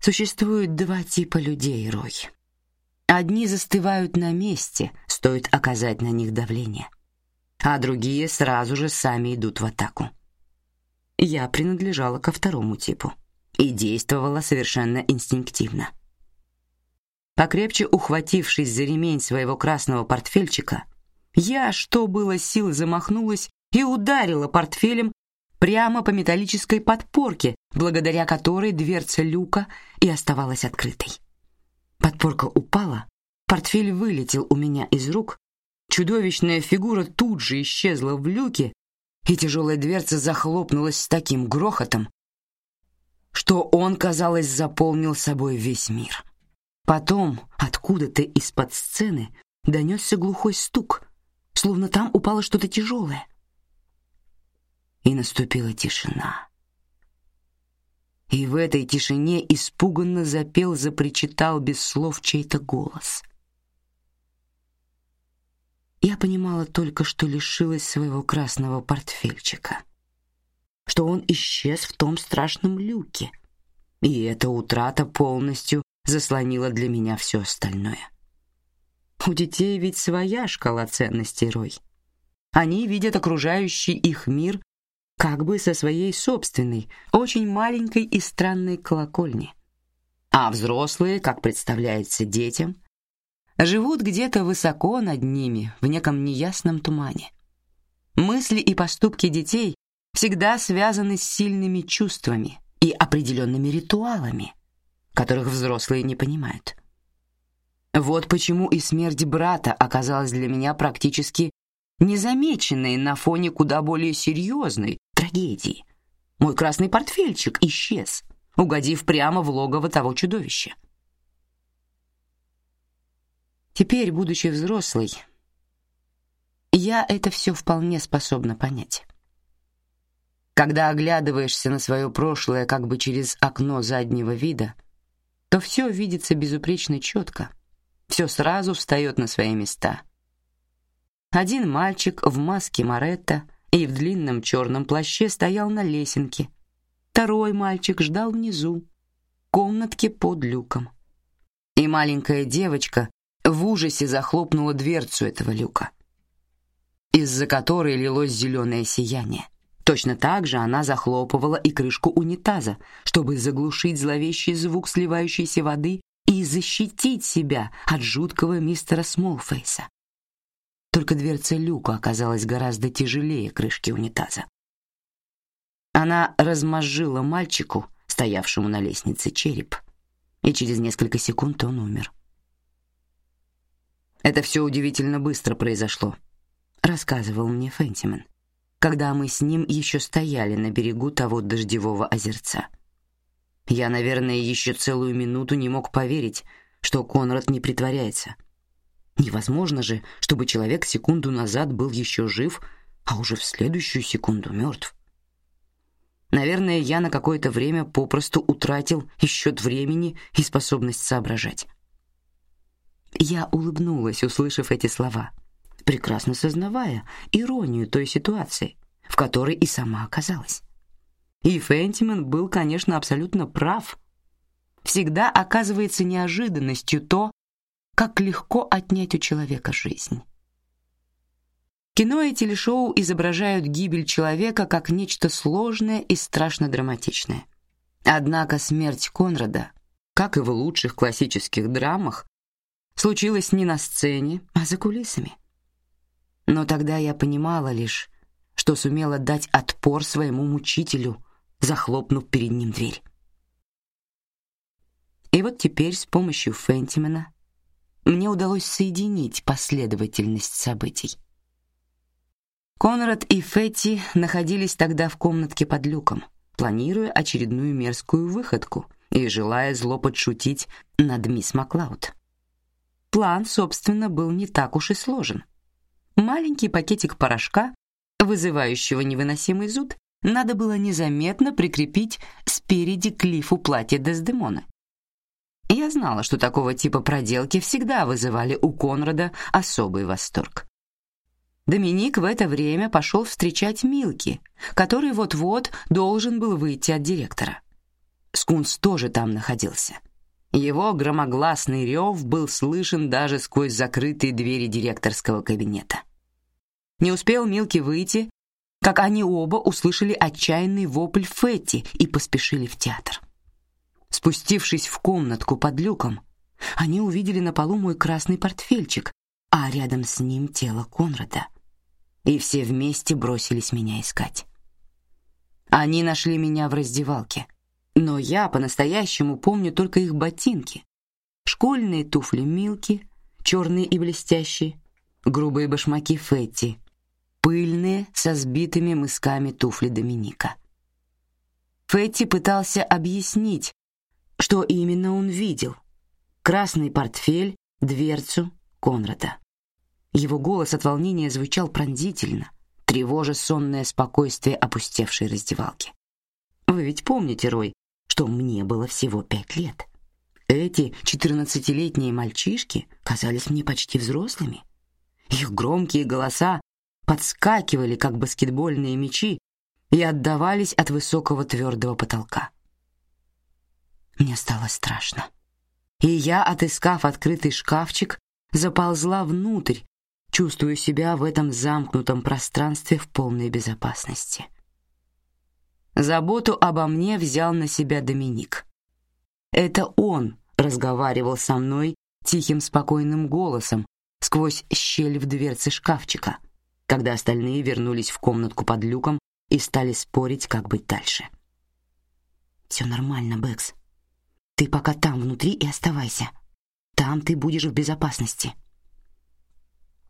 Существует два типа людей, Рой. Одни застывают на месте, стоит оказать на них давление, а другие сразу же сами идут в атаку. Я принадлежала ко второму типу и действовала совершенно инстинктивно. Покрепче ухватившись за ремень своего красного портфельчика, я, что было сил, замахнулась и ударила портфелем прямо по металлической подпорке, благодаря которой дверца люка и оставалась открытой. Подпорка упала, портфель вылетел у меня из рук, чудовищная фигура тут же исчезла в люке, и тяжелая дверца захлопнулась с таким грохотом, что он, казалось, заполнил собой весь мир. Потом откуда-то из-под сцены донесся глухой стук, словно там упало что-то тяжелое. И наступила тишина. И в этой тишине испуганно запел, запричитал без слов чей-то голос. Я понимала только, что лишилась своего красного портфельчика, что он исчез в том страшном люке, и эта утрата полностью заслонила для меня все остальное. У детей ведь своя шкала ценностей, Рой. Они видят окружающий их мир как бы со своей собственной, очень маленькой и странной колокольни. А взрослые, как представляется детям, живут где-то высоко над ними, в неком неясном тумане. Мысли и поступки детей всегда связаны с сильными чувствами и определенными ритуалами, которых взрослые не понимают. Вот почему и смерть брата оказалась для меня практически незамеченной на фоне куда более серьезной трагедии. Мой красный портфельчик исчез, угодив прямо в логово того чудовища. Теперь, будучи взрослой, я это все вполне способна понять. Когда оглядываешься на свое прошлое как бы через окно заднего вида, то все видится безупречно четко, все сразу встает на свои места. Один мальчик в маске Маретта и в длинном черном плаще стоял на лесенке. Второй мальчик ждал внизу, в комнатке под люком. И маленькая девочка в ужасе захлопнула дверцу этого люка, из-за которой лилось зеленое сияние. Точно так же она захлопывала и крышку унитаза, чтобы заглушить зловещий звук сливающейся воды и защитить себя от жуткого мистера Смолфейса. Только дверца люка оказалась гораздо тяжелее крышки унитаза. Она размозжила мальчику, стоявшему на лестнице, череп, и через несколько секунд он умер. Это все удивительно быстро произошло, рассказывал мне Фентимен, когда мы с ним еще стояли на берегу того дождевого озерца. Я, наверное, еще целую минуту не мог поверить, что Конрад не притворяется. Невозможно же, чтобы человек секунду назад был еще жив, а уже в следующую секунду мертв. Наверное, я на какое-то время попросту утратил и счет времени и способность соображать. Я улыбнулась, услышав эти слова, прекрасно сознавая иронию той ситуации, в которой и сама оказалась. И Фентимен был, конечно, абсолютно прав. Всегда оказывается неожиданностью то, как легко отнять у человека жизнь. Кино и телешоу изображают гибель человека как нечто сложное и страшно драматичное. Однако смерть Конрада, как и в лучших классических драмах, случилась не на сцене, а за кулисами. Но тогда я понимала лишь, что сумела дать отпор своему мучителю, захлопнув перед ним дверь. И вот теперь с помощью Фентимена мне удалось соединить последовательность событий. Конрад и Фетти находились тогда в комнатке под люком, планируя очередную мерзкую выходку и желая зло подшутить над мисс Маклауд. План, собственно, был не так уж и сложен — Маленький пакетик порошка, вызывающего невыносимый зуд, надо было незаметно прикрепить спереди к лифу платья Дездемоны. Я знала, что такого типа проделки всегда вызывали у Конрада особый восторг. Доминик в это время пошел встречать Милки, который вот-вот должен был выйти от директора. Скунс тоже там находился. Его громогласный рев был слышен даже сквозь закрытые двери директорского кабинета. Не успел Милки выйти, как они оба услышали отчаянный вопль Фетти и поспешили в театр. Спустившись в комнатку под люком, они увидели на полу мой красный портфельчик, а рядом с ним тело Конрада. И все вместе бросились меня искать. Они нашли меня в раздевалке, но я по-настоящему помню только их ботинки, школьные туфли Милки, черные и блестящие, грубые башмаки Фетти, пыльные со сбитыми мысками туфли Доминика. Фетти пытался объяснить, что именно он видел: красный портфель, дверцу Конрада. Его голос от волнения звучал пронзительно, тревожа сонное спокойствие опустевшей раздевалки. Вы ведь помните, Рой, что мне было всего пять лет. Эти четырнадцатилетние мальчишки казались мне почти взрослыми. Их громкие голоса подскакивали, как баскетбольные мячи, и отдавались от высокого твердого потолка. Мне стало страшно. И я, отыскав открытый шкафчик, заползла внутрь, чувствуя себя в этом замкнутом пространстве в полной безопасности. Заботу обо мне взял на себя Доминик. Это он разговаривал со мной тихим спокойным голосом сквозь щель в дверце шкафчика — когда остальные вернулись в комнатку под люком и стали спорить, как быть дальше. Все нормально, Бэкс. Ты пока там внутри и оставайся. Там ты будешь в безопасности.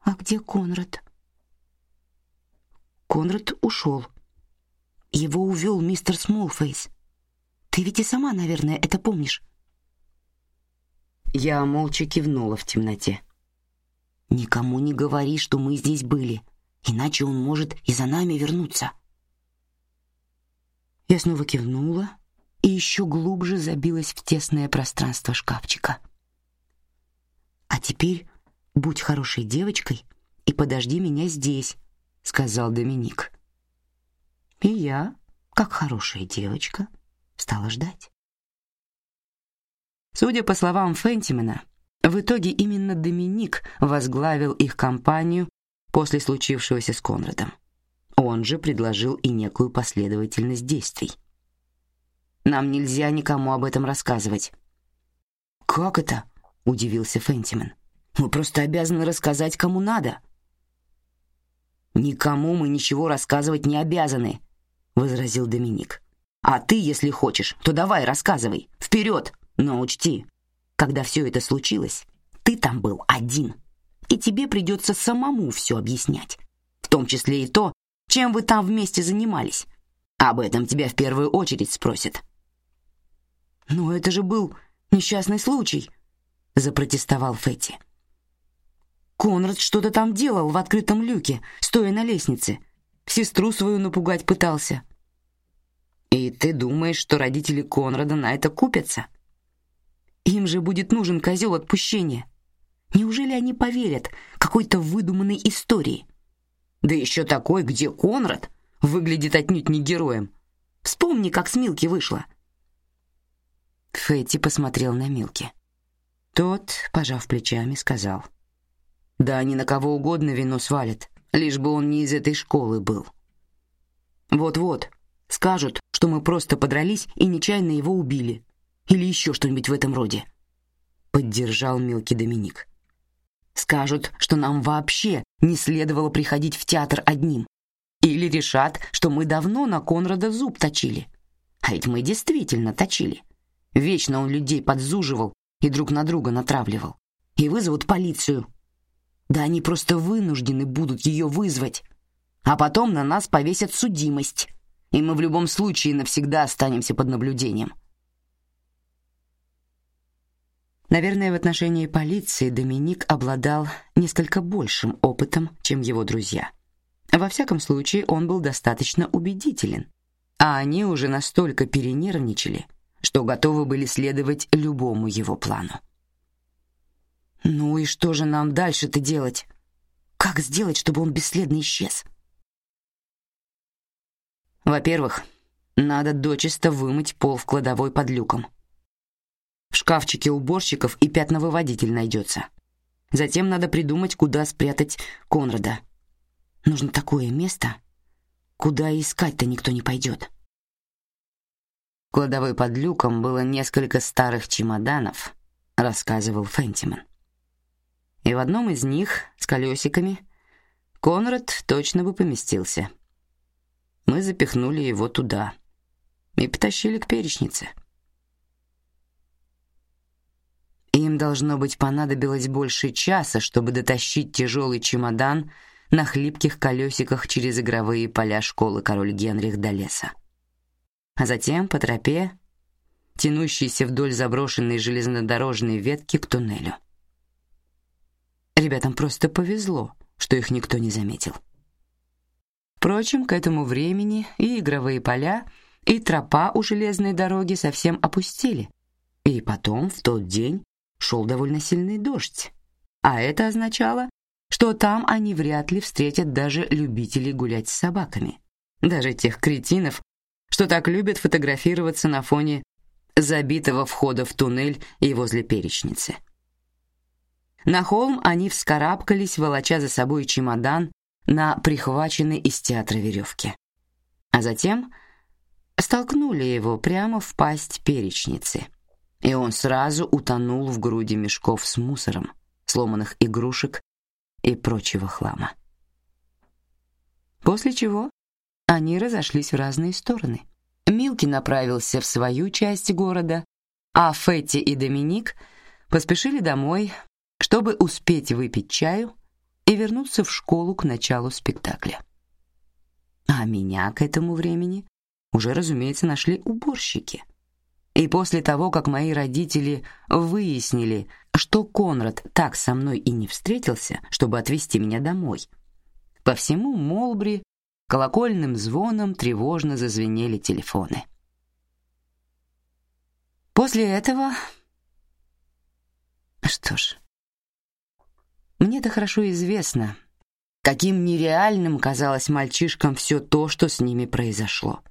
А где Конрад? Конрад ушел. Его увел мистер Смолфейс. Ты ведь и сама, наверное, это помнишь. Я молча кивнула в темноте. Никому не говори, что мы здесь были иначе он может и за нами вернуться. Я снова кивнула и еще глубже забилась в тесное пространство шкафчика. А теперь будь хорошей девочкой и подожди меня здесь, сказал Доминик. И я, как хорошая девочка, стала ждать. Судя по словам Фентимена, в итоге именно Доминик возглавил их компанию после случившегося с Конрадом. Он же предложил и некую последовательность действий. Нам нельзя никому об этом рассказывать. Как это? удивился Фентимен. Мы просто обязаны рассказать кому надо. Никому мы ничего рассказывать не обязаны, возразил Доминик. А ты, если хочешь, то давай рассказывай. Вперед! Но учти, когда все это случилось, ты там был один и тебе придется самому все объяснять, в том числе и то, чем вы там вместе занимались. Об этом тебя в первую очередь спросят. Но это же был несчастный случай, запротестовал Фетти. Конрад что-то там делал в открытом люке, стоя на лестнице. Сестру свою напугать пытался. И ты думаешь, что родители Конрада на это купятся? Им же будет нужен козел отпущения. Неужели они поверят какой-то выдуманной истории? Да еще такой, где Конрад выглядит отнюдь не героем. Вспомни, как с Милки вышло. Фетти посмотрел на Милки. Тот, пожав плечами, сказал: "Да они на кого угодно вину свалят, лишь бы он не из этой школы был. Вот-вот, скажут, что мы просто подрались и нечаянно его убили, или еще что-нибудь в этом роде. Поддержал мелкий Доминик. Скажут, что нам вообще не следовало приходить в театр одним, или решат, что мы давно на Конрада зуб точили. А ведь мы действительно точили. Вечно он людей подзуживал и друг на друга натравливал. И вызовут полицию. Да они просто вынуждены будут ее вызвать. А потом на нас повесят судимость. И мы в любом случае навсегда останемся под наблюдением. Наверное, в отношении полиции Доминик обладал несколько большим опытом, чем его друзья. Во всяком случае, он был достаточно убедителен, а они уже настолько перенервничали, что готовы были следовать любому его плану. Ну и что же нам дальше-то делать? Как сделать, чтобы он бесследно исчез? Во-первых, надо дочисто вымыть пол в кладовой под люком. В шкафчике уборщиков и пятновыводитель найдется. Затем надо придумать, куда спрятать Конрада. Нужно такое место, куда искать-то никто не пойдет. В кладовой под люком было несколько старых чемоданов, рассказывал Фентиман. И в одном из них с колесиками Конрад точно бы поместился. Мы запихнули его туда и потащили к перечнице. Им должно быть понадобилось больше часа, чтобы дотащить тяжелый чемодан на хлипких колесиках через игровые поля школы Король Генрих до леса а затем по тропе, тянущейся вдоль заброшенной железнодорожной ветки к туннелю. Ребятам просто повезло, что их никто не заметил. Впрочем, к этому времени и игровые поля, и тропа у железной дороги совсем опустили. И потом, в тот день, шел довольно сильный дождь. А это означало, что там они вряд ли встретят даже любителей гулять с собаками. Даже тех кретинов, что так любят фотографироваться на фоне забитого входа в туннель и возле перечницы. На холм они вскарабкались, волоча за собой чемодан на прихваченной из театра веревке, а затем столкнули его прямо в пасть перечницы, и он сразу утонул в груди мешков с мусором, сломанных игрушек и прочего хлама. После чего они разошлись в разные стороны. Милки направился в свою часть города, а Фетти и Доминик поспешили домой, чтобы успеть выпить чаю и вернуться в школу к началу спектакля. А меня к этому времени уже, разумеется, нашли уборщики. И после того, как мои родители выяснили, что Конрад так со мной и не встретился, чтобы отвезти меня домой, по всему Молбри Колокольным звоном тревожно зазвенели телефоны. После этого... Что ж, мне-то хорошо известно, каким нереальным казалось мальчишкам все то, что с ними произошло.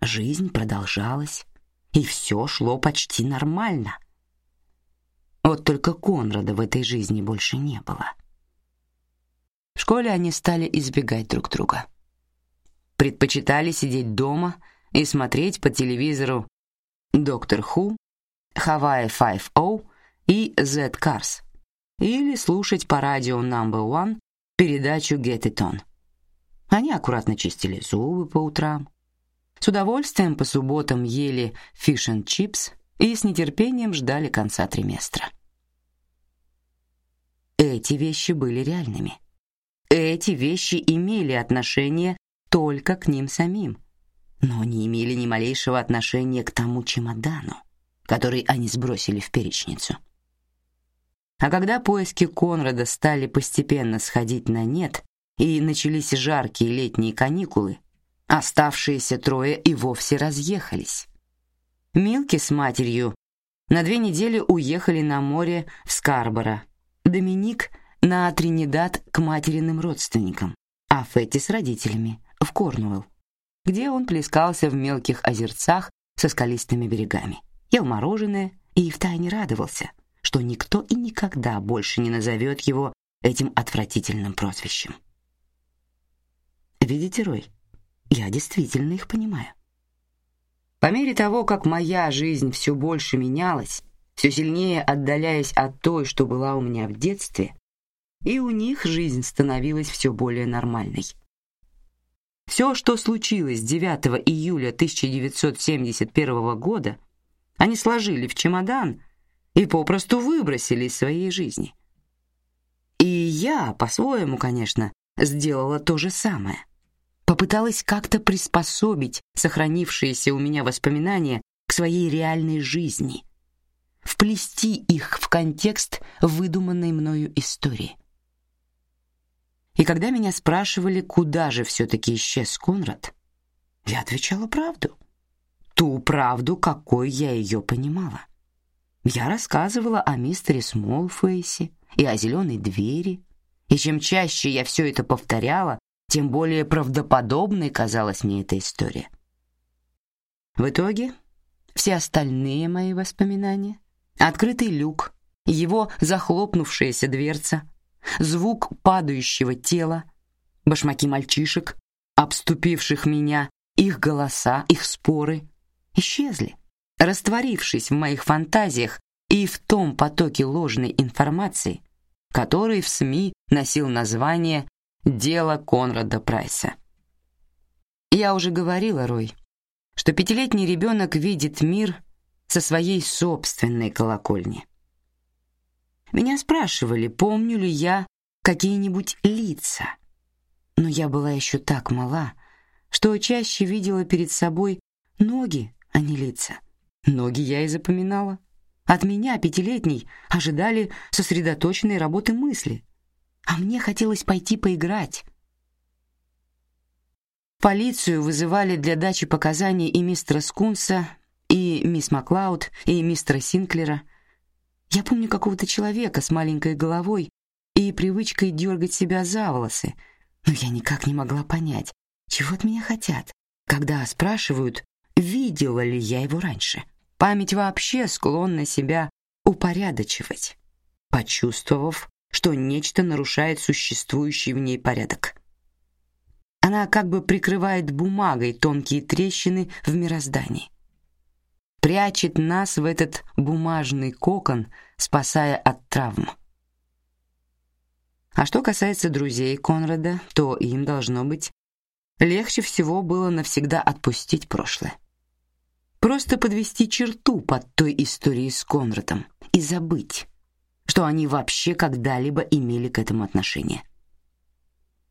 Жизнь продолжалась, и все шло почти нормально. Вот только Конрада в этой жизни больше не было. В школе они стали избегать друг друга. Предпочитали сидеть дома и смотреть по телевизору Доктор Ху, Hawaii Five-O и Z Cars, или слушать по радио Number One передачу Get It On. Они аккуратно чистили зубы по утрам, с удовольствием по субботам ели fish and chips и с нетерпением ждали конца триместра. Эти вещи были реальными. Эти вещи имели отношение только к ним самим, но не имели ни малейшего отношения к тому чемодану, который они сбросили в перечницу. А когда поиски Конрада стали постепенно сходить на нет и начались жаркие летние каникулы, оставшиеся трое и вовсе разъехались. Милки с матерью на две недели уехали на море в Скарборо. Доминик на Тринидад к материным родственникам, а Фетти с родителями в Корнуэлл, где он плескался в мелких озерцах со скалистыми берегами, ел мороженое и втайне радовался, что никто и никогда больше не назовет его этим отвратительным прозвищем. Видите, Рой, я действительно их понимаю. По мере того, как моя жизнь все больше менялась, все сильнее отдаляясь от той, что была у меня в детстве, и у них жизнь становилась все более нормальной. Все, что случилось 9 июля 1971 года, они сложили в чемодан и попросту выбросили из своей жизни. И я, по-своему, конечно, сделала то же самое. Попыталась как-то приспособить сохранившиеся у меня воспоминания к своей реальной жизни, вплести их в контекст выдуманной мною истории. И когда меня спрашивали, куда же все-таки исчез Конрад, я отвечала правду. Ту правду, какой я ее понимала. Я рассказывала о мистере Смолфейсе и о зеленой двери, и чем чаще я все это повторяла, тем более правдоподобной казалась мне эта история. В итоге все остальные мои воспоминания, открытый люк, его захлопнувшаяся дверца, звук падающего тела, башмаки мальчишек, обступивших меня, их голоса, их споры исчезли, растворившись в моих фантазиях и в том потоке ложной информации, который в СМИ носил название «Дело Конрада Прайса». Я уже говорила, Рой, что пятилетний ребенок видит мир со своей собственной колокольни. Меня спрашивали, помню ли я какие-нибудь лица. Но я была еще так мала, что чаще видела перед собой ноги, а не лица. Ноги я и запоминала. От меня, пятилетней, ожидали сосредоточенной работы мысли, а мне хотелось пойти поиграть. Полицию вызывали для дачи показаний и мистера Скунса, и мисс Маклауд, и мистера Синклера — я помню какого-то человека с маленькой головой и привычкой дергать себя за волосы, но я никак не могла понять, чего от меня хотят, когда спрашивают, видела ли я его раньше. Память вообще склонна себя упорядочивать, почувствовав, что нечто нарушает существующий в ней порядок. Она как бы прикрывает бумагой тонкие трещины в мироздании прячет нас в этот бумажный кокон, спасая от травм. А что касается друзей Конрада, то им должно быть легче всего было навсегда отпустить прошлое. Просто подвести черту под той историей с Конрадом и забыть, что они вообще когда-либо имели к этому отношение.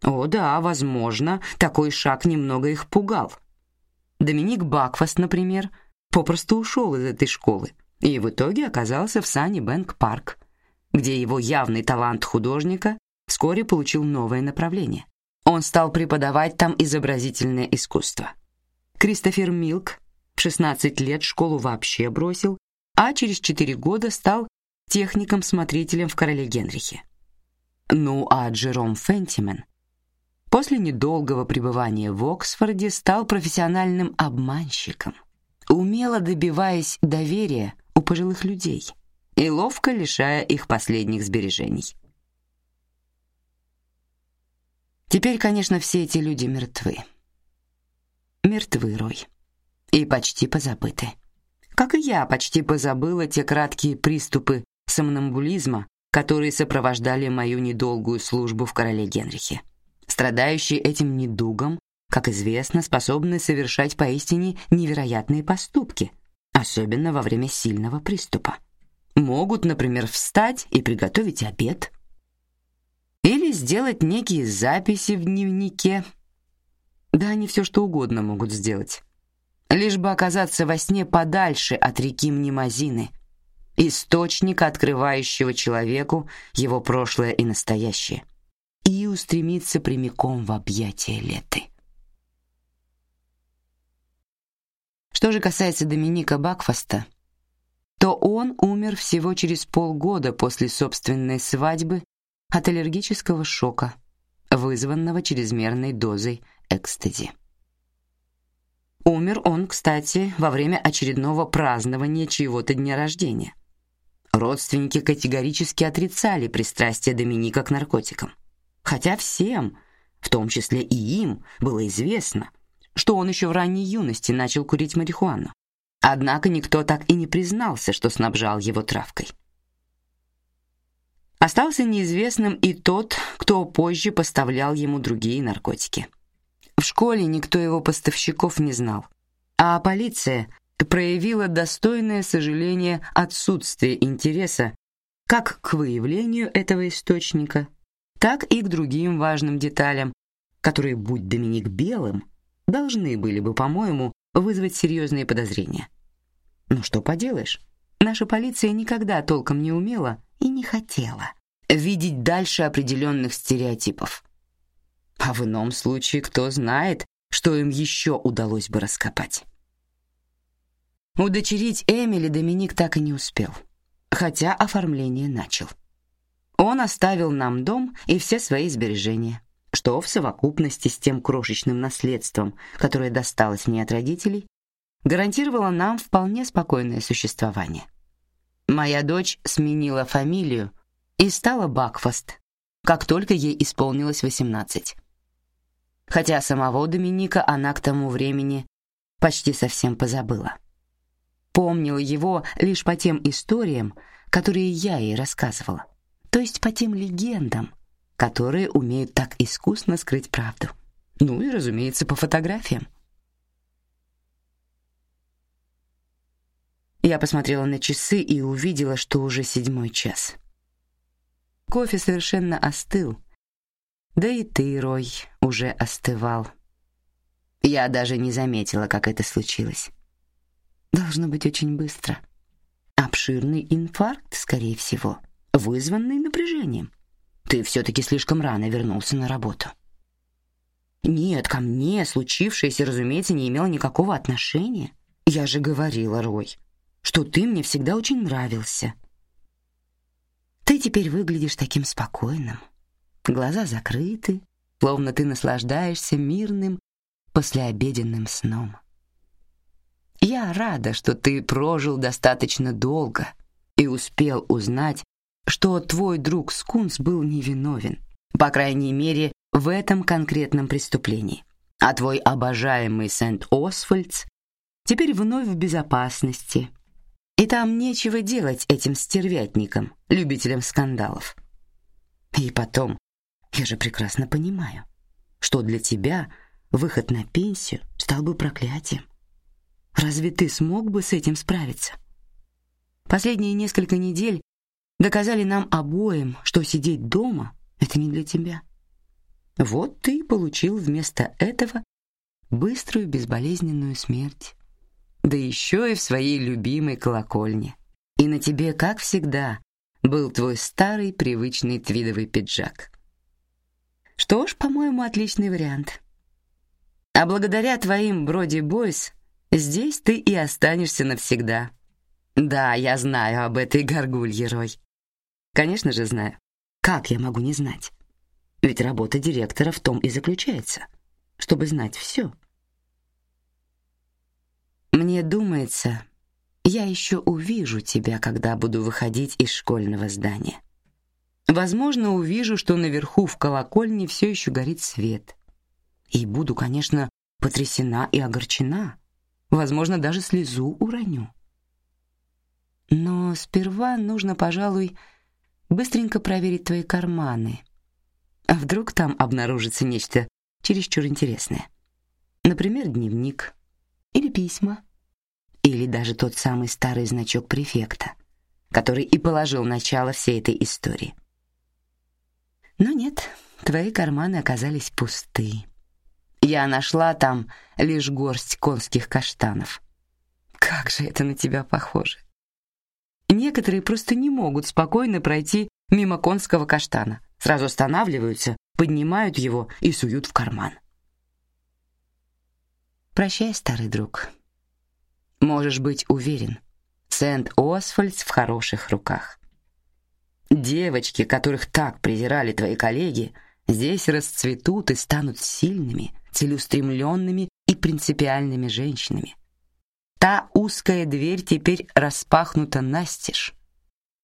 О, да, возможно, такой шаг немного их пугал. Доминик Бакфаст, например, попросту ушел из этой школы и в итоге оказался в Санни Бэнк Парк, где его явный талант художника вскоре получил новое направление. Он стал преподавать там изобразительное искусство. Кристофер Милк в 16 лет школу вообще бросил, а через 4 года стал техником-смотрителем в Короле Генрихе. Ну а Джером Фентимен после недолгого пребывания в Оксфорде стал профессиональным обманщиком умело добиваясь доверия у пожилых людей и ловко лишая их последних сбережений. Теперь, конечно, все эти люди мертвы. Мертвы, Рой. И почти позабыты. Как и я почти позабыла те краткие приступы сомнамбулизма, которые сопровождали мою недолгую службу в короле Генрихе. Страдающие этим недугом, как известно, способны совершать поистине невероятные поступки, особенно во время сильного приступа. Могут, например, встать и приготовить обед, или сделать некие записи в дневнике. Да, они все что угодно могут сделать, лишь бы оказаться во сне подальше от реки Мнемозины, источника, открывающего человеку его прошлое и настоящее, и устремиться прямиком в объятия Леты. Что же касается Доминика Бакфаста, то он умер всего через полгода после собственной свадьбы от аллергического шока, вызванного чрезмерной дозой экстази. Умер он, кстати, во время очередного празднования чьего-то дня рождения. Родственники категорически отрицали пристрастие Доминика к наркотикам, хотя всем, В том числе и им было известно, что он еще в ранней юности начал курить марихуану. Однако никто так и не признался, что снабжал его травкой. Остался неизвестным и тот, кто позже поставлял ему другие наркотики. В школе никто его поставщиков не знал, а полиция проявила достойное сожаление отсутствие интереса как к выявлению этого источника, так и к другим важным деталям, которые, будь Доминик белым, должны были бы, по-моему, вызвать серьезные подозрения. Ну что поделаешь, наша полиция никогда толком не умела и не хотела видеть дальше определенных стереотипов. А в ином случае кто знает, что им еще удалось бы раскопать. Удочерить Эмили Доминик так и не успел, хотя оформление начал. Он оставил нам дом и все свои сбережения, что в совокупности с тем крошечным наследством, которое досталось мне от родителей, гарантировало нам вполне спокойное существование. Моя дочь сменила фамилию и стала Бакфаст, как только ей исполнилось восемнадцать. Хотя самого Доминика она к тому времени почти совсем позабыла. Помнила его лишь по тем историям, которые я ей рассказывала, то есть по тем легендам, которые умеют так искусно скрыть правду. Ну и, разумеется, по фотографиям. Я посмотрела на часы и увидела, что уже седьмой час. Кофе совершенно остыл. Да и ты, Рой, уже остывал. Я даже не заметила, как это случилось. Должно быть очень быстро. Обширный инфаркт, скорее всего, вызванный напряжением. Ты все-таки слишком рано вернулся на работу. Нет, ко мне случившееся, разумеется, не имело никакого отношения. Я же говорила, Рой, что ты мне всегда очень нравился. Ты теперь выглядишь таким спокойным. Глаза закрыты, словно ты наслаждаешься мирным послеобеденным сном. Я рада, что ты прожил достаточно долго и успел узнать, что твой друг Скунс был невиновен, по крайней мере, в этом конкретном преступлении. А твой обожаемый Сент-Освальдс теперь вновь в безопасности и там нечего делать этим стервятникам, любителям скандалов. И потом, я же прекрасно понимаю, что для тебя выход на пенсию стал бы проклятием. Разве ты смог бы с этим справиться? Последние несколько недель доказали нам обоим, что сидеть дома это не для тебя. Вот ты получил вместо этого быструю безболезненную смерть да еще и в своей любимой колокольне. И на тебе, как всегда, был твой старый привычный твидовый пиджак. Что ж, по-моему, отличный вариант. А благодаря твоим Броди Бойс здесь ты и останешься навсегда. Да, я знаю об этой горгулье. Конечно же знаю. Как я могу не знать? Ведь работа директора в том и заключается, чтобы знать все. Мне думается, я еще увижу тебя, когда буду выходить из школьного здания. Возможно, увижу, что наверху в колокольне все еще горит свет. И буду, конечно, потрясена и огорчена. Возможно, даже слезу уроню. Но сперва нужно, пожалуй, быстренько проверить твои карманы. А вдруг там обнаружится нечто чересчур интересное. Например, дневник или письма, или даже тот самый старый значок префекта, который и положил начало всей этой истории. Но нет, твои карманы оказались пусты. Я нашла там лишь горсть конских каштанов. Как же это на тебя похоже. Некоторые просто не могут спокойно пройти мимо конского каштана. Сразу останавливаются, поднимают его и суют в карман. Прощай, старый друг. Можешь быть уверен, Сент-Освальдс в хороших руках. Девочки, которых так презирали твои коллеги, здесь расцветут и станут сильными, целеустремленными и принципиальными женщинами. Та узкая дверь теперь распахнута настежь,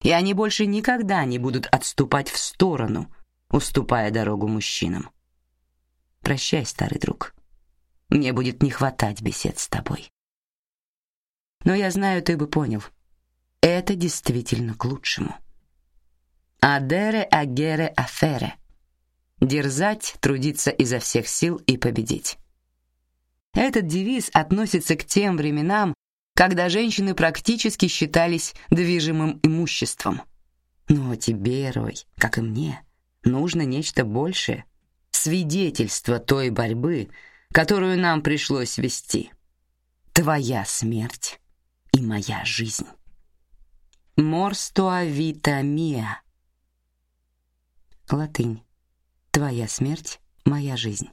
и они больше никогда не будут отступать в сторону, уступая дорогу мужчинам. Прощай, старый друг. Мне будет не хватать бесед с тобой. Но я знаю, ты бы понял. Это действительно к лучшему. Адере агере афере. Дерзать, трудиться изо всех сил и победить. Этот девиз относится к тем временам, когда женщины практически считались движимым имуществом. Но тебе, Рой, как и мне, нужно нечто большее, свидетельство той борьбы, которую нам пришлось вести. Твоя смерть и моя жизнь. Морс туа вита миа. Латынь. Твоя смерть, моя жизнь.